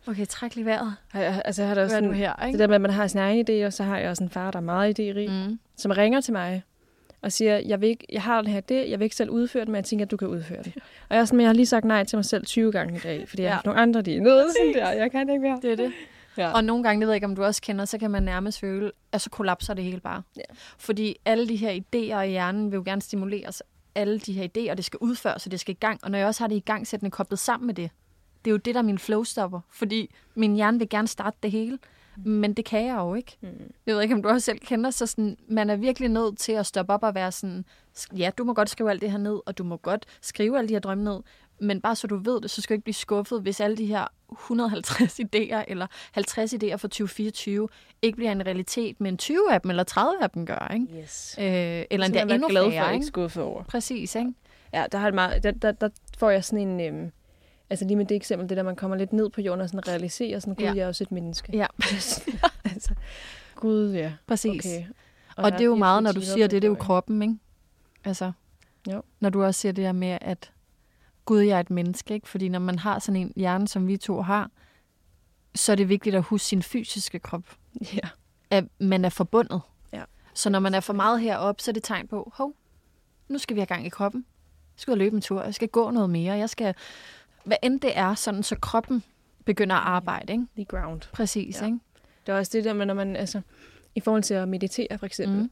Speaker 2: okay, træk lige vejret.
Speaker 1: Jeg- Altså, jeg har det også sådan,
Speaker 2: her?
Speaker 1: det
Speaker 2: Ikke?
Speaker 1: der med, at man har sin egen idé, og så har jeg også en far, der er meget idérig, mm. Som ringer til mig og siger, jeg, vil ikke, jeg har den her idé, jeg vil ikke selv udføre den, men jeg tænker, at du kan udføre det. *laughs* Og jeg, er sådan, men jeg har lige sagt nej til mig selv 20 gange i dag, fordi jeg
Speaker 2: Ja.
Speaker 1: har nogle andre, de er noget sådan der, jeg kan ikke mere.
Speaker 2: Det er det.
Speaker 1: Ja.
Speaker 2: Og nogle gange, det ved jeg ikke, om du også kender, så kan man nærmest føle, at så kollapser det hele bare.
Speaker 1: Ja.
Speaker 2: Fordi alle de her idéer i hjernen vil jo gerne stimuleres. Alle de her idéer, det skal udføres, og det skal i gang. Og når jeg også har det i gang sættende koblet sammen med det, det er jo det, der er min flowstopper. Fordi min hjerne vil gerne starte det hele, men det kan jeg jo ikke.
Speaker 1: Mm.
Speaker 2: Jeg ved ikke, om du også selv kender, så sådan, man er virkelig nødt til at stoppe op og være sådan, ja, du må godt skrive alt det her ned, og du må godt skrive alle de her drømme ned, men bare så du ved det, så skal du ikke blive skuffet, hvis alle de her 150 idéer eller 50 idéer for 2024 ikke bliver en realitet, men 20 af dem eller 30 af dem gør, ikke?
Speaker 1: Yes.
Speaker 2: Øh, eller endda endnu
Speaker 1: glad for,
Speaker 2: flere,
Speaker 1: at ikke
Speaker 2: ikke?
Speaker 1: skuffet over.
Speaker 2: Præcis, ikke?
Speaker 1: Ja, der, har jeg meget, der, der, der får jeg sådan en... Øhm, altså lige med det eksempel, det der, man kommer lidt ned på jorden og sådan realiserer, sådan, gud,
Speaker 2: Ja.
Speaker 1: jeg er også et menneske.
Speaker 2: Ja. *laughs*
Speaker 1: altså, Gud, ja.
Speaker 2: Præcis.
Speaker 1: Okay.
Speaker 2: Og, og
Speaker 1: der
Speaker 2: det er jo meget, når du siger det, det er jo kroppen, ikke? Altså,
Speaker 1: Jo.
Speaker 2: når du også siger det her med, at Gud, jeg er et menneske, ikke? Fordi når man har sådan en hjerne, som vi to har, så er det vigtigt at huske sin fysiske krop.
Speaker 1: Ja.
Speaker 2: At man er forbundet.
Speaker 1: Ja.
Speaker 2: Så når man er for meget heroppe, så er det tegn på, hov, nu skal vi have gang i kroppen. Jeg skal ud og løbe en tur, jeg skal gå noget mere, jeg skal... Hvad end det er, sådan så kroppen begynder at arbejde, ikke?
Speaker 1: The ground.
Speaker 2: Præcis,
Speaker 1: Ja.
Speaker 2: ikke?
Speaker 1: Det er også det der med, når man, altså, i forhold til at meditere for eksempel, mm.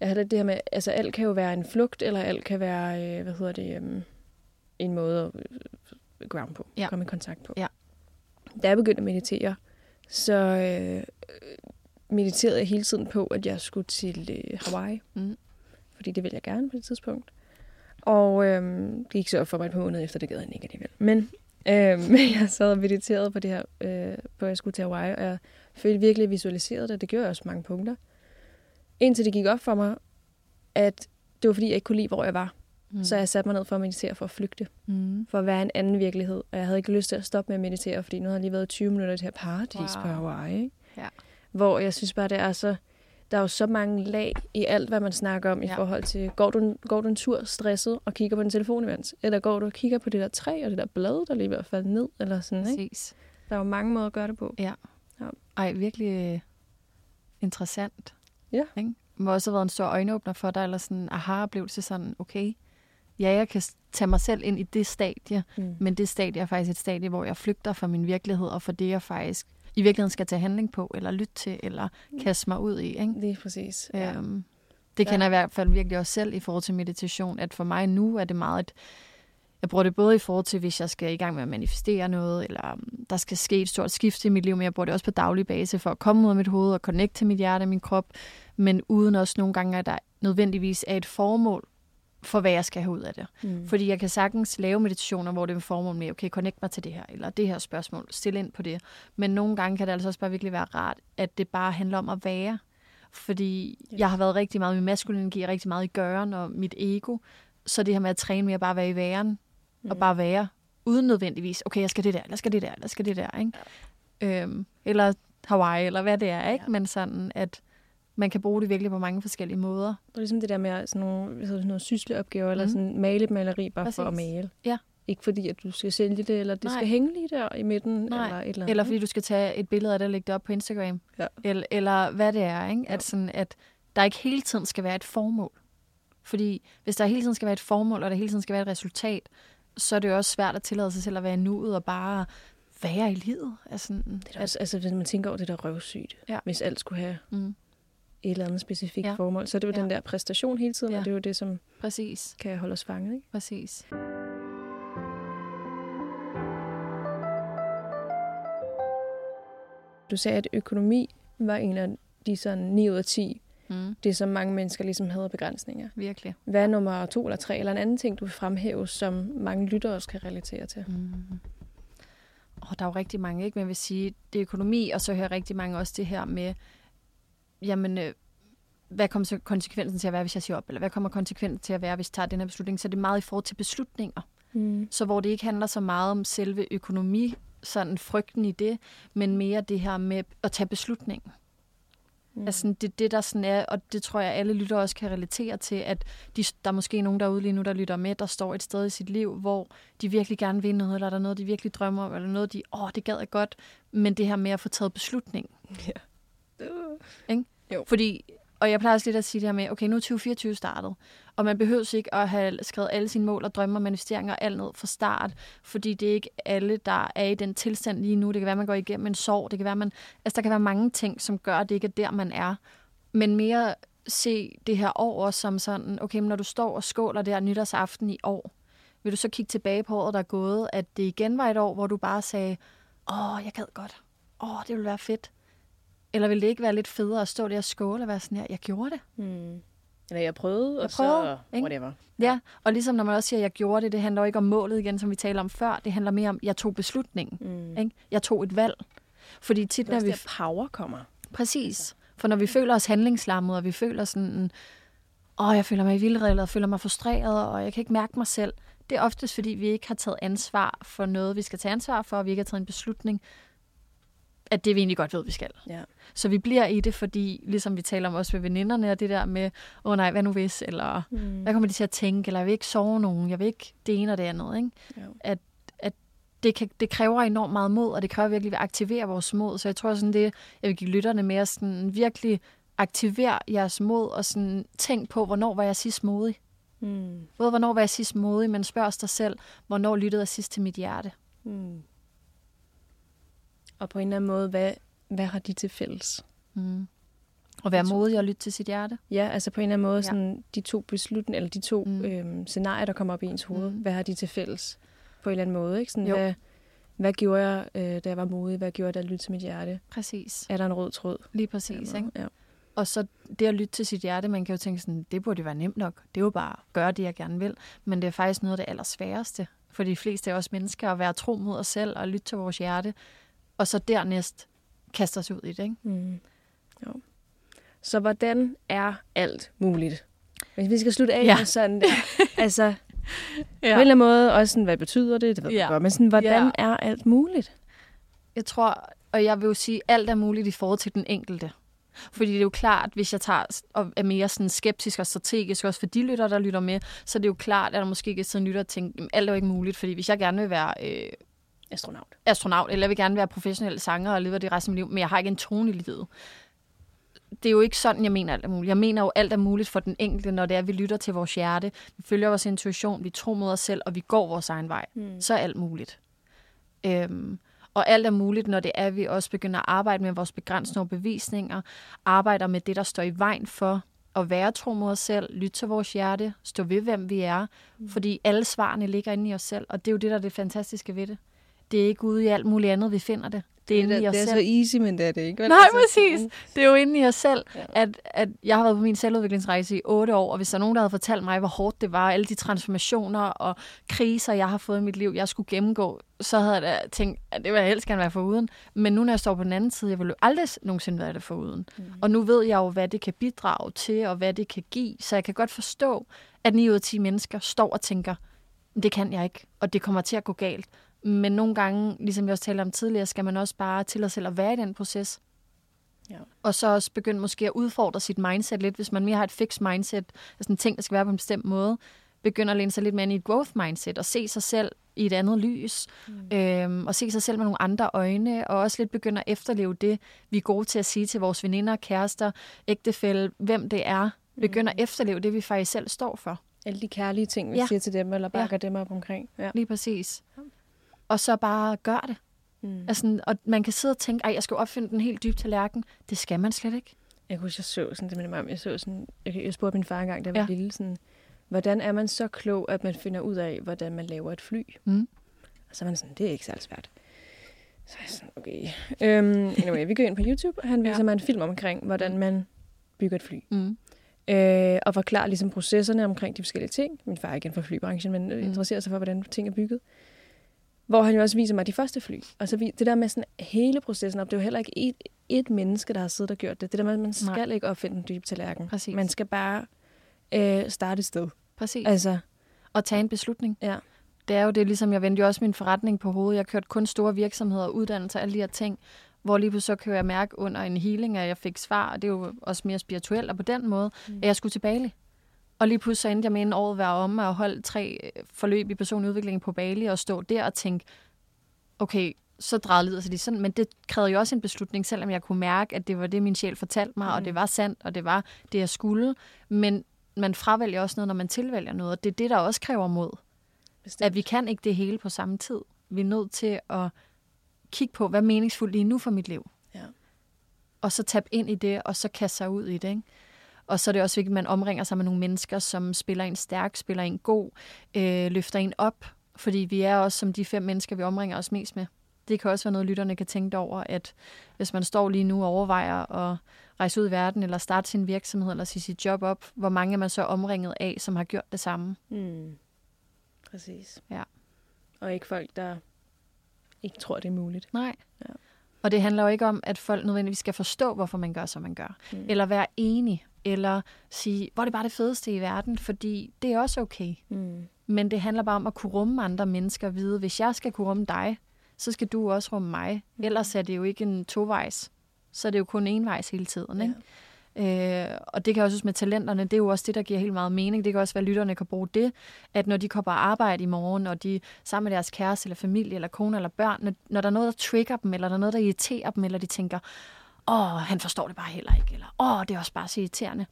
Speaker 1: Jeg har lidt det her med, altså alt kan jo være en flugt, eller alt kan være, øh, hvad hedder det, um, en måde at øh, ground på,
Speaker 2: Ja.
Speaker 1: komme i kontakt på.
Speaker 2: Ja.
Speaker 1: Da jeg begyndte at meditere, så øh, mediterede jeg hele tiden på, at jeg skulle til øh, Hawaii,
Speaker 2: Mm.
Speaker 1: fordi det ville jeg gerne på det tidspunkt. Og øhm, det gik så op for mig et par måneder efter, det gad jeg ikke alligevel. Men øhm, *laughs* jeg sad og mediterede på det her, øh, på at jeg skulle til Hawaii, og jeg følte virkelig visualiseret det. Det gjorde jeg også mange punkter. Indtil det gik op for mig, at det var fordi, jeg ikke kunne lide, hvor jeg var. Mm. Så jeg satte mig ned for at meditere for at flygte.
Speaker 2: Mm.
Speaker 1: For at være en anden virkelighed. Og jeg havde ikke lyst til at stoppe med at meditere, fordi nu havde jeg lige været 20 minutter det her paradis wow. på. Hawaii. ikke?
Speaker 2: Ja.
Speaker 1: Hvor jeg synes bare, det er så... Der er jo så mange lag i alt, hvad man snakker om ja. i
Speaker 2: Ja.
Speaker 1: forhold til, går du, går du en tur stresset og kigger på din telefon imens? Eller går du og kigger på det der træ og det der blad, der lige er ved at falde ned? Eller sådan, ikke?
Speaker 2: Præcis.
Speaker 1: Der er jo mange måder at gøre det på.
Speaker 2: Ej, virkelig øh, interessant.
Speaker 1: Ja.
Speaker 2: Ikke? Det må også have været en stor øjenåbner for dig, eller sådan en aha-oplevelse, sådan, okay, ja, jeg kan tage mig selv ind i det stadie,
Speaker 1: Mm.
Speaker 2: men det stadie er faktisk et stadie, hvor jeg flygter fra min virkelighed, og for det, jeg faktisk i virkeligheden skal tage handling på, eller lytte til, eller kaste mig ud i. Ikke?
Speaker 1: Det er præcis. Ja.
Speaker 2: Øhm, det
Speaker 1: Ja.
Speaker 2: kender jeg i hvert fald virkelig også selv i forhold til meditation, at for mig nu er det meget et, jeg bruger det både i forhold til, hvis jeg skal i gang med at manifestere noget, eller um, der skal ske et stort skift i mit liv, men jeg bruger det også på daglig base for at komme ud af mit hoved og connecte til mit hjerte og min krop, men uden også nogle gange, at der nødvendigvis er et formål for, hvad jeg skal have ud af det.
Speaker 1: Mm.
Speaker 2: Fordi jeg kan sagtens lave meditationer, hvor det er en formål med, okay, connect mig til det her, eller det her spørgsmål, stille ind på det. Men nogle gange kan det altså også bare virkelig være rart, at det bare handler om at være. Fordi
Speaker 1: Ja.
Speaker 2: jeg har været rigtig meget i maskulin energi, rigtig meget i gøren og mit ego. Så det her med at træne med at bare være i væren, mm. og bare være, uden nødvendigvis, okay, jeg skal det der, eller jeg skal det der, eller skal det der, ikke? Ja. Øhm, eller Hawaii, eller hvad det er, ikke?
Speaker 1: Ja.
Speaker 2: Men sådan, at man kan bruge det virkelig på mange forskellige måder.
Speaker 1: Det er ligesom det der med sådan nogle, sådan nogle sysleopgaver, mm. eller
Speaker 2: Mhm.
Speaker 1: sådan male et maleri bare Præcis. for at male.
Speaker 2: Ja.
Speaker 1: Ikke fordi, at du skal sælge det, eller det
Speaker 2: Nej.
Speaker 1: skal hænge lige der i midten,
Speaker 2: Nej.
Speaker 1: eller et eller andet.
Speaker 2: Eller fordi du skal tage et billede af det og lægge det op på Instagram.
Speaker 1: Ja.
Speaker 2: Eller, eller hvad det er, ikke? At, sådan, at der ikke hele tiden skal være et formål. Fordi hvis der hele tiden skal være et formål, og der hele tiden skal være et resultat, så er det jo også svært at tillade sig selv at være i nuet og bare være i livet. Altså,
Speaker 1: Det er også, altså, hvis man tænker over det der røvsygt,
Speaker 2: Ja.
Speaker 1: hvis alt skulle have
Speaker 2: mm,
Speaker 1: et eller andet specifikt ja. Formål, så er det jo ja. Den der præstation hele tiden, ja. Og det er jo det, som
Speaker 2: præcis,
Speaker 1: kan holde os fanget. Ikke?
Speaker 2: præcis.
Speaker 1: Du sagde, at økonomi var en af de sådan 9 ud af 10,
Speaker 2: Mm,
Speaker 1: det som mange mennesker ligesom havde begrænsninger.
Speaker 2: virkelig.
Speaker 1: Hvad er nummer to eller tre, eller en anden ting, du vil fremhæve, som mange lyttere også kan relatere til?
Speaker 2: Mm. Oh, der er jo rigtig mange, ikke? Men jeg vil sige, det er økonomi, og så hører rigtig mange også det her med, jamen, øh, hvad kommer konsekvensen til at være, hvis jeg siger op? Eller hvad kommer konsekvensen til at være, hvis jeg tager den her beslutning? Så det er meget i forhold til beslutninger.
Speaker 1: Mm.
Speaker 2: Så hvor det ikke handler så meget om selve økonomi, sådan frygten i det, men mere det her med at tage beslutningen. Mm. Altså, det er det, der sådan er, og det tror jeg, alle lytter også kan relatere til, at de, der er måske nogen derude lige nu, der lytter med, der står et sted i sit liv, hvor de virkelig gerne vil noget, eller der er noget, de virkelig drømmer om, eller noget, de, åh, det gad jeg godt, men det her med at få taget beslutning.
Speaker 1: Ja.
Speaker 2: Ikke?
Speaker 1: Jo.
Speaker 2: Fordi, og jeg plejer også lidt at sige det her med, okay, nu er 2024 startet, og man behøver ikke at have skrevet alle sine mål og drømme og manifesteringer og alt ned fra start, fordi det er ikke alle, der er i den tilstand lige nu. Det kan være, man går igennem en sorg, det kan være, man, altså der kan være mange ting, som gør, at det ikke er der, man er. Men mere se det her år også som sådan, okay, men når du står og skåler der nytårsaften i år, vil du så kigge tilbage på året, der er gået, at det igen var et år, hvor du bare sagde, åh, jeg gad godt. Åh, det ville være fedt. Eller ville det ikke være lidt federe at stå der og skåle og være sådan her, jeg gjorde det?
Speaker 1: Mm. Eller jeg prøvede,
Speaker 2: Jeg
Speaker 1: og
Speaker 2: prøvede,
Speaker 1: så
Speaker 2: ikke?
Speaker 1: whatever.
Speaker 2: Ja, og ligesom når man også siger, at jeg gjorde det, det handler jo ikke om målet igen, som vi taler om før. Det handler mere om, at jeg tog beslutningen.
Speaker 1: Mm.
Speaker 2: Ikke? Jeg tog et valg. Fordi tit, når vi...
Speaker 1: der power kommer.
Speaker 2: Præcis. For når vi føler os handlingslammet, og vi føler sådan, åh, jeg føler mig i vildrede, og føler mig frustreret, og jeg kan ikke mærke mig selv. Det er oftest, fordi vi ikke har taget ansvar for noget, vi skal tage ansvar for, og vi ikke har taget en beslutning at det vi egentlig godt ved, vi skal.
Speaker 1: Ja.
Speaker 2: Så vi bliver i det, fordi ligesom vi taler om også med veninderne, og det der med, åh oh, nej, hvad nu hvis, eller
Speaker 1: Mm.
Speaker 2: hvad kommer de til at tænke, eller jeg vil ikke sove nogen, jeg vil ikke det ene og det andet. Ikke?
Speaker 1: Jo.
Speaker 2: At, at det, kan, det kræver enormt meget mod, og det kræver virkelig, at vi aktiverer vores mod. Så jeg tror sådan det, jeg vil give lytterne mere sådan virkelig aktivere jeres mod, og sådan tænk på, hvornår var jeg sidst modig.
Speaker 1: Mm.
Speaker 2: Både hvornår var jeg sidst modig, men spørg os dig selv, hvornår lyttede jeg sidst til mit hjerte.
Speaker 1: Mm. Og på en eller anden måde, hvad, hvad har de til fælles?
Speaker 2: Mm. Og være modig og lytte til sit hjerte.
Speaker 1: Ja, altså på en eller anden måde,
Speaker 2: Ja.
Speaker 1: sådan, de to beslutninger, eller de to
Speaker 2: Mm.
Speaker 1: øhm, scenarier, der kommer op i ens hoved,
Speaker 2: Mm.
Speaker 1: mm. hvad har de til fælles? På en eller anden måde, ikke? Sådan,
Speaker 2: Jo.
Speaker 1: hvad, hvad gjorde jeg, øh, da jeg var modig? Hvad gjorde jeg, da jeg lyttede til mit hjerte?
Speaker 2: Præcis.
Speaker 1: Er der en rød tråd?
Speaker 2: Lige præcis. Ikke?
Speaker 1: Ja.
Speaker 2: Og så det at lytte til sit hjerte, man kan jo tænke sådan, det burde jo være nemt nok. Det er jo bare at gøre det, jeg gerne vil. Men det er faktisk noget af det allersværeste for de fleste af os mennesker, at være tro mod os selv og lytte til vores hjerte. Og så dernæst kaste os ud i det. Ikke?
Speaker 1: Mm. Jo. Så hvordan er alt muligt? Hvis vi skal slutte af
Speaker 2: Ja.
Speaker 1: med sådan *laughs* altså ja. på en eller anden måde også sådan, hvad betyder det? Det ved
Speaker 2: Ja.
Speaker 1: godt, men sådan, hvordan
Speaker 2: Ja.
Speaker 1: er alt muligt?
Speaker 2: Jeg tror, og jeg vil jo sige, alt er muligt i forhold til den enkelte. Fordi det er jo klart, hvis jeg tager og er mere sådan skeptisk og strategisk, også for de lytter, der lytter med, så er det jo klart, at der måske ikke en lytter og tænker, "Jamen, alt er jo ikke muligt, fordi hvis jeg gerne vil være øh,
Speaker 1: Astronaut.
Speaker 2: astronaut, eller jeg vil gerne være professionel sanger og leve det resten af mit liv, men jeg har ikke en tone i livet. Det er jo ikke sådan, jeg mener alt er muligt. Jeg mener jo, alt er muligt for den enkelte, når det er, at vi lytter til vores hjerte, vi følger vores intuition, vi tror mod os selv, og vi går vores egen vej.
Speaker 1: Mm.
Speaker 2: Så er alt muligt. Øhm, og alt er muligt, når det er, at vi også begynder at arbejde med vores begrænsende overbevisninger, arbejder med det, der står i vejen for at være tro mod os selv, lytte til vores hjerte, stå ved, hvem vi er, mm. fordi alle svarene ligger inde i os selv, og det er jo det, der er det fantastiske ved det. Det er ikke ude i alt muligt andet, vi finder det. Det er inde i os
Speaker 1: det er
Speaker 2: selv.
Speaker 1: så easy, men det er det ikke. vel?
Speaker 2: Nej,
Speaker 1: Altså,
Speaker 2: præcis. Det er jo inde i os selv,
Speaker 1: Ja.
Speaker 2: at, at jeg har været på min selvudviklingsrejse i otte år, og hvis der er nogen, der havde fortalt mig, hvor hårdt det var, alle de transformationer og kriser, jeg har fået i mit liv, jeg skulle gennemgå, så havde jeg da tænkt, at det vil jeg helst gerne være foruden. Men nu, når jeg står på den anden side, jeg vil jo aldrig nogensinde være det foruden. Mm. Og nu ved jeg jo, hvad det kan bidrage til, og hvad det kan give, så jeg kan godt forstå, at 9 ud af 10 mennesker står og tænker, det kan jeg ikke, og det kommer til at gå galt. Men nogle gange, ligesom vi også talte om tidligere, skal man også bare til sig selv at være i den proces.
Speaker 1: Ja.
Speaker 2: Og så også begynde måske at udfordre sit mindset lidt, hvis man mere har et fixed mindset, altså en ting, der skal være på en bestemt måde, begynder at læne sig lidt mere ind i et growth mindset, og se sig selv i et andet lys, mm. øhm, og se sig selv med nogle andre øjne, og også lidt begynde at efterleve det, vi er gode til at sige til vores veninder, kærester, ægtefælle, hvem det er. Begynde at efterleve det, vi faktisk selv står for.
Speaker 1: Alle de kærlige ting, vi
Speaker 2: ja.
Speaker 1: siger til dem, eller bakker ja. dem op omkring. Ja.
Speaker 2: Lige præcis. Og så bare gør det.
Speaker 1: Mm.
Speaker 2: Altså, og man kan sidde og tænke, at jeg skal opfinde den helt dybe tallerken. Det skal man slet ikke.
Speaker 1: Jeg kunne huske, jeg så sådan, det med jeg så sådan, jeg, jeg spurgte min far engang, da jeg var
Speaker 2: Ja.
Speaker 1: ja. lille, sådan, hvordan er man så klog, at man finder ud af, hvordan man laver et fly?
Speaker 2: Mm.
Speaker 1: Og så er man sådan, det er ikke særlig svært. Så er jeg sådan, okay. Øhm, anyway, vi går ind på YouTube, og han viser
Speaker 2: Ja.
Speaker 1: mig en film omkring, hvordan man bygger et fly.
Speaker 2: Mm.
Speaker 1: Øh, og forklarer ligesom processerne omkring de forskellige ting. Min far er igen fra flybranchen, men
Speaker 2: Mm.
Speaker 1: mm. interesserer sig for, hvordan ting er bygget. Hvor han jo også viser mig de første fly. Og så vi- det der med sådan hele processen op, det er jo heller ikke et, et menneske, der har siddet og gjort det. Det der med, at man skal
Speaker 2: Nej.
Speaker 1: ikke opfinde den dybe tallerken.
Speaker 2: Præcis.
Speaker 1: Man skal bare øh, starte et sted.
Speaker 2: Præcis.
Speaker 1: Altså,
Speaker 2: Og tage en beslutning.
Speaker 1: ja.
Speaker 2: Det er jo det, ligesom jeg vendte jo også min forretning på hovedet. Jeg kørte kun store virksomheder, uddannelser, alle de her ting. Hvor lige pludselig så kan jeg mærke under en healing, at jeg fik svar, og det er jo også mere spirituelt, og på den måde, mm. at jeg skulle til Bali. Og lige pludselig så endte jeg med en år at være om og holde tre øh, forløb i personlig udvikling på Bali, og stå der og tænke, okay, så drejede livet sig lige sådan, men det krævede jo også en beslutning, selvom jeg kunne mærke, at det var det, min sjæl fortalte mig, mm. og det var sandt, og det var det, jeg skulle. Men man fravælger også noget, når man tilvælger noget, og det er det, der også kræver mod.
Speaker 1: Bestemt.
Speaker 2: At vi kan ikke det hele på samme tid. Vi er nødt til at kigge på, hvad er meningsfuldt lige nu for mit liv.
Speaker 1: Ja.
Speaker 2: Og så tabe ind i det, og så kaste sig ud i det. Ikke? Og så er det også vigtigt, at man omringer sig med nogle mennesker, som spiller en stærk, spiller en god, øh, løfter en op. Fordi vi er også som de fem mennesker, vi omringer os mest med. Det kan også være noget, lytterne kan tænke over, at hvis man står lige nu og overvejer at rejse ud i verden, eller starte sin virksomhed, eller sige sit job op, hvor mange er man så omringet af, som har gjort det samme?
Speaker 1: Mm. Præcis.
Speaker 2: Ja.
Speaker 1: Og ikke folk, der ikke tror, det er muligt.
Speaker 2: Nej.
Speaker 1: Ja.
Speaker 2: Og det handler jo ikke om, at folk nødvendigvis skal forstå, hvorfor man gør, som man gør.
Speaker 1: Mm.
Speaker 2: Eller være enige. Eller sige, hvor er det bare det fedeste i verden, fordi det er også okay.
Speaker 1: Mm.
Speaker 2: Men det handler bare om at kunne rumme andre mennesker og vide, hvis jeg skal kunne rumme dig, så skal du også rumme mig.
Speaker 1: Mm.
Speaker 2: Ellers er det jo ikke en tovejs. Så er det jo kun envejs hele tiden. Ikke? Øh, og det kan også med talenterne, det er jo også det, der giver helt meget mening. Det kan også være, at lytterne kan bruge det, at når de kommer på arbejde i morgen, og de sammen med deres kæreste, eller familie, eller kone, eller børn, når, når der er noget, der trigger dem, eller der er noget, der irriterer dem, eller de tænker, åh, han forstår det bare heller ikke, eller åh, det er også bare så irriterende.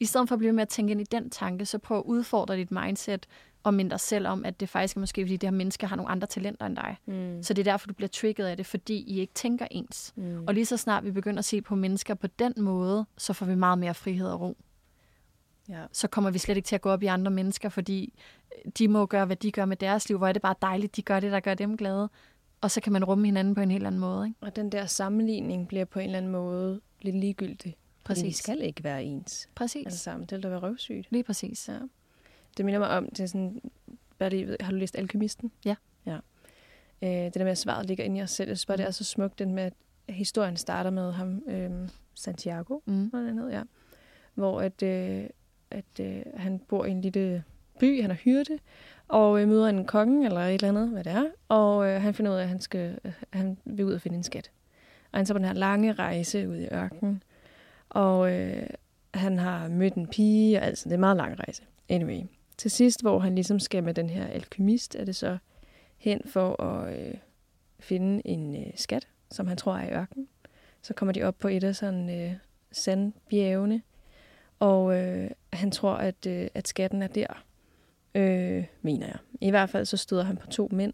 Speaker 2: I stedet for at blive med at tænke ind i den tanke, så prøv at udfordre dit mindset, og minde dig selv om, at det faktisk er måske, fordi det her menneske har nogle andre talenter end dig. Mm. Så det er derfor, du bliver trigget af det, fordi I ikke tænker ens. Mm. Og lige så snart vi begynder at se på mennesker på den måde, så får vi meget mere frihed og ro. Ja. Så kommer vi slet ikke til at gå op i andre mennesker, fordi de må gøre, hvad de gør med deres liv. Hvor er det bare dejligt, de gør det, der gør dem glade. Og så kan man rumme hinanden på en helt anden måde. Ikke?
Speaker 1: Og den der sammenligning bliver på en eller anden måde lidt ligegyldig. Præcis. vi skal ikke være ens.
Speaker 2: Præcis.
Speaker 1: Altså sammen. Det vil da være røvsygt.
Speaker 2: Lige præcis.
Speaker 1: Ja. Det minder mig om, det er sådan, hvad det, har du læst Alkymisten?
Speaker 2: Ja.
Speaker 1: ja. Øh, det der med, at svaret ligger inde i os selv. Jeg synes bare, det er så smukt, den med, at historien starter med ham, øh, Santiago, mm. hvad det hedder, ja. Hvor at, øh, at øh, han bor i en lille by, han er hyrde, og øh, møder en konge, eller et eller andet, hvad det er, og øh, han finder ud af, at han, skal, øh, han vil ud og finde en skat. Og han så på den her lange rejse ud i ørkenen, og øh, han har mødt en pige, og altså, det er en meget lang rejse. Anyway, til sidst, hvor han ligesom skal med den her alkymist, er det så hen for at øh, finde en øh, skat, som han tror er i ørkenen. Så kommer de op på et af sådan øh, sandbjergene, og øh, han tror, at, øh, at skatten er der, øh, mener jeg. I hvert fald så støder han på to mænd,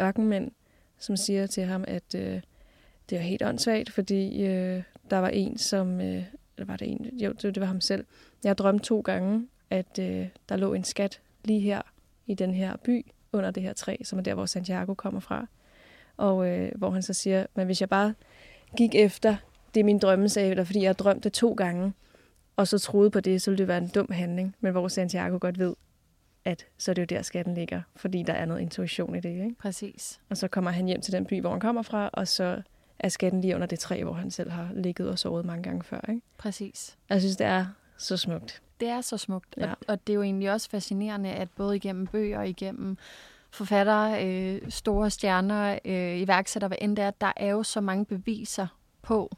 Speaker 1: ørkenmænd, som siger til ham, at øh, det er helt åndssvagt, fordi øh, der var en, som... Øh, eller var det en? Jo, det, det var ham selv. Jeg drømte to gange, at øh, der lå en skat lige her i den her by, under det her træ, som er der, hvor Santiago kommer fra. Og øh, hvor han så siger, men hvis jeg bare gik efter det, min drømme sagde, eller fordi jeg drømte to gange, og så troede på det, så ville det være en dum handling. Men hvor Santiago godt ved, at så er det jo der, skatten ligger, fordi der er noget intuition i det. Ikke?
Speaker 2: Præcis.
Speaker 1: Og så kommer han hjem til den by, hvor han kommer fra, og så er skatten lige under det træ, hvor han selv har ligget og sovet mange gange før. Ikke?
Speaker 2: Præcis.
Speaker 1: Jeg synes, det er så smukt.
Speaker 2: Det er så smukt, ja. og, og det er jo egentlig også fascinerende, at både igennem bøger og igennem forfattere, øh, store stjerner, øh, iværksættere, hvad end det er, der er jo så mange beviser på,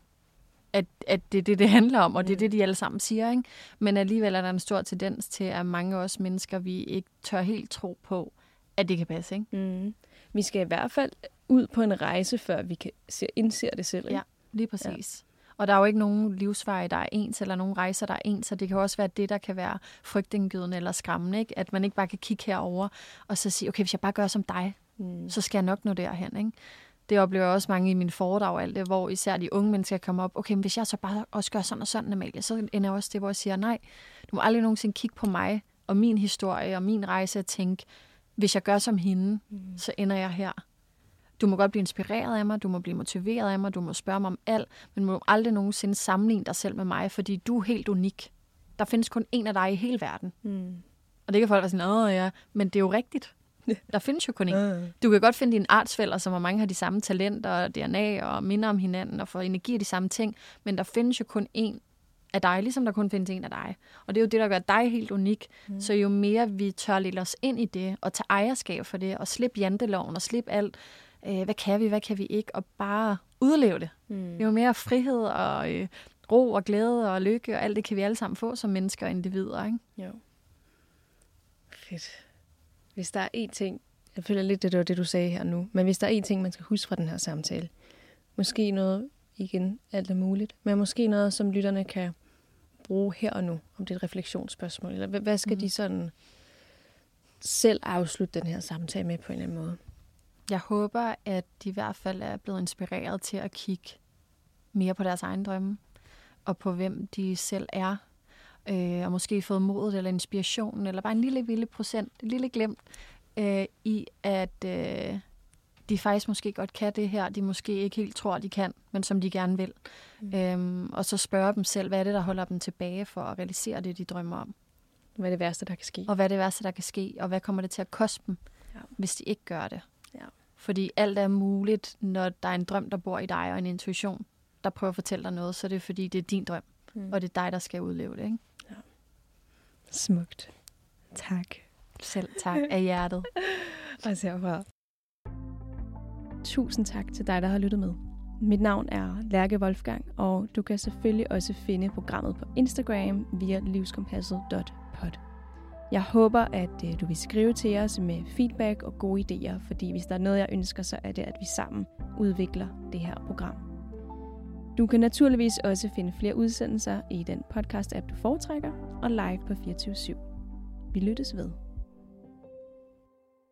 Speaker 2: at, at det er det, det handler om, og det er mm. det, de alle sammen siger. Ikke? Men alligevel er der en stor tendens til, at mange af os mennesker, vi ikke tør helt tro på, at det kan passe. Ikke?
Speaker 1: Mm. Vi skal i hvert fald ud på en rejse, før vi kan se, indser det selv. Ikke?
Speaker 2: Ja, lige præcis. Ja. Og der er jo ikke nogen livsveje, der er ens, eller nogen rejser, der er ens, så det kan også være det, der kan være frygtindgydende eller skræmmende. Ikke? At man ikke bare kan kigge herover og så sige, okay, hvis jeg bare gør som dig, mm. så skal jeg nok nå derhen. Ikke? Det oplever jeg også mange i min foredrag, alt det, hvor især de unge mennesker kommer op, okay, men hvis jeg så bare også gør sådan og sådan, Amalie, så ender jeg også det, hvor jeg siger, nej, du må aldrig nogensinde kigge på mig og min historie og min rejse og tænke, hvis jeg gør som hende, mm. så ender jeg her. Du må godt blive inspireret af mig, du må blive motiveret af mig, du må spørge mig om alt, men du må aldrig nogensinde sammenligne dig selv med mig, fordi du er helt unik. Der findes kun en af dig i hele verden. Mm. Og det kan folk være sådan, åh ja, men det er jo rigtigt. *laughs* Der findes jo kun en. Du kan godt finde dine artsfælder, som mange har de samme talenter, DNA og minder om hinanden og får energi af de samme ting, men der findes jo kun en af dig, ligesom der kun findes en af dig. Og det er jo det, der gør dig helt unik. Mm. Så jo mere vi tør lille os ind i det, og tage ejerskab for det, og slippe janteloven, og slippe alt, øh, hvad kan vi, hvad kan vi ikke, og bare udleve det. Mm. Jo mere frihed og øh, ro og glæde og lykke, og alt det kan vi alle sammen få som mennesker og individer. Ikke?
Speaker 1: Jo. Fedt. Hvis der er én ting, jeg føler lidt, det var det, du sagde her nu, men hvis der er én ting, man skal huske fra den her samtale, måske noget, igen, alt er muligt, men måske noget, som lytterne kan bruge her og nu, om det er et refleksionsspørgsmål, eller hvad skal mm. de sådan selv afslutte den her samtale med på en eller anden måde?
Speaker 2: Jeg håber, at de i hvert fald er blevet inspireret til at kigge mere på deres egen drømme, og på hvem de selv er, øh, og måske fået modet eller inspirationen, eller bare en lille vilde procent, en lille glemt, øh, i at øh, de faktisk måske godt kan det her, de måske ikke helt tror, de kan, men som de gerne vil. Mm. Øhm, og så spørge dem selv, hvad er det, der holder dem tilbage for at realisere det, de drømmer om.
Speaker 1: Hvad er det værste, der kan ske?
Speaker 2: Og hvad er det værste, der kan ske, og hvad kommer det til at koste dem, ja. hvis de ikke gør det. Ja. Fordi alt er muligt, når der er en drøm, der bor i dig, og en intuition, der prøver at fortælle dig noget, så det er fordi, det er din drøm, mm. og det er dig, der skal udleve det. Ikke?
Speaker 1: Smukt. Tak.
Speaker 2: Selv tak *laughs* af hjertet.
Speaker 1: Og herfra. tusind tak til dig, der har lyttet med. Mit navn er Lærke Wolfgang, og du kan selvfølgelig også finde programmet på Instagram via livskompasset.pod. Jeg håber, at øh, du vil skrive til os med feedback og gode idéer, fordi hvis der er noget, jeg ønsker, så er det, at vi sammen udvikler det her program. Du kan naturligvis også finde flere udsendelser i den podcast-app, du foretrækker, og live på 24 /7. Vi lyttes ved.